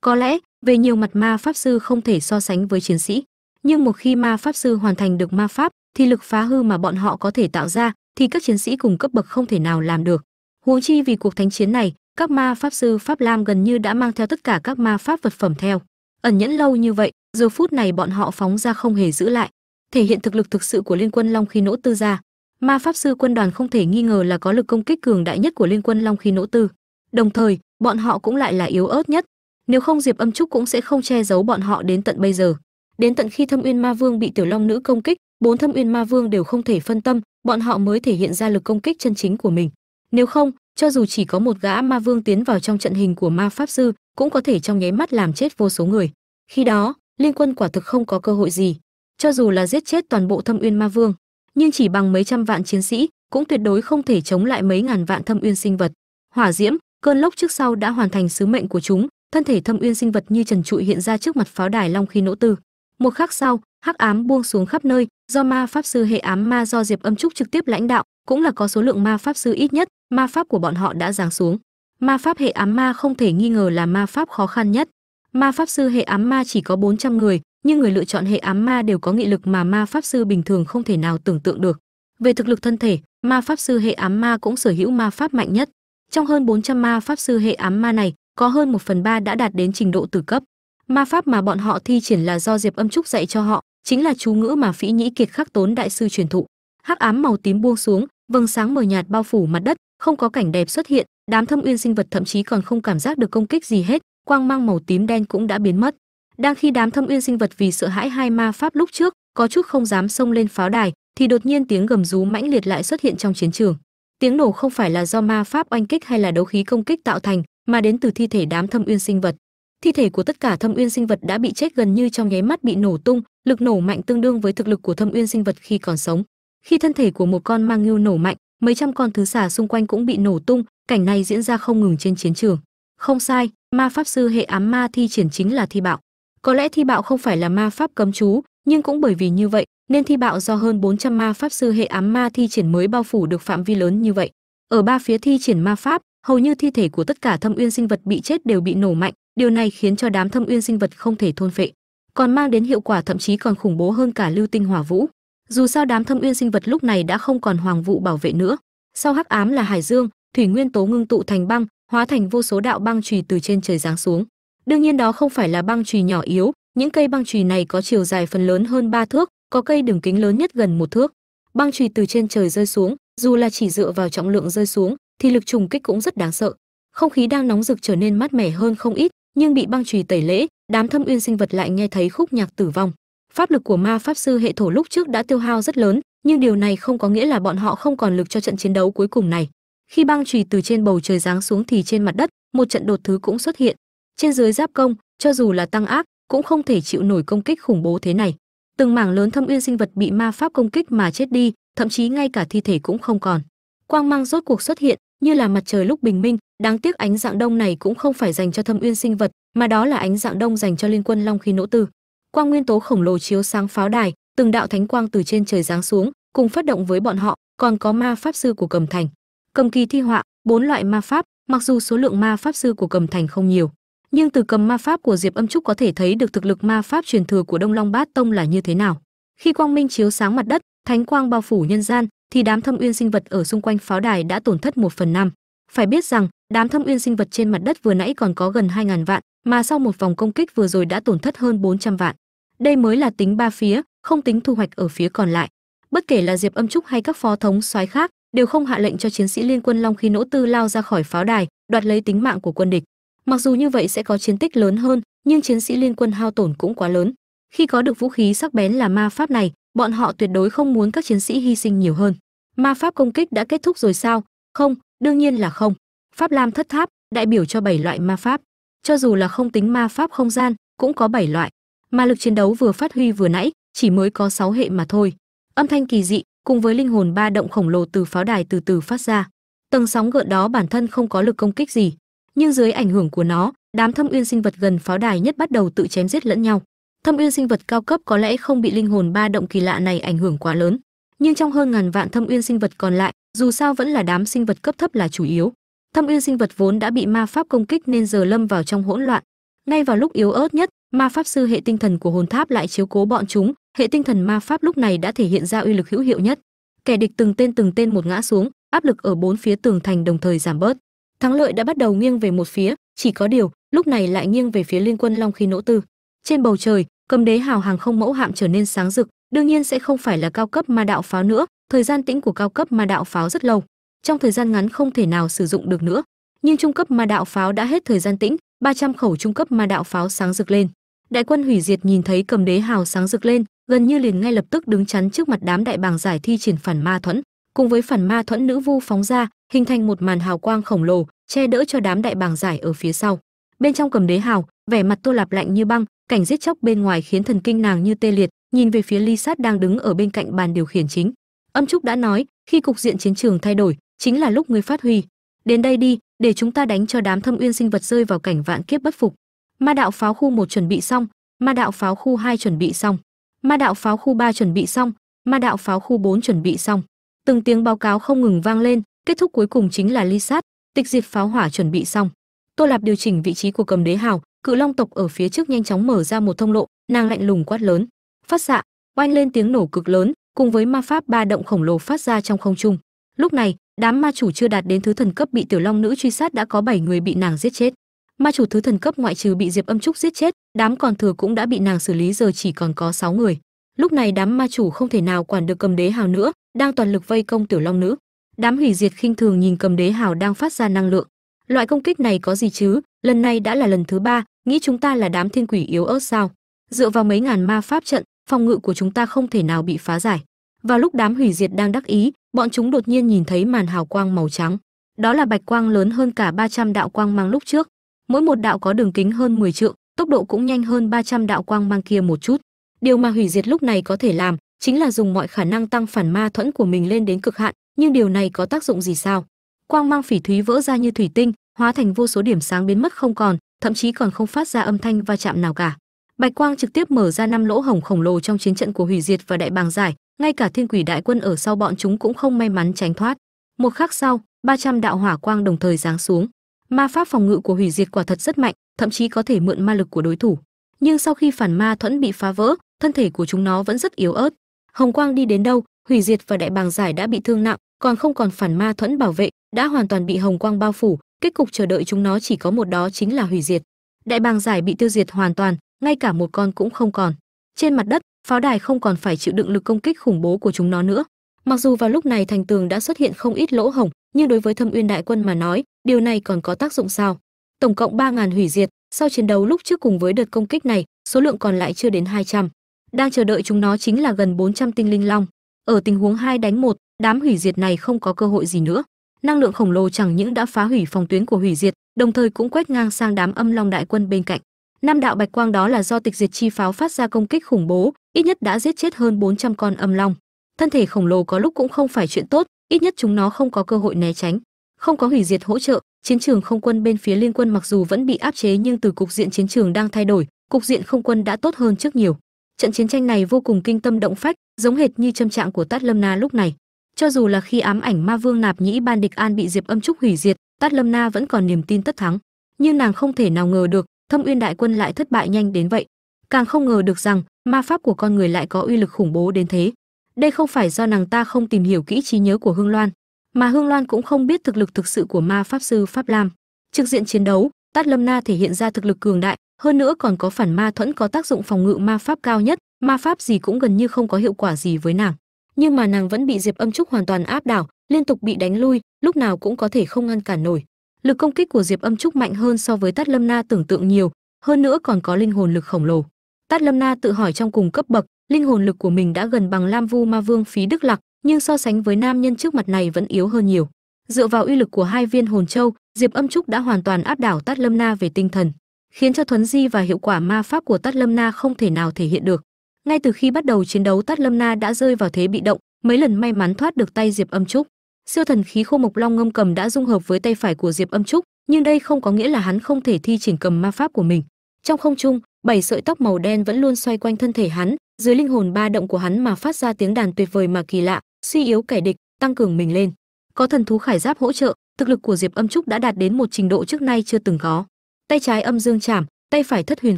có lẽ, về nhiều mặt ma pháp sư không thể so sánh với chiến sĩ. Nhưng một khi ma pháp sư hoàn thành được ma pháp, thì lực phá hư mà bọn họ có thể tạo ra, thì các chiến sĩ cùng cấp bậc không thể nào làm được. Huống chi vì cuộc thánh chiến này, các ma pháp sư pháp lam gần như đã mang theo tất cả các ma pháp vật phẩm theo. Ẩn nhẫn lâu như vậy, giờ phút này bọn họ phóng ra không hề giữ lại. Thể hiện thực lực thực sự của liên quân long khí nỗ tư gia ma pháp sư quân đoàn không thể nghi ngờ là có lực công kích cường đại nhất của liên quân long khí nỗ tư. Đồng thời, bọn họ cũng lại là yếu ớt nhất nếu không diệp âm trúc cũng sẽ không che giấu bọn họ đến tận bây giờ. Đến tận khi thâm uyên ma vương bị tiểu long nữ công kích, bốn thâm uyên ma vương đều không thể phân tâm, bọn họ mới thể hiện ra lực công kích chân chính của mình. Nếu không, cho dù chỉ có một gã ma vương tiến vào trong trận hình của ma pháp sư, cũng có thể trong nháy mắt làm chết vô số người. Khi đó, liên quân quả thực không có cơ hội gì. Cho dù là giết chết toàn bộ thâm uyên ma vương, nhưng chỉ bằng mấy trăm vạn chiến sĩ, cũng tuyệt đối không thể chống lại mấy ngàn vạn thâm uyên sinh vật. Hỏa diễm, cơn lốc trước sau đã hoàn thành sứ mệnh của chúng thân thể thâm uyên sinh vật như trần trụi hiện ra trước mặt pháo đài long khi nỗ tư. Một khắc sau, hắc ám buông xuống khắp nơi, do ma pháp sư hệ ám ma do diệp âm trúc trực tiếp lãnh đạo, cũng là có số lượng ma pháp sư ít nhất, ma pháp của bọn họ đã giáng xuống. Ma pháp hệ ám ma không thể nghi ngờ là ma pháp khó khăn nhất. Ma pháp sư hệ ám ma chỉ có 400 người, nhưng người lựa chọn hệ ám ma đều có nghị lực mà ma pháp sư bình thường không thể nào tưởng tượng được. Về thực lực thân thể, ma pháp sư hệ ám ma cũng sở hữu ma pháp mạnh nhất. Trong hơn 400 ma pháp sư hệ ám ma này có hơn một phần ba đã đạt đến trình độ tử cấp. Ma pháp mà bọn họ thi triển là do diệp âm trúc dạy cho họ, chính là chú ngữ mà phỉ nhĩ kiệt khắc tốn đại sư truyền thụ. Hắc ám màu tím buông xuống, vầng sáng mờ nhạt bao phủ mặt đất, không có cảnh đẹp xuất hiện, đám thâm uyên sinh vật thậm chí còn không cảm giác được công kích gì hết, quang mang màu tím đen cũng đã biến mất. Đang khi đám thâm uyên sinh vật vì sợ hãi hai ma pháp lúc trước, có chút không dám xông lên pháo đài, thì đột nhiên tiếng gầm rú mãnh liệt lại xuất hiện trong chiến trường. Tiếng nổ không phải là do ma pháp oanh kích hay là đấu khí công kích tạo thành mà đến từ thi thể đám thâm uyên sinh vật. Thi thể của tất cả thâm uyên sinh vật đã bị chết gần như trong nháy mắt bị nổ tung, lực nổ mạnh tương đương với thực lực của thâm uyên sinh vật khi còn sống. Khi thân thể của một con mang ngưu nổ mạnh, mấy trăm con thứ xà xung quanh cũng bị nổ tung, cảnh này diễn ra không ngừng trên chiến trường. Không sai, ma pháp sư hệ ám ma thi triển chính là thi bạo. Có lẽ thi bạo không phải là ma pháp cấm chú, nhưng cũng bởi vì như vậy, nên thi bạo do hơn 400 ma pháp sư hệ ám ma thi triển mới bao phủ được phạm vi lớn như vậy. Ở ba phía thi triển ma pháp hầu như thi thể của tất cả thâm uyên sinh vật bị chết đều bị nổ mạnh, điều này khiến cho đám thâm uyên sinh vật không thể thôn phệ, còn mang đến hiệu quả thậm chí còn khủng bố hơn cả lưu tinh hỏa vũ. Dù sao đám thâm uyên sinh vật lúc này đã không còn hoàng vụ bảo vệ nữa. Sau hắc ám là hải dương, thủy nguyên tố ngưng tụ thành băng, hóa thành vô số đạo băng chùy từ trên trời giáng xuống. Đương nhiên đó không phải là băng chùy nhỏ yếu, những cây băng chùy này có chiều dài phần lớn hơn ba thước, có cây đường kính lớn nhất gần một thước. Băng chùy từ trên trời rơi xuống, dù là chỉ dựa vào trọng lượng rơi xuống thì lực trùng kích cũng rất đáng sợ. Không khí đang nóng rực trở nên mát mẻ hơn không ít, nhưng bị băng chùy tẩy lễ, đám thâm uyên sinh vật lại nghe thấy khúc nhạc tử vong. Pháp lực của ma pháp sư hệ thổ lúc trước đã tiêu hao rất lớn, nhưng điều này không có nghĩa là bọn họ không còn lực cho trận chiến đấu cuối cùng này. Khi băng chùy từ trên bầu trời giáng xuống thì trên mặt đất, một trận đột thứ cũng xuất hiện. Trên dưới giáp công, cho dù là tăng ác, cũng không thể chịu nổi công kích khủng bố thế này. Từng mảng lớn thâm uyên sinh vật bị ma pháp công kích mà chết đi, thậm chí ngay cả thi thể cũng không còn. Quang mang rốt cuộc xuất hiện như là mặt trời lúc bình minh, đáng tiếc ánh dạng đông này cũng không phải dành cho thâm uyên sinh vật, mà đó là ánh dạng đông dành cho liên quân long khí nỗ tư. Quang nguyên tố khổng lồ chiếu sáng pháo đài, từng đạo thánh quang từ trên trời giáng xuống, cùng phát động với bọn họ, còn có ma pháp sư của cầm thành. Cầm kỳ thi họa, bốn loại ma pháp, mặc dù số lượng ma pháp sư của cầm thành không nhiều, nhưng từ cầm ma pháp của diệp âm trúc có thể thấy được thực lực ma pháp truyền thừa của đông long bát tông là như thế nào. Khi quang minh chiếu sáng mặt đất, thánh quang bao phủ nhân gian thì đám thâm uyên sinh vật ở xung quanh pháo đài đã tổn thất một phần năm. Phải biết rằng, đám thâm uyên sinh vật trên mặt đất vừa nãy còn có gần 2.000 vạn, mà sau một vòng công kích vừa rồi đã tổn thất hơn 400 vạn. Đây mới là tính ba phía, không tính thu hoạch ở phía còn lại. Bất kể là diệp âm trúc hay các phó thống soái khác, đều không hạ lệnh cho chiến sĩ liên quân long khí nỗ tư lao ra khỏi pháo đài, đoạt lấy tính mạng của quân địch. Mặc dù như vậy sẽ có chiến tích lớn hơn, nhưng chiến sĩ liên quân hao tổn cũng quá lớn. Khi có được vũ khí sắc bén là ma pháp này bọn họ tuyệt đối không muốn các chiến sĩ hy sinh nhiều hơn. Ma pháp công kích đã kết thúc rồi sao? Không, đương nhiên là không. Pháp lam thất tháp đại biểu cho bảy loại ma pháp. Cho dù là không tính ma pháp không gian, cũng có bảy loại. Mà lực chiến đấu vừa phát huy vừa nãy, chỉ mới có 6 hệ mà thôi. Âm thanh kỳ dị, cùng với linh hồn ba động khổng lồ từ pháo đài từ từ phát ra. Tầng sóng gợn đó bản thân không có lực công kích gì, nhưng dưới ảnh hưởng của nó, đám thâm uyên sinh vật gần pháo đài nhất bắt đầu tự chém giết lẫn nhau thâm uyên sinh vật cao cấp có lẽ không bị linh hồn ba động kỳ lạ này ảnh hưởng quá lớn. Nhưng trong hơn ngàn vạn thâm uyên sinh vật còn lại, dù sao vẫn là đám sinh vật cấp thấp là chủ yếu. Thâm uyên sinh vật vốn đã bị ma pháp công kích nên giờ lâm vào trong hỗn loạn. Ngay vào lúc yếu ớt nhất, ma pháp sư hệ tinh thần của hồn tháp lại chiếu cố bọn chúng. Hệ tinh thần ma pháp lúc này đã thể hiện ra uy lực hữu hiệu nhất. Kẻ địch từng tên từng tên một ngã xuống, áp lực ở bốn phía tường thành đồng thời giảm bớt. Thắng lợi đã bắt đầu nghiêng về một phía, chỉ có điều, lúc này lại nghiêng về phía liên quân long khí nỗ tư. Trên bầu trời cầm đế hào hàng không mẫu hạm trở nên sáng rực, đương nhiên sẽ không phải là cao cấp ma đạo pháo nữa, thời gian tĩnh của cao cấp ma đạo pháo rất lâu, trong thời gian ngắn không thể nào sử dụng được nữa. Nhưng trung cấp ma đạo pháo đã hết thời gian tĩnh 300 khẩu trung cấp ma đạo pháo sáng rực lên. Đại quân hủy diệt nhìn thấy cầm đế hào sáng rực lên, gần như liền ngay lập tức đứng chắn trước mặt đám đại bàng giải thi triển phản ma thuẫn. Cùng với phản ma thuẫn nữ vu phóng ra, hình thành một màn hào quang khổng lồ, che đỡ cho đám đại bàng giải ở phía sau. Bên trong cầm đế hào, vẻ mặt tô lạp lạnh như băng cảnh giết chóc bên ngoài khiến thần kinh nàng như tê liệt, nhìn về phía ly sát đang đứng ở bên cạnh bàn điều khiển chính. Âm trúc đã nói, khi cục diện chiến trường thay đổi, chính là lúc ngươi phát huy. Đến đây đi, để chúng ta đánh cho đám thâm uyên sinh vật rơi vào cảnh vạn kiếp bất phục. Ma đạo pháo khu một chuẩn bị xong, ma đạo pháo khu hai chuẩn bị xong, ma đạo pháo khu ba chuẩn bị xong, ma đạo pháo khu 4 chuẩn bị xong. Từng tiếng báo cáo không ngừng vang lên, kết thúc cuối cùng chính là ly sát, tịch diệt pháo hỏa chuẩn bị xong. Tô lạp điều chỉnh vị trí của cầm đế hào cự long tộc ở phía trước nhanh chóng mở ra một thông lộ, nàng lạnh lùng quát lớn. Phát xạ, oanh lên tiếng nổ cực lớn, cùng với ma pháp ba động khổng lồ phát ra trong không trung. Lúc này, đám ma chủ chưa đạt đến thứ thần cấp bị tiểu long nữ truy sát đã có 7 người bị nàng giết chết. Ma chủ thứ thần cấp ngoại trừ bị diệp âm trúc giết chết, đám còn thừa cũng đã bị nàng xử lý, giờ chỉ còn có 6 người. Lúc này đám ma chủ không thể nào quản được cầm đế hào nữa, đang toàn lực vây công tiểu long nữ. Đám hủy diệt khinh thường nhìn cầm đế hào đang phát ra năng lượng. Loại công kích này có gì chứ? Lần này đã là lần thứ ba nghĩ chúng ta là đám thiên quỷ yếu ớt sao? Dựa vào mấy ngàn ma pháp trận, phòng ngự của chúng ta không thể nào bị phá giải. Vào lúc đám hủy diệt đang đắc ý, bọn chúng đột nhiên nhìn thấy màn hào quang màu trắng. Đó là bạch quang lớn hơn cả 300 đạo quang mang lúc trước. Mỗi một đạo có đường kính hơn 10 trượng, tốc độ cũng nhanh hơn 300 đạo quang mang kia một chút. Điều mà hủy diệt lúc này có thể làm chính là dùng mọi khả năng tăng phản ma thuẫn của mình lên đến cực hạn, nhưng điều này có tác dụng gì sao? Quang mang phỉ thúy vỡ ra như thủy tinh, hóa thành vô số điểm sáng biến mất không còn thậm chí còn không phát ra âm thanh va chạm nào cả. Bạch quang trực tiếp mở ra năm lỗ hổng khổng lồ trong chiến trận của hủy diệt và đại bàng giải, ngay cả thiên quỷ đại quân ở sau bọn chúng cũng không may mắn tránh thoát. Một khắc sau 300 đạo hỏa quang đồng thời giáng xuống. Ma pháp phòng ngự của hủy diệt quả thật rất mạnh, thậm chí có thể mượn ma lực của đối thủ. Nhưng sau khi phản ma thuẫn bị phá vỡ, thân thể của chúng nó vẫn rất yếu ớt. Hồng quang đi đến đâu, hủy diệt và đại bàng giải đã bị thương nặng, còn không còn phản ma thuẫn bảo vệ, đã hoàn toàn bị hồng quang bao phủ kết cục chờ đợi chúng nó chỉ có một đó chính là hủy diệt. Đại bàng giải bị tiêu diệt hoàn toàn, ngay cả một con cũng không còn. Trên mặt đất, pháo đài không còn phải chịu đựng lực công kích khủng bố của chúng nó nữa. Mặc dù vào lúc này thành tường đã xuất hiện không ít lỗ hổng, nhưng đối với thâm uyên đại quân mà nói, điều này còn có tác dụng sao? Tổng cộng 3.000 hủy diệt, sau chiến đấu lúc trước cùng với đợt công kích này, số lượng còn lại chưa đến 200. đang chờ đợi chúng nó chính là gần 400 tinh linh long. Ở tình huống hai đánh một, đám hủy diệt này không có cơ hội gì nữa năng lượng khổng lồ chẳng những đã phá hủy phòng tuyến của hủy diệt, đồng thời cũng quét ngang sang đám âm long đại quân bên cạnh. Năm đạo bạch quang đó là do tịch diệt chi pháo phát ra công kích khủng bố, ít nhất đã giết chết hơn 400 con âm long. Thân thể khổng lồ có lúc cũng không phải chuyện tốt, ít nhất chúng nó không có cơ hội né tránh. Không có hủy diệt hỗ trợ, chiến trường không quân bên phía liên quân mặc dù vẫn bị áp chế nhưng từ cục diện chiến trường đang thay đổi, cục diện không quân đã tốt hơn trước nhiều. Trận chiến tranh này vô cùng kinh tâm động phách, giống hệt như châm trạng của tát lâm na lúc này cho dù là khi ám ảnh ma vương nạp nhĩ ban địch an bị diệp âm trúc hủy diệt, tát lâm na vẫn còn niềm tin tất thắng. Nhưng nàng không thể nào ngờ được, thâm uyên đại quân lại thất bại nhanh đến vậy. Càng không ngờ được rằng, ma pháp của con người lại có uy lực khủng bố đến thế. Đây không phải do nàng ta không tìm hiểu kỹ trí nhớ của hương loan, mà hương loan cũng không biết thực lực thực sự của ma pháp sư pháp lam. Trực diện chiến đấu, tát lâm na thể hiện ra thực lực cường đại, hơn nữa còn có phản ma thuẫn có tác dụng phòng ngự ma pháp cao nhất, ma pháp gì cũng gần như không có hiệu quả gì với nàng nhưng mà nàng vẫn bị diệp âm trúc hoàn toàn áp đảo, liên tục bị đánh lui, lúc nào cũng có thể không ngăn cản nổi. Lực công kích của diệp âm trúc mạnh hơn so với tát lâm na tưởng tượng nhiều, hơn nữa còn có linh hồn lực khổng lồ. Tát lâm na tự hỏi trong cùng cấp bậc, linh hồn lực của mình đã gần bằng lam vu ma vương phí đức lạc, nhưng so sánh với nam nhân trước mặt này vẫn yếu hơn nhiều. Dựa vào uy lực của hai viên hồn châu, diệp âm trúc đã hoàn toàn áp đảo tát lâm na về tinh thần, khiến cho thuấn di và hiệu quả ma pháp của tát lâm na không thể nào thể hiện được ngay từ khi bắt đầu chiến đấu tát lâm na đã rơi vào thế bị động, mấy lần may mắn thoát được tay diệp âm trúc. Siêu thần khí khô mộc long ngâm cầm đã dung hợp với tay phải của diệp âm trúc, nhưng đây không có nghĩa là hắn không thể thi triển cầm ma pháp của mình. Trong không trung, bảy sợi tóc màu đen vẫn luôn xoay quanh thân thể hắn, dưới linh hồn ba động của hắn mà phát ra tiếng đàn tuyệt vời mà kỳ lạ, suy yếu kẻ địch, tăng cường mình lên. Có thần thú khải giáp hỗ trợ, thực lực của diệp âm trúc đã đạt đến một trình độ trước nay chưa từng có. Tay trái âm dương chảm tay phải thất huyền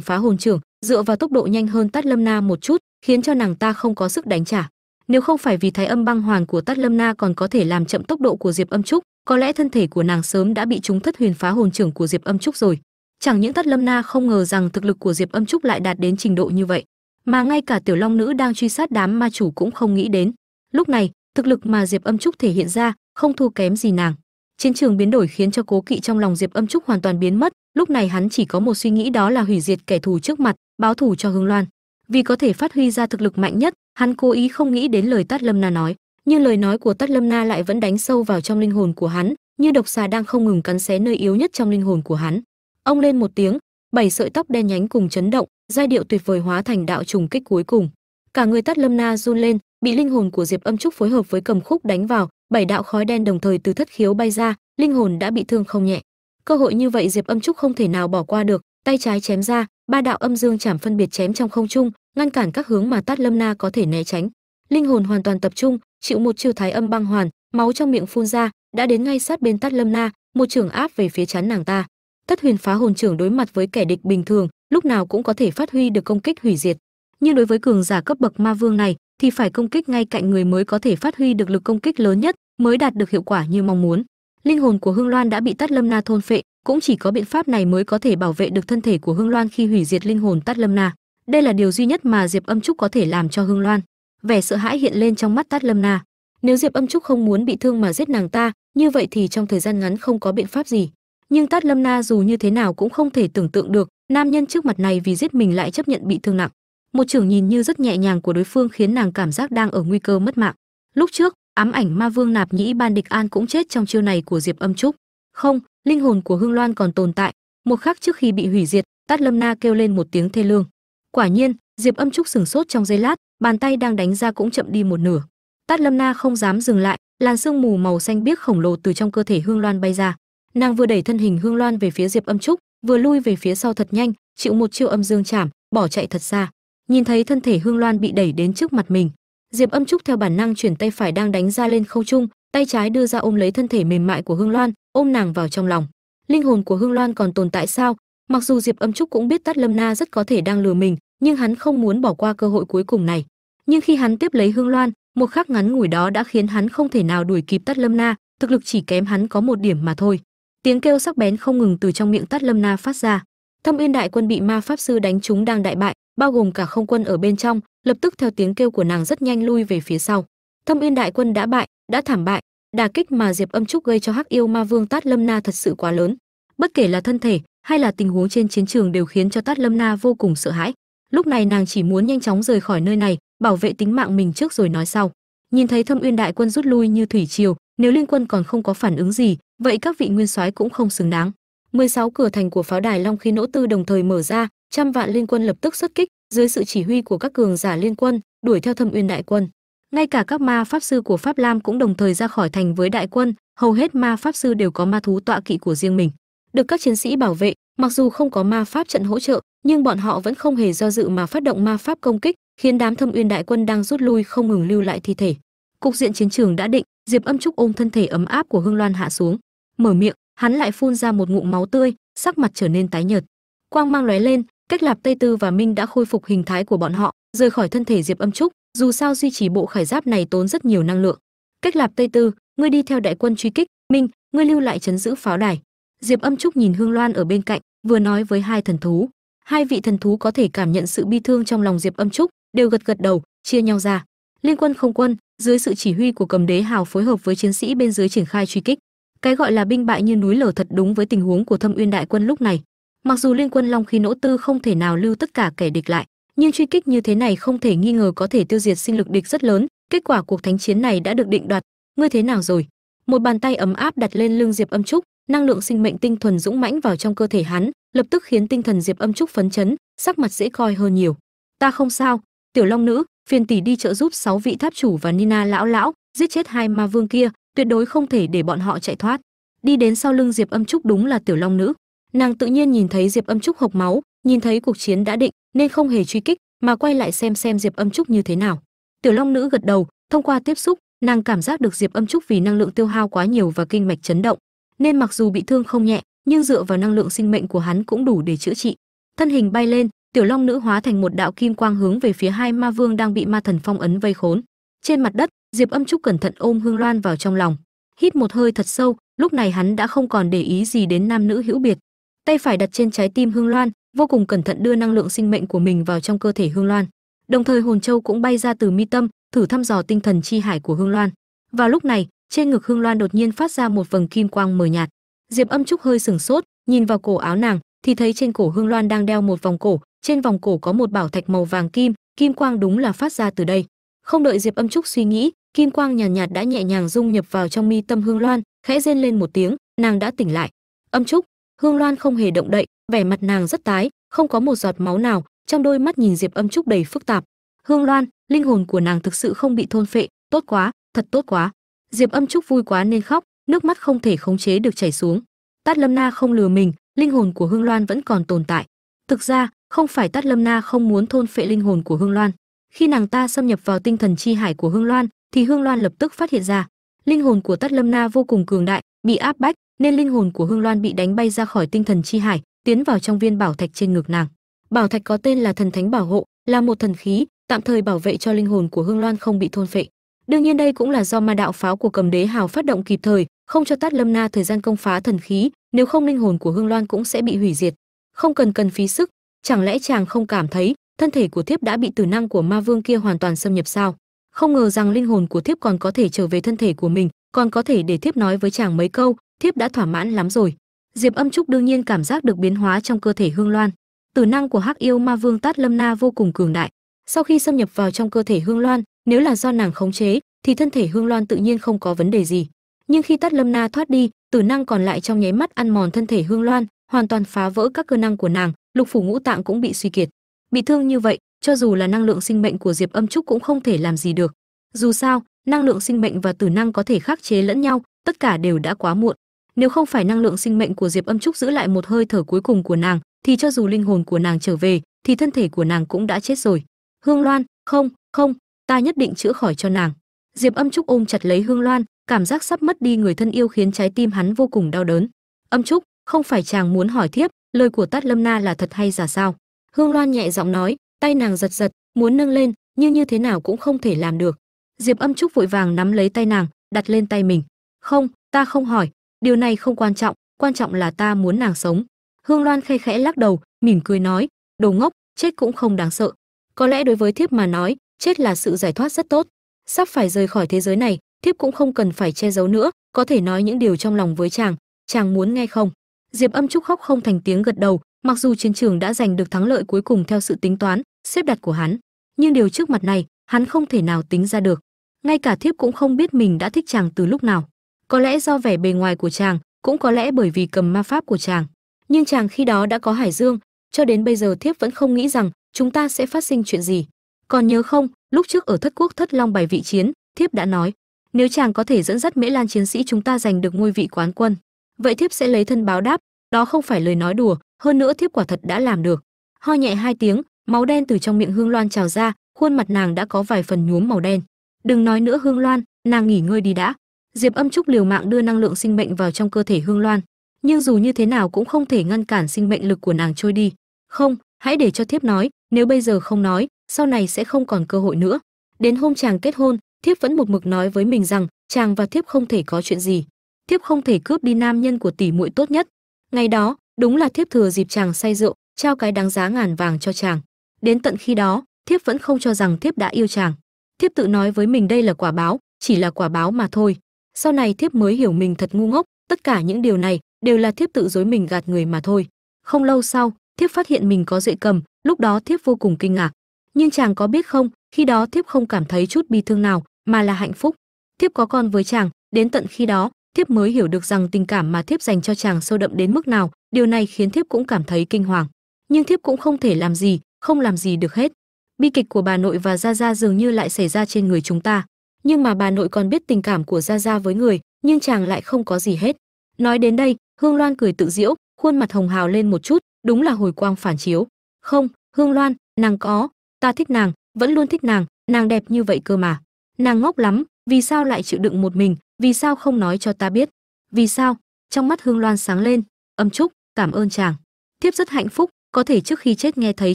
phá hồn trưởng, dựa vào tốc độ nhanh hơn tát lâm na một chút, khiến cho nàng ta không có sức đánh trả. Nếu không phải vì thái âm băng hoàn của tát lâm na còn có thể làm chậm tốc độ của diệp âm trúc, có lẽ thân thể của nàng sớm đã bị chúng thất huyền phá hồn trưởng của diệp âm trúc rồi. Chẳng những tát lâm na không ngờ rằng thực lực của diệp âm trúc lại đạt đến trình độ như vậy, mà ngay cả tiểu long nữ đang truy sát đám ma chủ cũng không nghĩ đến. Lúc này, thực lực mà diệp âm trúc thể hiện ra không thua kém gì nàng. Chiến trường biến đổi khiến cho cố kỵ trong lòng diệp âm trúc hoàn toàn biến mất lúc này hắn chỉ có một suy nghĩ đó là hủy diệt kẻ thù trước mặt, báo thù cho hương loan. Vì có thể phát huy ra thực lực mạnh nhất, hắn cố ý không nghĩ đến lời tát lâm na nói. Nhưng lời nói của tát lâm na lại vẫn đánh sâu vào trong linh hồn của hắn, như độc xà đang không ngừng cắn xé nơi yếu nhất trong linh hồn của hắn. Ông lên một tiếng, bảy sợi tóc đen nhánh cùng chấn động, giai điệu tuyệt vời hóa thành đạo trùng kích cuối cùng. Cả người tát lâm na run lên, bị linh hồn của diệp âm trúc phối hợp với cầm khúc đánh vào, bảy đạo khói đen đồng thời từ thất khiếu bay ra, linh hồn đã bị thương không nhẹ cơ hội như vậy diệp âm trúc không thể nào bỏ qua được. Tay trái chém ra, ba đạo âm dương chảm phân biệt chém trong không trung, ngăn cản các hướng mà tát lâm na có thể né tránh. Linh hồn hoàn toàn tập trung, chịu một chiêu thái âm băng hoàn, máu trong miệng phun ra, đã đến ngay sát bên tát lâm na, một trường áp về phía chắn nàng ta. Tất huyền phá hồn trưởng đối mặt với kẻ địch bình thường, lúc nào cũng có thể phát huy được công kích hủy diệt. Nhưng đối với cường giả cấp bậc ma vương này, thì phải công kích ngay cạnh người mới có thể phát huy được lực công kích lớn nhất, mới đạt được hiệu quả như mong muốn linh hồn của hương loan đã bị tát lâm na thôn phệ, cũng chỉ có biện pháp này mới có thể bảo vệ được thân thể của hương loan khi hủy diệt linh hồn tát lâm na. Đây là điều duy nhất mà diệp âm trúc có thể làm cho hương loan. Vẻ sợ hãi hiện lên trong mắt tát lâm na. Nếu diệp âm trúc không muốn bị thương mà giết nàng ta, như vậy thì trong thời gian ngắn không có biện pháp gì. Nhưng tát lâm na dù như thế nào cũng không thể tưởng tượng được, nam nhân trước mặt này vì giết mình lại chấp nhận bị thương nặng. Một trưởng nhìn như rất nhẹ nhàng của đối phương khiến nàng cảm giác đang ở nguy cơ mất mạng. Lúc trước ám ảnh ma vương nạp nhĩ ban địch an cũng chết trong chiêu này của diệp âm trúc. Không, linh hồn của hương loan còn tồn tại. Một khắc trước khi bị hủy diệt, tát lâm na kêu lên một tiếng thê lương. Quả nhiên, diệp âm trúc sừng sốt trong giây lát, bàn tay đang đánh ra cũng chậm đi một nửa. Tát lâm na không dám dừng lại, làn sương mù màu xanh biếc khổng lồ từ trong cơ thể hương loan bay ra. Nàng vừa đẩy thân hình hương loan về phía diệp âm trúc, vừa lui về phía sau thật nhanh, chịu một chiêu âm dương chảm, bỏ chạy thật xa. Nhìn thấy thân thể hương loan bị đẩy đến trước mặt mình diệp âm trúc theo bản năng chuyển tay phải đang đánh ra lên khâu trung, tay trái đưa ra ôm lấy thân thể mềm mại của hương loan, ôm nàng vào trong lòng. Linh hồn của hương loan còn tồn tại sao? Mặc dù diệp âm trúc cũng biết tát lâm na rất có thể đang lừa mình, nhưng hắn không muốn bỏ qua cơ hội cuối cùng này. Nhưng khi hắn tiếp lấy hương loan, một khắc ngắn ngủi đó đã khiến hắn không thể nào đuổi kịp tát lâm na, thực lực chỉ kém hắn có một điểm mà thôi. Tiếng kêu sắc bén không ngừng từ trong miệng tát lâm na phát ra. Thâm uyên đại quân bị ma pháp sư đánh trúng đang đại bại, bao gồm cả không quân ở bên trong lập tức theo tiếng kêu của nàng rất nhanh lui về phía sau. Thâm uyên đại quân đã bại, đã thảm bại đà kích mà diệp âm trúc gây cho hắc yêu ma vương tát lâm na thật sự quá lớn. Bất kể là thân thể hay là tình huống trên chiến trường đều khiến cho tát lâm na vô cùng sợ hãi. Lúc này nàng chỉ muốn nhanh chóng rời khỏi nơi này, bảo vệ tính mạng mình trước rồi nói sau. Nhìn thấy thâm uyên đại quân rút lui như thủy triều, nếu liên quân còn không có phản ứng gì, vậy các vị nguyên soái cũng không xứng đáng. 16 cửa thành của pháo đài long khí nỗ tư đồng thời mở ra, trăm vạn liên quân lập tức xuất kích dưới sự chỉ huy của các cường giả liên quân, đuổi theo thâm uyên đại quân. Ngay cả các ma pháp sư của pháp lam cũng đồng thời ra khỏi thành với đại quân, hầu hết ma pháp sư đều có ma thú tọa kỵ của riêng mình. Được các chiến sĩ bảo vệ, mặc dù không có ma pháp trận hỗ trợ, nhưng bọn họ vẫn không hề do dự mà phát động ma pháp công kích, khiến đám thâm uyên đại quân đang rút lui không ngừng lưu lại thi thể. Cục diện chiến trường đã định, diệp âm trúc ôm thân thể ấm áp của hương loan hạ xuống. Mở miệng, hắn lại phun ra một ngụm máu tươi, sắc mặt trở nên tái nhợt. Quang mang lóe lên cách lạp tây tư và minh đã khôi phục hình thái của bọn họ, rời khỏi thân thể diệp âm trúc, dù sao duy trì bộ khải giáp này tốn rất nhiều năng lượng. Cách lạp tây tư, ngươi đi theo đại quân truy kích, minh, ngươi lưu lại chấn giữ pháo đài. Diệp âm trúc nhìn hương loan ở bên cạnh, vừa nói với hai thần thú. Hai vị thần thú có thể cảm nhận sự bi thương trong lòng diệp âm trúc, đều gật gật đầu, chia nhau ra. Liên quân không quân, dưới sự chỉ huy của cầm đế hào phối hợp với chiến sĩ bên dưới triển khai truy kích. Cái gọi là binh bại như núi lở thật đúng với tình huống của thâm uyên đại quân lúc này mặc dù liên quân long khí nỗ tư không thể nào lưu tất cả kẻ địch lại, nhưng truy kích như thế này không thể nghi ngờ có thể tiêu diệt sinh lực địch rất lớn. Kết quả cuộc thánh chiến này đã được định đoạt. Ngươi thế nào rồi? Một bàn tay ấm áp đặt lên lưng diệp âm trúc, năng lượng sinh mệnh tinh thuần dũng mãnh vào trong cơ thể hắn, lập tức khiến tinh thần diệp âm trúc phấn chấn, sắc mặt dễ coi hơn nhiều. Ta không sao. Tiểu long nữ, phiền tỷ đi trợ giúp sáu vị tháp chủ và nina lão lão, giết chết hai ma vương kia, tuyệt đối không thể để bọn họ chạy thoát. Đi đến sau lưng diệp âm trúc đúng là tiểu long nữ nàng tự nhiên nhìn thấy diệp âm trúc hộc máu, nhìn thấy cuộc chiến đã định, nên không hề truy kích, mà quay lại xem xem diệp âm trúc như thế nào. Tiểu long nữ gật đầu, thông qua tiếp xúc, nàng cảm giác được diệp âm trúc vì năng lượng tiêu hao quá nhiều và kinh mạch chấn động. Nên mặc dù bị thương không nhẹ, nhưng dựa vào năng lượng sinh mệnh của hắn cũng đủ để chữa trị. Thân hình bay lên, tiểu long nữ hóa thành một đạo kim quang hướng về phía hai ma vương đang bị ma thần phong ấn vây khốn. Trên mặt đất, diệp âm trúc cẩn thận ôm hương loan vào trong lòng. Hít một hơi thật sâu, lúc này hắn đã không còn để ý gì đến nam nữ hữu biệt tay phải đặt trên trái tim hương loan vô cùng cẩn thận đưa năng lượng sinh mệnh của mình vào trong cơ thể hương loan. Đồng thời hồn châu cũng bay ra từ mi tâm thử thăm dò tinh thần chi hải của hương loan. Vào lúc này trên ngực hương loan đột nhiên phát ra một vầng kim quang mờ nhạt. Diệp âm trúc hơi sừng sốt nhìn vào cổ áo nàng thì thấy trên cổ hương loan đang đeo một vòng cổ trên vòng cổ có một bảo thạch màu vàng kim kim quang đúng là phát ra từ đây. Không đợi diệp âm trúc suy nghĩ kim quang nhàn nhạt, nhạt đã nhẹ nhàng dung nhập vào trong mi tâm hương loan khẽ rên lên một tiếng nàng đã tỉnh lại. Âm trúc hương loan không hề động đậy, vẻ mặt nàng rất tái, không có một giọt máu nào, trong đôi mắt nhìn diệp âm trúc đầy phức tạp. Hương loan, linh hồn của nàng thực sự không bị thôn phệ, tốt quá, thật tốt quá. Diệp âm trúc vui quá nên khóc, nước mắt không thể khống chế được chảy xuống. Tát lâm na không lừa mình, linh hồn của hương loan vẫn còn tồn tại. Thực ra, không phải tát lâm na không muốn thôn phệ linh hồn của hương loan. Khi nàng ta xâm nhập vào tinh thần chi hải của hương loan, thì hương loan lập tức phát hiện ra, linh hồn của tát lâm na vô cùng cường đại, bị áp bách nên linh hồn của hương loan bị đánh bay ra khỏi tinh thần chi hải, tiến vào trong viên bảo thạch trên ngực nàng. Bảo thạch có tên là thần thánh bảo hộ, là một thần khí, tạm thời bảo vệ cho linh hồn của hương loan không bị thôn phệ. Đương nhiên đây cũng là do ma đạo pháo của cầm đế hào phát động kịp thời, không cho tát lâm na thời gian công phá thần khí, nếu không linh hồn của hương loan cũng sẽ bị hủy diệt. Không cần cần phí sức, chẳng lẽ chàng không cảm thấy thân thể của thiếp đã bị tử năng của ma vương kia hoàn toàn xâm nhập sao? Không ngờ rằng linh hồn của thiếp còn có thể trở về thân thể của mình, còn có thể để thiếp nói với chàng mấy câu thiếp đã thỏa mãn lắm rồi. Diệp âm trúc đương nhiên cảm giác được biến hóa trong cơ thể hương loan. Tử năng của hắc yêu ma vương tát lâm na vô cùng cường đại. Sau khi xâm nhập vào trong cơ thể hương loan, nếu là do nàng khống chế, thì thân thể hương loan tự nhiên không có vấn đề gì. Nhưng khi tát lâm na thoát đi, tử năng còn lại trong nháy mắt ăn mòn thân thể hương loan, hoàn toàn phá vỡ các cơ năng của nàng, lục phủ ngũ tạng cũng bị suy kiệt. Bị thương như vậy, cho dù là năng lượng sinh mệnh của diệp âm trúc cũng không thể làm gì được. Dù sao, năng lượng sinh mệnh và tử năng có thể khắc chế lẫn nhau, tất cả đều đã quá muộn nếu không phải năng lượng sinh mệnh của diệp âm trúc giữ lại một hơi thở cuối cùng của nàng, thì cho dù linh hồn của nàng trở về, thì thân thể của nàng cũng đã chết rồi. Hương loan, không không, ta nhất định chữa khỏi cho nàng. Diệp âm trúc ôm chặt lấy hương loan, cảm giác sắp mất đi người thân yêu khiến trái tim hắn vô cùng đau đớn. Âm trúc, không phải chàng muốn hỏi thiếp, lời của tát lâm na là thật hay giả sao? Hương loan nhẹ giọng nói, tay nàng giật giật, muốn nâng lên, nhưng như thế nào cũng không thể làm được. Diệp âm trúc vội vàng nắm lấy tay nàng, đặt lên tay mình. Không, ta không hỏi điều này không quan trọng quan trọng là ta muốn nàng sống. Hương loan khe khẽ lắc đầu, mỉm cười nói, đồ ngốc, chết cũng không đáng sợ. Có lẽ đối với thiếp mà nói, chết là sự giải thoát rất tốt. Sắp phải rời khỏi thế giới này, thiếp cũng không cần phải che giấu nữa, có thể nói những điều trong lòng với chàng chàng muốn nghe không? Diệp âm trúc khóc không thành tiếng gật đầu, mặc dù chiến trường đã giành được thắng lợi cuối cùng theo sự tính toán, xếp đặt của hắn, nhưng điều trước mặt này, hắn không thể nào tính ra được. Ngay cả thiếp cũng không biết mình đã thích chàng từ lúc nào có lẽ do vẻ bề ngoài của chàng, cũng có lẽ bởi vì cầm ma pháp của chàng. Nhưng chàng khi đó đã có hải dương, cho đến bây giờ thiếp vẫn không nghĩ rằng chúng ta sẽ phát sinh chuyện gì. Còn nhớ không, lúc trước ở thất quốc thất long bài vị chiến, thiếp đã nói, nếu chàng có thể dẫn dắt mễ lan chiến sĩ chúng ta giành được ngôi vị quán quân, vậy thiếp sẽ lấy thân báo đáp, đó không phải lời nói đùa, hơn nữa thiếp quả thật đã làm được. Ho nhẹ hai tiếng, máu đen từ trong miệng hương loan trào ra, khuôn mặt nàng đã có vài phần nhuốm màu đen. Đừng nói nữa hương loan, nàng nghỉ ngơi đi đã diệp âm trúc liều mạng đưa năng lượng sinh mệnh vào trong cơ thể hương loan, nhưng dù như thế nào cũng không thể ngăn cản sinh mệnh lực của nàng trôi đi. Không, hãy để cho thiếp nói, nếu bây giờ không nói, sau này sẽ không còn cơ hội nữa. Đến hôm chàng kết hôn, thiếp vẫn một mực nói với mình rằng chàng và thiếp không thể có chuyện gì. Thiếp không thể cướp đi nam nhân của tỷ muội tốt nhất. Ngày đó, đúng là thiếp thừa dịp chàng say rượu, trao cái đáng giá ngàn vàng cho chàng. Đến tận khi đó, thiếp vẫn không cho rằng thiếp đã yêu chàng. Thiếp tự nói với mình đây là quả báo, chỉ là quả báo mà thôi sau này thiếp mới hiểu mình thật ngu ngốc, tất cả những điều này đều là thiếp tự dối mình gạt người mà thôi. Không lâu sau, thiếp phát hiện mình có dậy cầm, lúc đó thiếp vô cùng kinh ngạc. Nhưng chàng có biết không, khi đó thiếp không cảm thấy chút bi thương nào, mà là hạnh phúc. Thiếp có con với chàng, đến tận khi đó, thiếp mới hiểu được rằng tình cảm mà thiếp dành cho chàng sâu đậm đến mức nào, điều này khiến thiếp cũng cảm thấy kinh hoàng. Nhưng thiếp cũng không thể làm gì, không làm gì được hết. Bi kịch của bà nội và gia gia dường như lại xảy ra trên người chúng ta nhưng mà bà nội còn biết tình cảm của gia gia với người, nhưng chàng lại không có gì hết. Nói đến đây, hương loan cười tự diễu khuôn mặt hồng hào lên một chút, đúng là hồi quang phản chiếu. Không, hương loan, nàng có, ta thích nàng, vẫn luôn thích nàng nàng đẹp như vậy cơ mà. Nàng ngốc lắm, vì sao lại chịu đựng một mình, vì sao không nói cho ta biết? Vì sao? Trong mắt hương loan sáng lên, âm trúc cảm ơn chàng. Thiếp rất hạnh phúc, có thể trước khi chết nghe thấy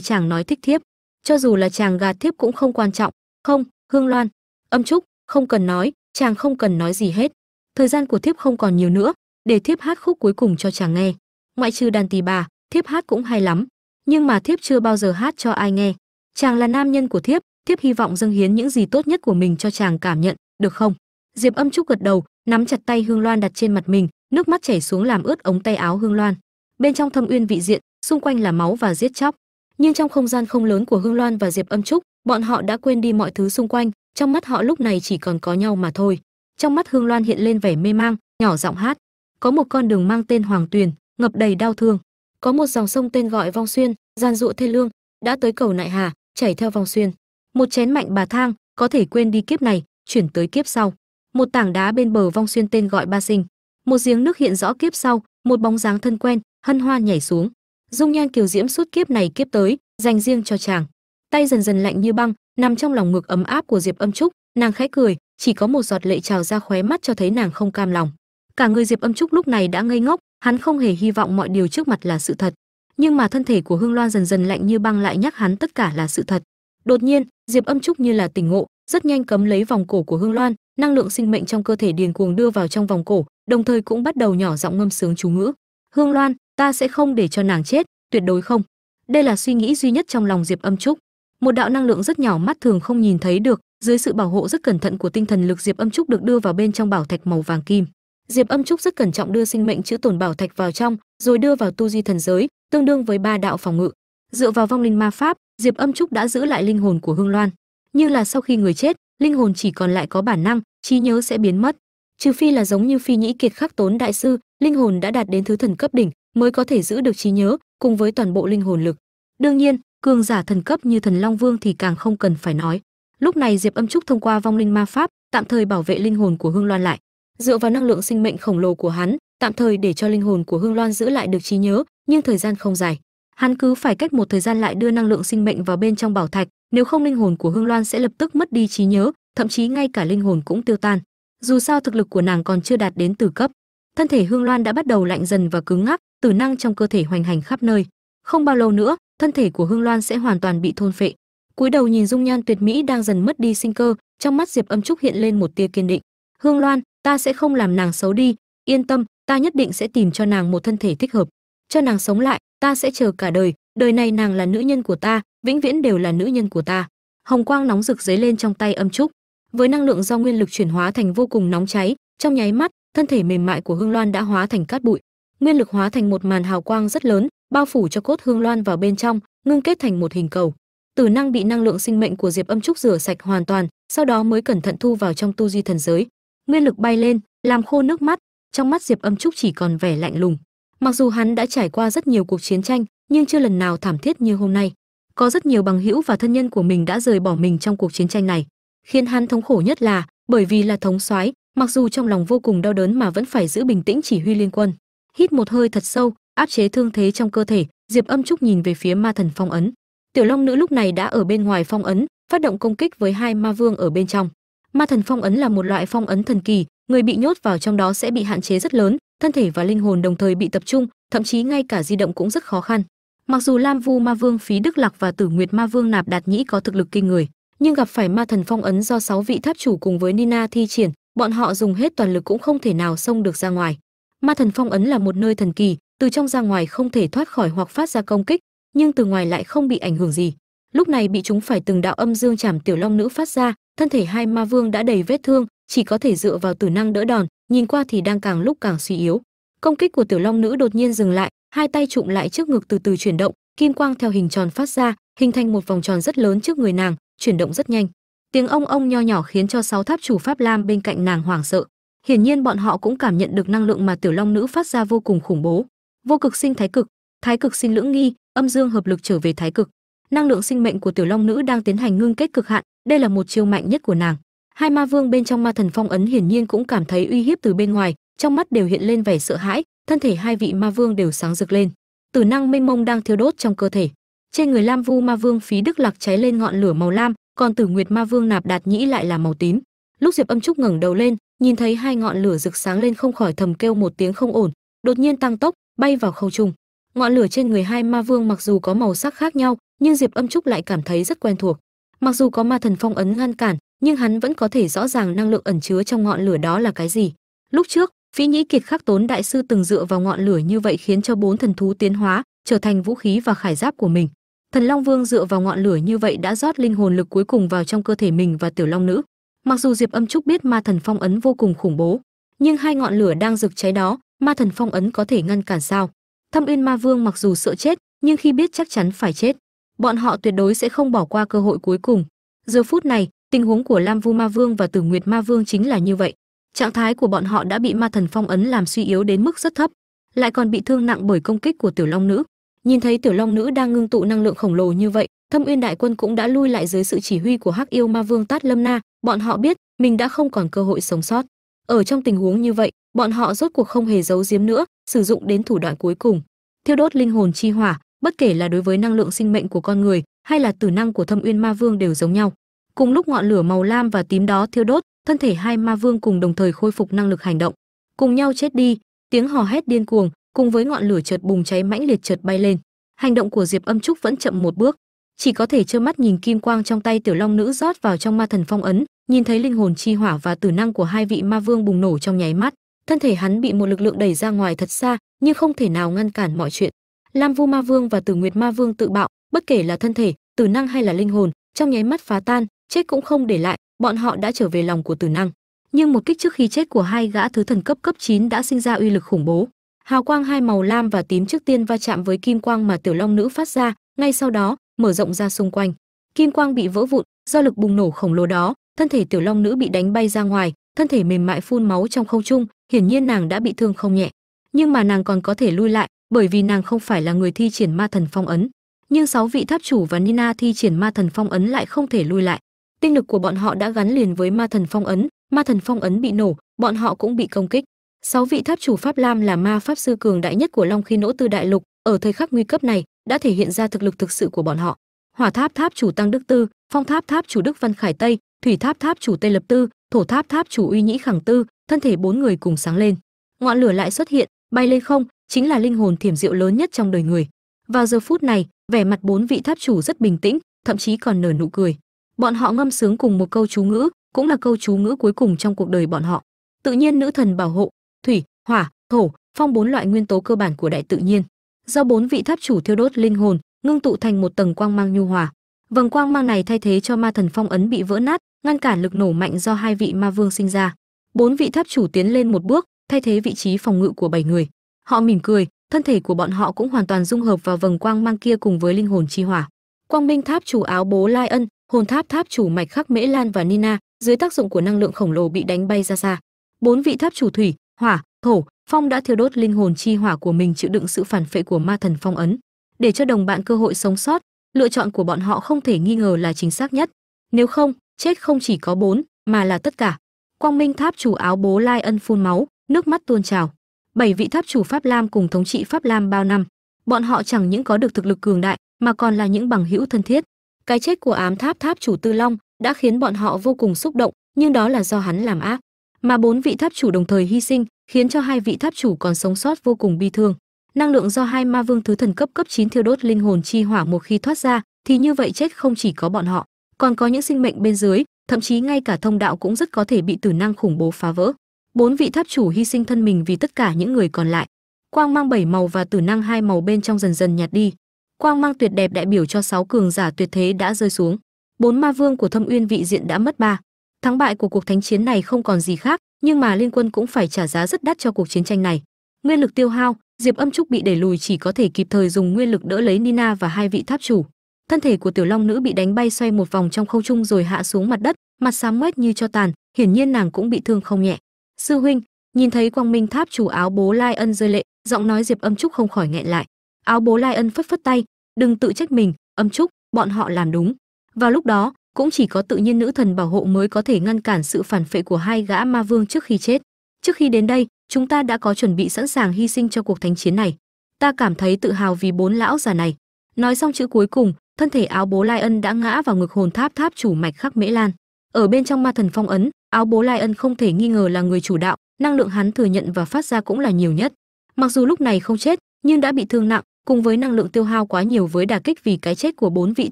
chàng nói thích thiếp. Cho dù là chàng gạt thiếp cũng không quan trọng. Không, hương loan, âm trúc không cần nói, chàng không cần nói gì hết. Thời gian của thiếp không còn nhiều nữa, để thiếp hát khúc cuối cùng cho chàng nghe. Ngoại trừ đàn tỳ bà, thiếp hát cũng hay lắm. Nhưng mà thiếp chưa bao giờ hát cho ai nghe. Chàng là nam nhân của thiếp thiếp hy vọng dâng hiến những gì tốt nhất của mình cho chàng cảm nhận, được không? Diệp âm trúc gật đầu, nắm chặt tay hương loan đặt trên mặt mình, nước mắt chảy xuống làm ướt ống tay áo hương loan. Bên trong thâm uyên vị diện, xung quanh là máu và giết chóc. Nhưng trong không gian không lớn của hương loan và diệp âm trúc, bọn họ đã quên đi mọi thứ xung quanh trong mắt họ lúc này chỉ còn có nhau mà thôi. Trong mắt hương loan hiện lên vẻ mê mang, nhỏ giọng hát. Có một con đường mang tên hoàng tuyền, ngập đầy đau thương. Có một dòng sông tên gọi vong xuyên gian dụa thê lương, đã tới cầu nại hà, chảy theo vong xuyên. Một chén mạnh bà thang, có thể quên đi kiếp này, chuyển tới kiếp sau. Một tảng đá bên bờ vong xuyên tên gọi ba sinh. Một giếng nước hiện rõ kiếp sau, một bóng dáng thân quen, hân hoan nhảy xuống. Dung nhan kiều diễm suốt kiếp này kiếp tới, dành riêng cho chàng. Tay dần dần lạnh như băng nằm trong lòng ngực ấm áp của diệp âm trúc, nàng khẽ cười, chỉ có một giọt lệ trào ra khóe mắt cho thấy nàng không cam lòng. Cả người diệp âm trúc lúc này đã ngây ngốc, hắn không hề hy vọng mọi điều trước mặt là sự thật. Nhưng mà thân thể của hương loan dần dần lạnh như băng lại nhắc hắn tất cả là sự thật. Đột nhiên, diệp âm trúc như là tỉnh ngộ, rất nhanh cấm lấy vòng cổ của hương loan, năng lượng sinh mệnh trong cơ thể điền cuồng đưa vào trong vòng cổ, đồng thời cũng bắt đầu nhỏ giọng ngâm sướng chú ngữ. Hương loan, ta sẽ không để cho nàng chết, tuyệt đối không. Đây là suy nghĩ duy nhất trong lòng diệp âm trúc một đạo năng lượng rất nhỏ mắt thường không nhìn thấy được, dưới sự bảo hộ rất cẩn thận của tinh thần lực diệp âm trúc được đưa vào bên trong bảo thạch màu vàng kim. Diệp âm trúc rất cẩn trọng đưa sinh mệnh chữ tồn bảo thạch vào trong, rồi đưa vào tu di thần giới, tương đương với ba đạo phòng ngự. Dựa vào vong linh ma pháp, diệp âm trúc đã giữ lại linh hồn của hương loan. Như là sau khi người chết, linh hồn chỉ còn lại có bản năng, trí nhớ sẽ biến mất. Trừ phi là giống như phi nhĩ kiệt khắc tốn đại sư, linh hồn đã đạt đến thứ thần cấp đỉnh mới có thể giữ được trí nhớ, cùng với toàn bộ linh hồn lực. Đương nhiên cường giả thần cấp như thần long vương thì càng không cần phải nói. Lúc này diệp âm trúc thông qua vong linh ma pháp, tạm thời bảo vệ linh hồn của hương loan lại. Dựa vào năng lượng sinh mệnh khổng lồ của hắn, tạm thời để cho linh hồn của hương loan giữ lại được trí nhớ, nhưng thời gian không dài. Hắn cứ phải cách một thời gian lại đưa năng lượng sinh mệnh vào bên trong bảo thạch, nếu không linh hồn của hương loan sẽ lập tức mất đi trí nhớ, thậm chí ngay cả linh hồn cũng tiêu tan. Dù sao thực lực của nàng còn chưa đạt đến từ cấp. Thân thể hương loan đã bắt đầu lạnh dần và cứng ngắc, tử năng trong cơ thể hoành hành khắp nơi. Không bao lâu nữa thân thể của hương loan sẽ hoàn toàn bị thôn phệ. Cúi đầu nhìn dung nhan tuyệt mỹ đang dần mất đi sinh cơ, trong mắt diệp âm trúc hiện lên một tia kiên định. Hương loan, ta sẽ không làm nàng xấu đi, yên tâm, ta nhất định sẽ tìm cho nàng một thân thể thích hợp. Cho nàng sống lại, ta sẽ chờ cả đời đời này nàng là nữ nhân của ta, vĩnh viễn đều là nữ nhân của ta. Hồng quang nóng rực dấy lên trong tay âm trúc. Với năng lượng do nguyên lực chuyển hóa thành vô cùng nóng cháy, trong nháy mắt, thân thể mềm mại của hương loan đã hóa thành cát bụi. Nguyên lực hóa thành một màn hào quang rất lớn bao phủ cho cốt hương loan vào bên trong, ngưng kết thành một hình cầu. Tử năng bị năng lượng sinh mệnh của diệp âm trúc rửa sạch hoàn toàn, sau đó mới cẩn thận thu vào trong tu di thần giới. Nguyên lực bay lên, làm khô nước mắt, trong mắt diệp âm trúc chỉ còn vẻ lạnh lùng. Mặc dù hắn đã trải qua rất nhiều cuộc chiến tranh, nhưng chưa lần nào thảm thiết như hôm nay. Có rất nhiều bằng hữu và thân nhân của mình đã rời bỏ mình trong cuộc chiến tranh này. Khiến hắn thống khổ nhất là, bởi vì là thống soái, mặc dù trong lòng vô cùng đau đớn mà vẫn phải giữ bình tĩnh chỉ huy liên quân. Hít một hơi thật sâu áp chế thương thế trong cơ thể, diệp âm trúc nhìn về phía ma thần phong ấn. Tiểu long nữ lúc này đã ở bên ngoài phong ấn, phát động công kích với hai ma vương ở bên trong. Ma thần phong ấn là một loại phong ấn thần kỳ, người bị nhốt vào trong đó sẽ bị hạn chế rất lớn, thân thể và linh hồn đồng thời bị tập trung, thậm chí ngay cả di động cũng rất khó khăn. Mặc dù lam vu ma vương phí đức lạc và tử nguyệt ma vương nạp đạt nhĩ có thực lực kinh người, nhưng gặp phải ma thần phong ấn do sáu vị tháp chủ cùng với nina thi triển, bọn họ dùng hết toàn lực cũng không thể nào xông được ra ngoài. Ma thần phong ấn là một nơi thần kỳ từ trong ra ngoài không thể thoát khỏi hoặc phát ra công kích, nhưng từ ngoài lại không bị ảnh hưởng gì. Lúc này bị chúng phải từng đạo âm dương chảm tiểu long nữ phát ra, thân thể hai ma vương đã đầy vết thương, chỉ có thể dựa vào tử năng đỡ đòn, nhìn qua thì đang càng lúc càng suy yếu. Công kích của tiểu long nữ đột nhiên dừng lại, hai tay trụm lại trước ngực từ từ chuyển động, kim quang theo hình tròn phát ra, hình thành một vòng tròn rất lớn trước người nàng, chuyển động rất nhanh. Tiếng ông ông nho nhỏ khiến cho sáu tháp chủ pháp lam bên cạnh nàng hoảng sợ. Hiển nhiên bọn họ cũng cảm nhận được năng lượng mà tiểu long nữ phát ra vô cùng khủng bố vô cực sinh thái cực thái cực sinh lưỡng nghi, âm dương hợp lực trở về thái cực. Năng lượng sinh mệnh của tiểu long nữ đang tiến hành ngưng kết cực hạn, đây là một chiêu mạnh nhất của nàng. Hai ma vương bên trong ma thần phong ấn hiển nhiên cũng cảm thấy uy hiếp từ bên ngoài, trong mắt đều hiện lên vẻ sợ hãi, thân thể hai vị ma vương đều sáng rực lên. Tử năng mênh mông đang thiêu đốt trong cơ thể. Trên người lam vu ma vương phí đức lạc cháy lên ngọn lửa màu lam, còn tử nguyệt ma vương nạp đạt nhĩ lại là màu tím. Lúc diệp âm trúc ngẩng đầu lên, nhìn thấy hai ngọn lửa rực sáng lên không khỏi thầm kêu một tiếng không ổn. Đột nhiên tăng tốc bay vào khâu trung. Ngọn lửa trên người hai ma vương mặc dù có màu sắc khác nhau, nhưng diệp âm trúc lại cảm thấy rất quen thuộc. Mặc dù có ma thần phong ấn ngăn cản, nhưng hắn vẫn có thể rõ ràng năng lượng ẩn chứa trong ngọn lửa đó là cái gì. Lúc trước, phí nhĩ kiệt khắc tốn đại sư từng dựa vào ngọn lửa như vậy khiến cho bốn thần thú tiến hóa, trở thành vũ khí và khải giáp của mình. Thần long vương dựa vào ngọn lửa như vậy đã rót linh hồn lực cuối cùng vào trong cơ thể mình và tiểu long nữ. Mặc dù diệp âm trúc biết ma thần phong ấn vô cùng khủng bố, nhưng hai ngọn lửa đang rực cháy đó ma thần phong ấn có thể ngăn cản sao? Thâm uyên ma vương mặc dù sợ chết, nhưng khi biết chắc chắn phải chết, bọn họ tuyệt đối sẽ không bỏ qua cơ hội cuối cùng. Giờ phút này, tình huống của lam vu ma vương và tử nguyệt ma vương chính là như vậy. Trạng thái của bọn họ đã bị ma thần phong ấn làm suy yếu đến mức rất thấp, lại còn bị thương nặng bởi công kích của tiểu long nữ. Nhìn thấy tiểu long nữ đang ngưng tụ năng lượng khổng lồ như vậy, thâm uyên đại quân cũng đã lui lại dưới sự chỉ huy của hắc yêu ma vương tát lâm na. Bọn họ biết mình đã không còn cơ hội sống sót ở trong tình huống như vậy, bọn họ rốt cuộc không hề giấu giếm nữa, sử dụng đến thủ đoạn cuối cùng. Thiêu đốt linh hồn chi hỏa, bất kể là đối với năng lượng sinh mệnh của con người, hay là tử năng của thâm uyên ma vương đều giống nhau. Cùng lúc ngọn lửa màu lam và tím đó thiêu đốt, thân thể hai ma vương cùng đồng thời khôi phục năng lực hành động. Cùng nhau chết đi, tiếng hò hét điên cuồng, cùng với ngọn lửa chợt bùng cháy mãnh liệt chợt bay lên. Hành động của diệp âm trúc vẫn chậm một bước. Chỉ có thể trơ mắt nhìn kim quang trong tay tiểu long nữ rót vào trong ma thần phong ấn nhìn thấy linh hồn chi hỏa và tử năng của hai vị ma vương bùng nổ trong nháy mắt, thân thể hắn bị một lực lượng đẩy ra ngoài thật xa, nhưng không thể nào ngăn cản mọi chuyện. Lam vu ma vương và tử nguyệt ma vương tự bạo, bất kể là thân thể, tử năng hay là linh hồn, trong nháy mắt phá tan, chết cũng không để lại, bọn họ đã trở về lòng của tử năng. Nhưng một kích trước khi chết của hai gã thứ thần cấp cấp 9 đã sinh ra uy lực khủng bố. Hào quang hai màu lam và tím trước tiên va chạm với kim quang mà tiểu long nữ phát ra, ngay sau đó, mở rộng ra xung quanh. Kim quang bị vỡ vụn, do lực bùng nổ khổng lồ đó thân thể tiểu long nữ bị đánh bay ra ngoài, thân thể mềm mại phun máu trong không trung, hiển nhiên nàng đã bị thương không nhẹ. Nhưng mà nàng còn có thể lui lại, bởi vì nàng không phải là người thi triển ma thần phong ấn. Nhưng sáu vị tháp chủ và nina thi triển ma thần phong ấn lại không thể lui lại. Tinh lực của bọn họ đã gắn liền với ma thần phong ấn, ma thần phong ấn bị nổ, bọn họ cũng bị công kích. Sáu vị tháp chủ pháp lam là ma pháp sư cường đại nhất của long khi nỗ tư đại lục, ở thời khắc nguy cấp này, đã thể hiện ra thực lực thực sự của bọn họ. Hỏa tháp tháp chủ tăng đức tư, phong tháp tháp chủ đức văn khải tây thủy tháp tháp chủ tây lập tư, thổ tháp tháp chủ uy nhĩ khẳng tư, thân thể bốn người cùng sáng lên. Ngọn lửa lại xuất hiện, bay lên không, chính là linh hồn thiểm diệu lớn nhất trong đời người. Vào giờ phút này, vẻ mặt bốn vị tháp chủ rất bình tĩnh, thậm chí còn nở nụ cười. Bọn họ ngâm sướng cùng một câu chú ngữ, cũng là câu chú ngữ cuối cùng trong cuộc đời bọn họ. Tự nhiên nữ thần bảo hộ, thủy, hỏa, thổ, phong bốn loại nguyên tố cơ bản của đại tự nhiên. Do bốn vị tháp chủ thiêu đốt linh hồn, ngưng tụ thành một tầng quang mang nhu hòa vầng quang mang này thay thế cho ma thần phong ấn bị vỡ nát, ngăn cản lực nổ mạnh do hai vị ma vương sinh ra. Bốn vị tháp chủ tiến lên một bước, thay thế vị trí phòng ngự của bảy người. Họ mỉm cười, thân thể của bọn họ cũng hoàn toàn dung hợp vào vầng quang mang kia cùng với linh hồn chi hỏa. Quang minh tháp chủ áo bố lai ân, hồn tháp tháp chủ mạch khắc mễ lan và nina dưới tác dụng của năng lượng khổng lồ bị đánh bay ra xa. Bốn vị tháp chủ thủy, hỏa, thổ, phong đã thiêu đốt linh hồn chi hỏa của mình chịu đựng sự phản phệ của ma thần phong ấn. Để cho đồng bạn cơ hội sống sót lựa chọn của bọn họ không thể nghi ngờ là chính xác nhất. Nếu không, chết không chỉ có bốn, mà là tất cả. Quang minh tháp chủ áo bố lai ân phun máu, nước mắt tuôn trào. Bảy vị tháp chủ pháp lam cùng thống trị pháp lam bao năm. Bọn họ chẳng những có được thực lực cường đại, mà còn là những bằng hữu thân thiết. Cái chết của ám tháp tháp chủ tư long đã khiến bọn họ vô cùng xúc động, nhưng đó là do hắn làm ác. Mà bốn vị tháp chủ đồng thời hy sinh, khiến cho hai vị tháp chủ còn sống sót vô cùng bi thương năng lượng do hai ma vương thứ thần cấp cấp 9 thiêu đốt linh hồn chi hỏa một khi thoát ra, thì như vậy chết không chỉ có bọn họ, còn có những sinh mệnh bên dưới, thậm chí ngay cả thông đạo cũng rất có thể bị tử năng khủng bố phá vỡ. Bốn vị tháp chủ hy sinh thân mình vì tất cả những người còn lại. Quang mang bảy màu và tử năng hai màu bên trong dần dần nhạt đi. Quang mang tuyệt đẹp đại biểu cho sáu cường giả tuyệt thế đã rơi xuống. Bốn ma vương của thâm uyên vị diện đã mất ba. Thắng bại của cuộc thánh chiến này không còn gì khác, nhưng mà liên quân cũng phải trả giá rất đắt cho cuộc chiến tranh này. Nguyên lực tiêu hao diệp âm trúc bị đẩy lùi chỉ có thể kịp thời dùng nguyên lực đỡ lấy nina và hai vị tháp chủ. Thân thể của tiểu long nữ bị đánh bay xoay một vòng trong không trung rồi hạ xuống mặt đất, mặt xám ngoét như cho tàn, hiển nhiên nàng cũng bị thương không nhẹ. Sư huynh, nhìn thấy quang minh tháp chủ áo bố lai ân rơi lệ, giọng nói diệp âm trúc không khỏi nghẹn lại. Áo bố lai ân phất phất tay, đừng tự trách mình, âm trúc, bọn họ làm đúng. Vào lúc đó, cũng chỉ có tự nhiên nữ thần bảo hộ mới có thể ngăn cản sự phản phệ của hai gã ma vương trước khi chết. Trước khi đến đây chúng ta đã có chuẩn bị sẵn sàng hy sinh cho cuộc thánh chiến này. Ta cảm thấy tự hào vì bốn lão già này. Nói xong chữ cuối cùng, thân thể áo bố lai ân đã ngã vào ngực hồn tháp tháp chủ mạch khắc mễ lan. Ở bên trong ma thần phong ấn, áo bố lai ân không thể nghi ngờ là người chủ đạo, năng lượng hắn thừa nhận và phát ra cũng là nhiều nhất. Mặc dù lúc này không chết, nhưng đã bị thương nặng, cùng với năng lượng tiêu hao quá nhiều với đả kích vì cái chết của bốn vị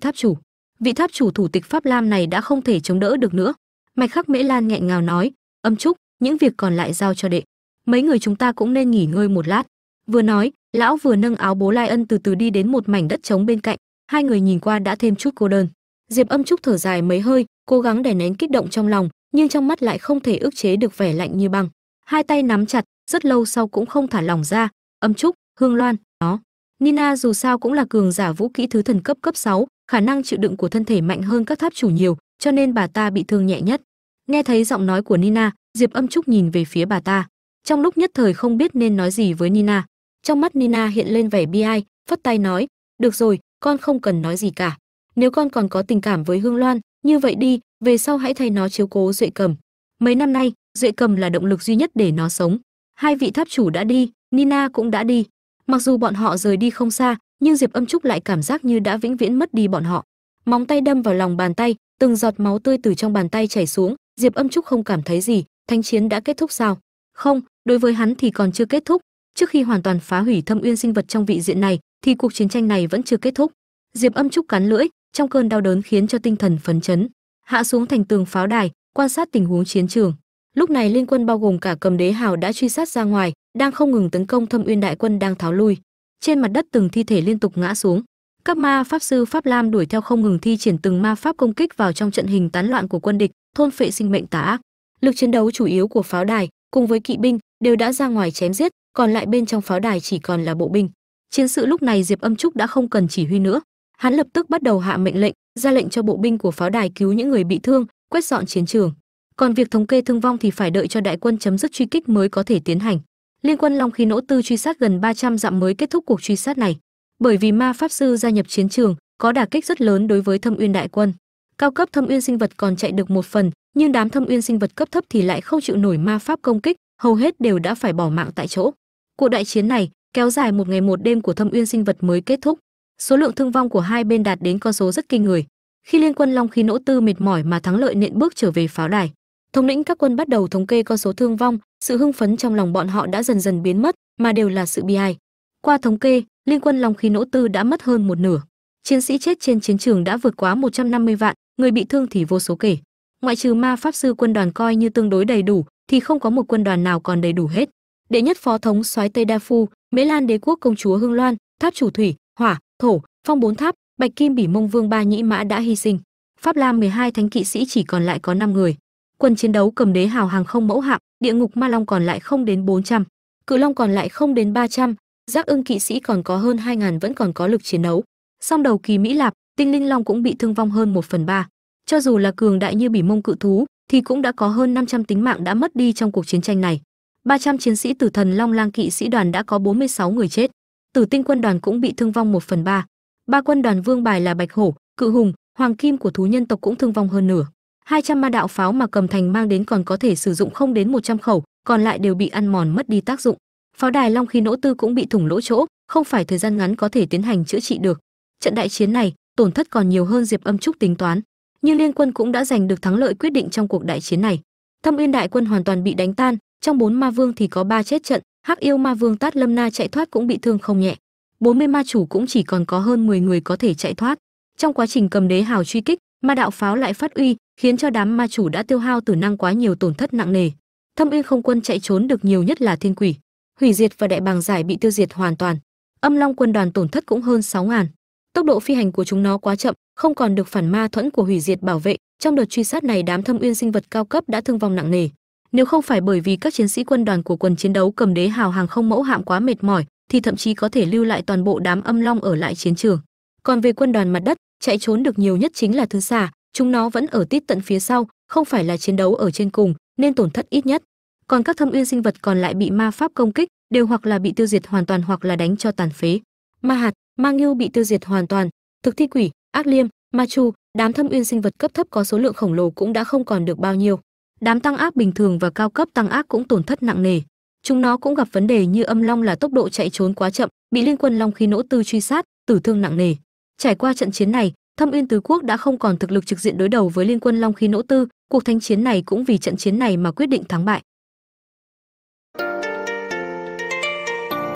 tháp chủ. Vị tháp chủ thủ tịch pháp lam này đã không thể chống đỡ được nữa. Mạch khắc mễ lan nghẹn ngào nói, âm trúc, những việc còn lại giao cho đệ mấy người chúng ta cũng nên nghỉ ngơi một lát. Vừa nói lão vừa nâng áo bố lai ân từ từ đi đến một mảnh đất trống bên cạnh. Hai người nhìn qua đã thêm chút cô đơn. Diệp âm trúc thở dài mấy hơi cố gắng đè nén kích động trong lòng nhưng trong mắt lại không thể ức chế được vẻ lạnh như băng. Hai tay nắm chặt rất lâu sau cũng không thả lỏng ra. Âm trúc hương loan nó. Nina dù sao cũng là cường giả vũ kỹ thứ thần cấp cấp 6, khả năng chịu đựng của thân thể mạnh hơn các tháp chủ nhiều cho nên bà ta bị thương nhẹ nhất. Nghe thấy giọng nói của nina diệp âm trúc nhìn về phía bà ta trong lúc nhất thời không biết nên nói gì với nina, trong mắt nina hiện lên vẻ bi ai, phất tay nói, được rồi, con không cần nói gì cả. Nếu con còn có tình cảm với hương loan, như vậy đi, về sau hãy thay nó chiếu cố duệ cầm. Mấy năm nay, duệ cầm là động lực duy nhất để nó sống. Hai vị tháp chủ đã đi, nina cũng đã đi. Mặc dù bọn họ rời đi không xa, nhưng diệp âm trúc lại cảm giác như đã vĩnh viễn mất đi bọn họ. Móng tay đâm vào lòng bàn tay, từng giọt máu tươi từ trong bàn tay chảy xuống, diệp âm trúc không cảm thấy gì thanh chiến đã kết thúc sao? Không, đối với hắn thì còn chưa kết thúc. Trước khi hoàn toàn phá hủy thâm uyên sinh vật trong vị diện này, thì cuộc chiến tranh này vẫn chưa kết thúc. Diệp âm trúc cắn lưỡi, trong cơn đau đớn khiến cho tinh thần phấn chấn. Hạ xuống thành tường pháo đài, quan sát tình huống chiến trường. Lúc này liên quân bao gồm cả cầm đế hào đã truy sát ra ngoài, đang không ngừng tấn công thâm uyên đại quân đang tháo lui. Trên mặt đất từng thi thể liên tục ngã xuống. Các ma pháp sư pháp lam đuổi theo không ngừng thi triển từng ma pháp công kích vào trong trận hình tán loạn của quân địch, thôn phệ sinh mệnh tà ác. Lực chiến đấu chủ yếu của pháo đài cùng với kỵ binh, đều đã ra ngoài chém giết, còn lại bên trong pháo đài chỉ còn là bộ binh. Chiến sự lúc này diệp âm trúc đã không cần chỉ huy nữa. Hắn lập tức bắt đầu hạ mệnh lệnh, ra lệnh cho bộ binh của pháo đài cứu những người bị thương, quét dọn chiến trường. Còn việc thống kê thương vong thì phải đợi cho đại quân chấm dứt truy kích mới có thể tiến hành. Liên quân long khí nỗ tư truy sát gần 300 dặm mới kết thúc cuộc truy sát này. Bởi vì ma pháp sư gia nhập chiến trường, có đả kích rất lớn đối với thâm uyên đại quân. Cao cấp thâm uyên sinh vật còn chạy được một phần nhưng đám thâm uyên sinh vật cấp thấp thì lại không chịu nổi ma pháp công kích hầu hết đều đã phải bỏ mạng tại chỗ cuộc đại chiến này kéo dài một ngày một đêm của thâm uyên sinh vật mới kết thúc Số lượng thương vong của hai bên đạt đến con số rất kinh người. Khi liên quân Long khí nỗ tư mệt mỏi mà thắng lợi nện bước trở về pháo đài, thống lĩnh các quân bắt đầu thống kê con số thương vong, sự hưng phấn trong lòng bọn họ đã dần dần biến mất, mà đều là sự bi ai. Qua thống kê, liên quân Long khí nỗ tư đã mất hơn một nửa. Chiến sĩ chết trên chiến trường đã vượt quá 150 vạn, người bị thương thì vô số kể. Ngoại trừ ma pháp sư quân đoàn coi như tương đối đầy đủ, thì không có một quân đoàn nào còn đầy đủ hết. Đệ nhất phó thống soái Tây Đa Phu, Mễ Lan đế quốc công chúa Hương Loan, tháp chủ thủy, hỏa, thổ, phong bốn tháp, bạch kim bỉ mông vương ba nhĩ mã đã hy sinh. Pháp Lam 12 thánh kỵ sĩ chỉ còn lại có 5 người. Quân chiến đấu cầm đế hào hàng không mẫu hạm, địa ngục ma long còn lại không đến 400, cự long còn lại không đến 300, giác ưng kỵ sĩ còn có hơn 2000 vẫn còn có lực chiến đấu. Song đầu kỳ Mỹ Lạp, tinh linh long cũng bị thương vong hơn 1 phần ba cho dù là cường đại như bỉ mông cự thú, thì cũng đã có hơn 500 tính mạng đã mất đi trong cuộc chiến tranh này. 300 chiến sĩ tử thần Long Lang kỵ sĩ đoàn đã có 46 người chết. Tử tinh quân đoàn cũng bị thương vong 1 phần 3. Ba quân đoàn vương bài là Bạch Hổ, Cự Hùng, Hoàng Kim của thú nhân tộc cũng thương vong hơn nửa. 200 ma đạo pháo mà cầm thành mang đến còn có thể sử dụng không đến 100 khẩu, còn lại đều bị ăn mòn mất đi tác dụng. Pháo đài Long khí nỗ tư cũng bị thủng lỗ chỗ, không phải thời gian ngắn có thể tiến hành chữa trị được. Trận đại chiến này, tổn thất còn nhiều hơn Diệp Âm Trúc tính toán, nhưng liên quân cũng đã giành được thắng lợi quyết định trong cuộc đại chiến này. Thâm Uyên đại quân hoàn toàn bị đánh tan, trong bốn ma vương thì có ba chết trận, Hắc yêu ma vương Tát Lâm Na chạy thoát cũng bị thương không nhẹ. 40 ma chủ cũng chỉ còn có hơn 10 người có thể chạy thoát. Trong quá trình cầm đế hào truy kích, ma đạo pháo lại phát uy, khiến cho đám ma chủ đã tiêu hao tử năng quá nhiều tổn thất nặng nề. Thâm Uyên không quân chạy trốn được nhiều nhất là Thiên Quỷ, hủy diệt và đại bàng giải bị tiêu diệt hoàn toàn. Âm Long quân đoàn tổn thất cũng hơn 6000. Tốc độ phi hành của chúng nó quá chậm, không còn được phản ma thuẫn của hủy diệt bảo vệ, trong đợt truy sát này đám Thâm Uyên sinh vật cao cấp đã thương vong nặng nề. Nếu không phải bởi vì các chiến sĩ quân đoàn của quần chiến đấu cầm đế hào hàng không mẫu hạm quá mệt mỏi, thì thậm chí có thể lưu lại toàn bộ đám âm long ở lại chiến trường. Còn về quân đoàn mặt đất, chạy trốn được nhiều nhất chính là thứ xà, chúng nó vẫn ở tít tận phía sau, không phải là chiến đấu ở trên cùng, nên tổn thất ít nhất. Còn các thâm uyên sinh vật còn lại bị ma pháp công kích, đều hoặc là bị tiêu diệt hoàn toàn hoặc là đánh cho tàn phế. Ma hạt, ma ngưu bị tiêu diệt hoàn toàn, thực thi quỷ, ác liêm, ma chu, đám thâm uyên sinh vật cấp thấp có số lượng khổng lồ cũng đã không còn được bao nhiêu. Đám tăng ác bình thường và cao cấp tăng ác cũng tổn thất nặng nề. Chúng nó cũng gặp vấn đề như âm long là tốc độ chạy trốn quá chậm, bị liên quân long khí nỗ tư truy sát, tử thương nặng nề. Trải qua trận chiến này, Thâm Uyên Tứ Quốc đã không còn thực lực trực diện đối đầu với liên quân long khí nỗ tư, cuộc thanh chiến này cũng vì trận chiến này mà quyết định thắng bại.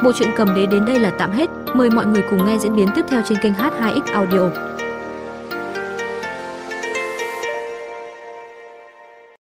Bộ truyện cầm đế đến đây là tạm hết, mời mọi người cùng nghe diễn biến tiếp theo trên kênh H2X Audio.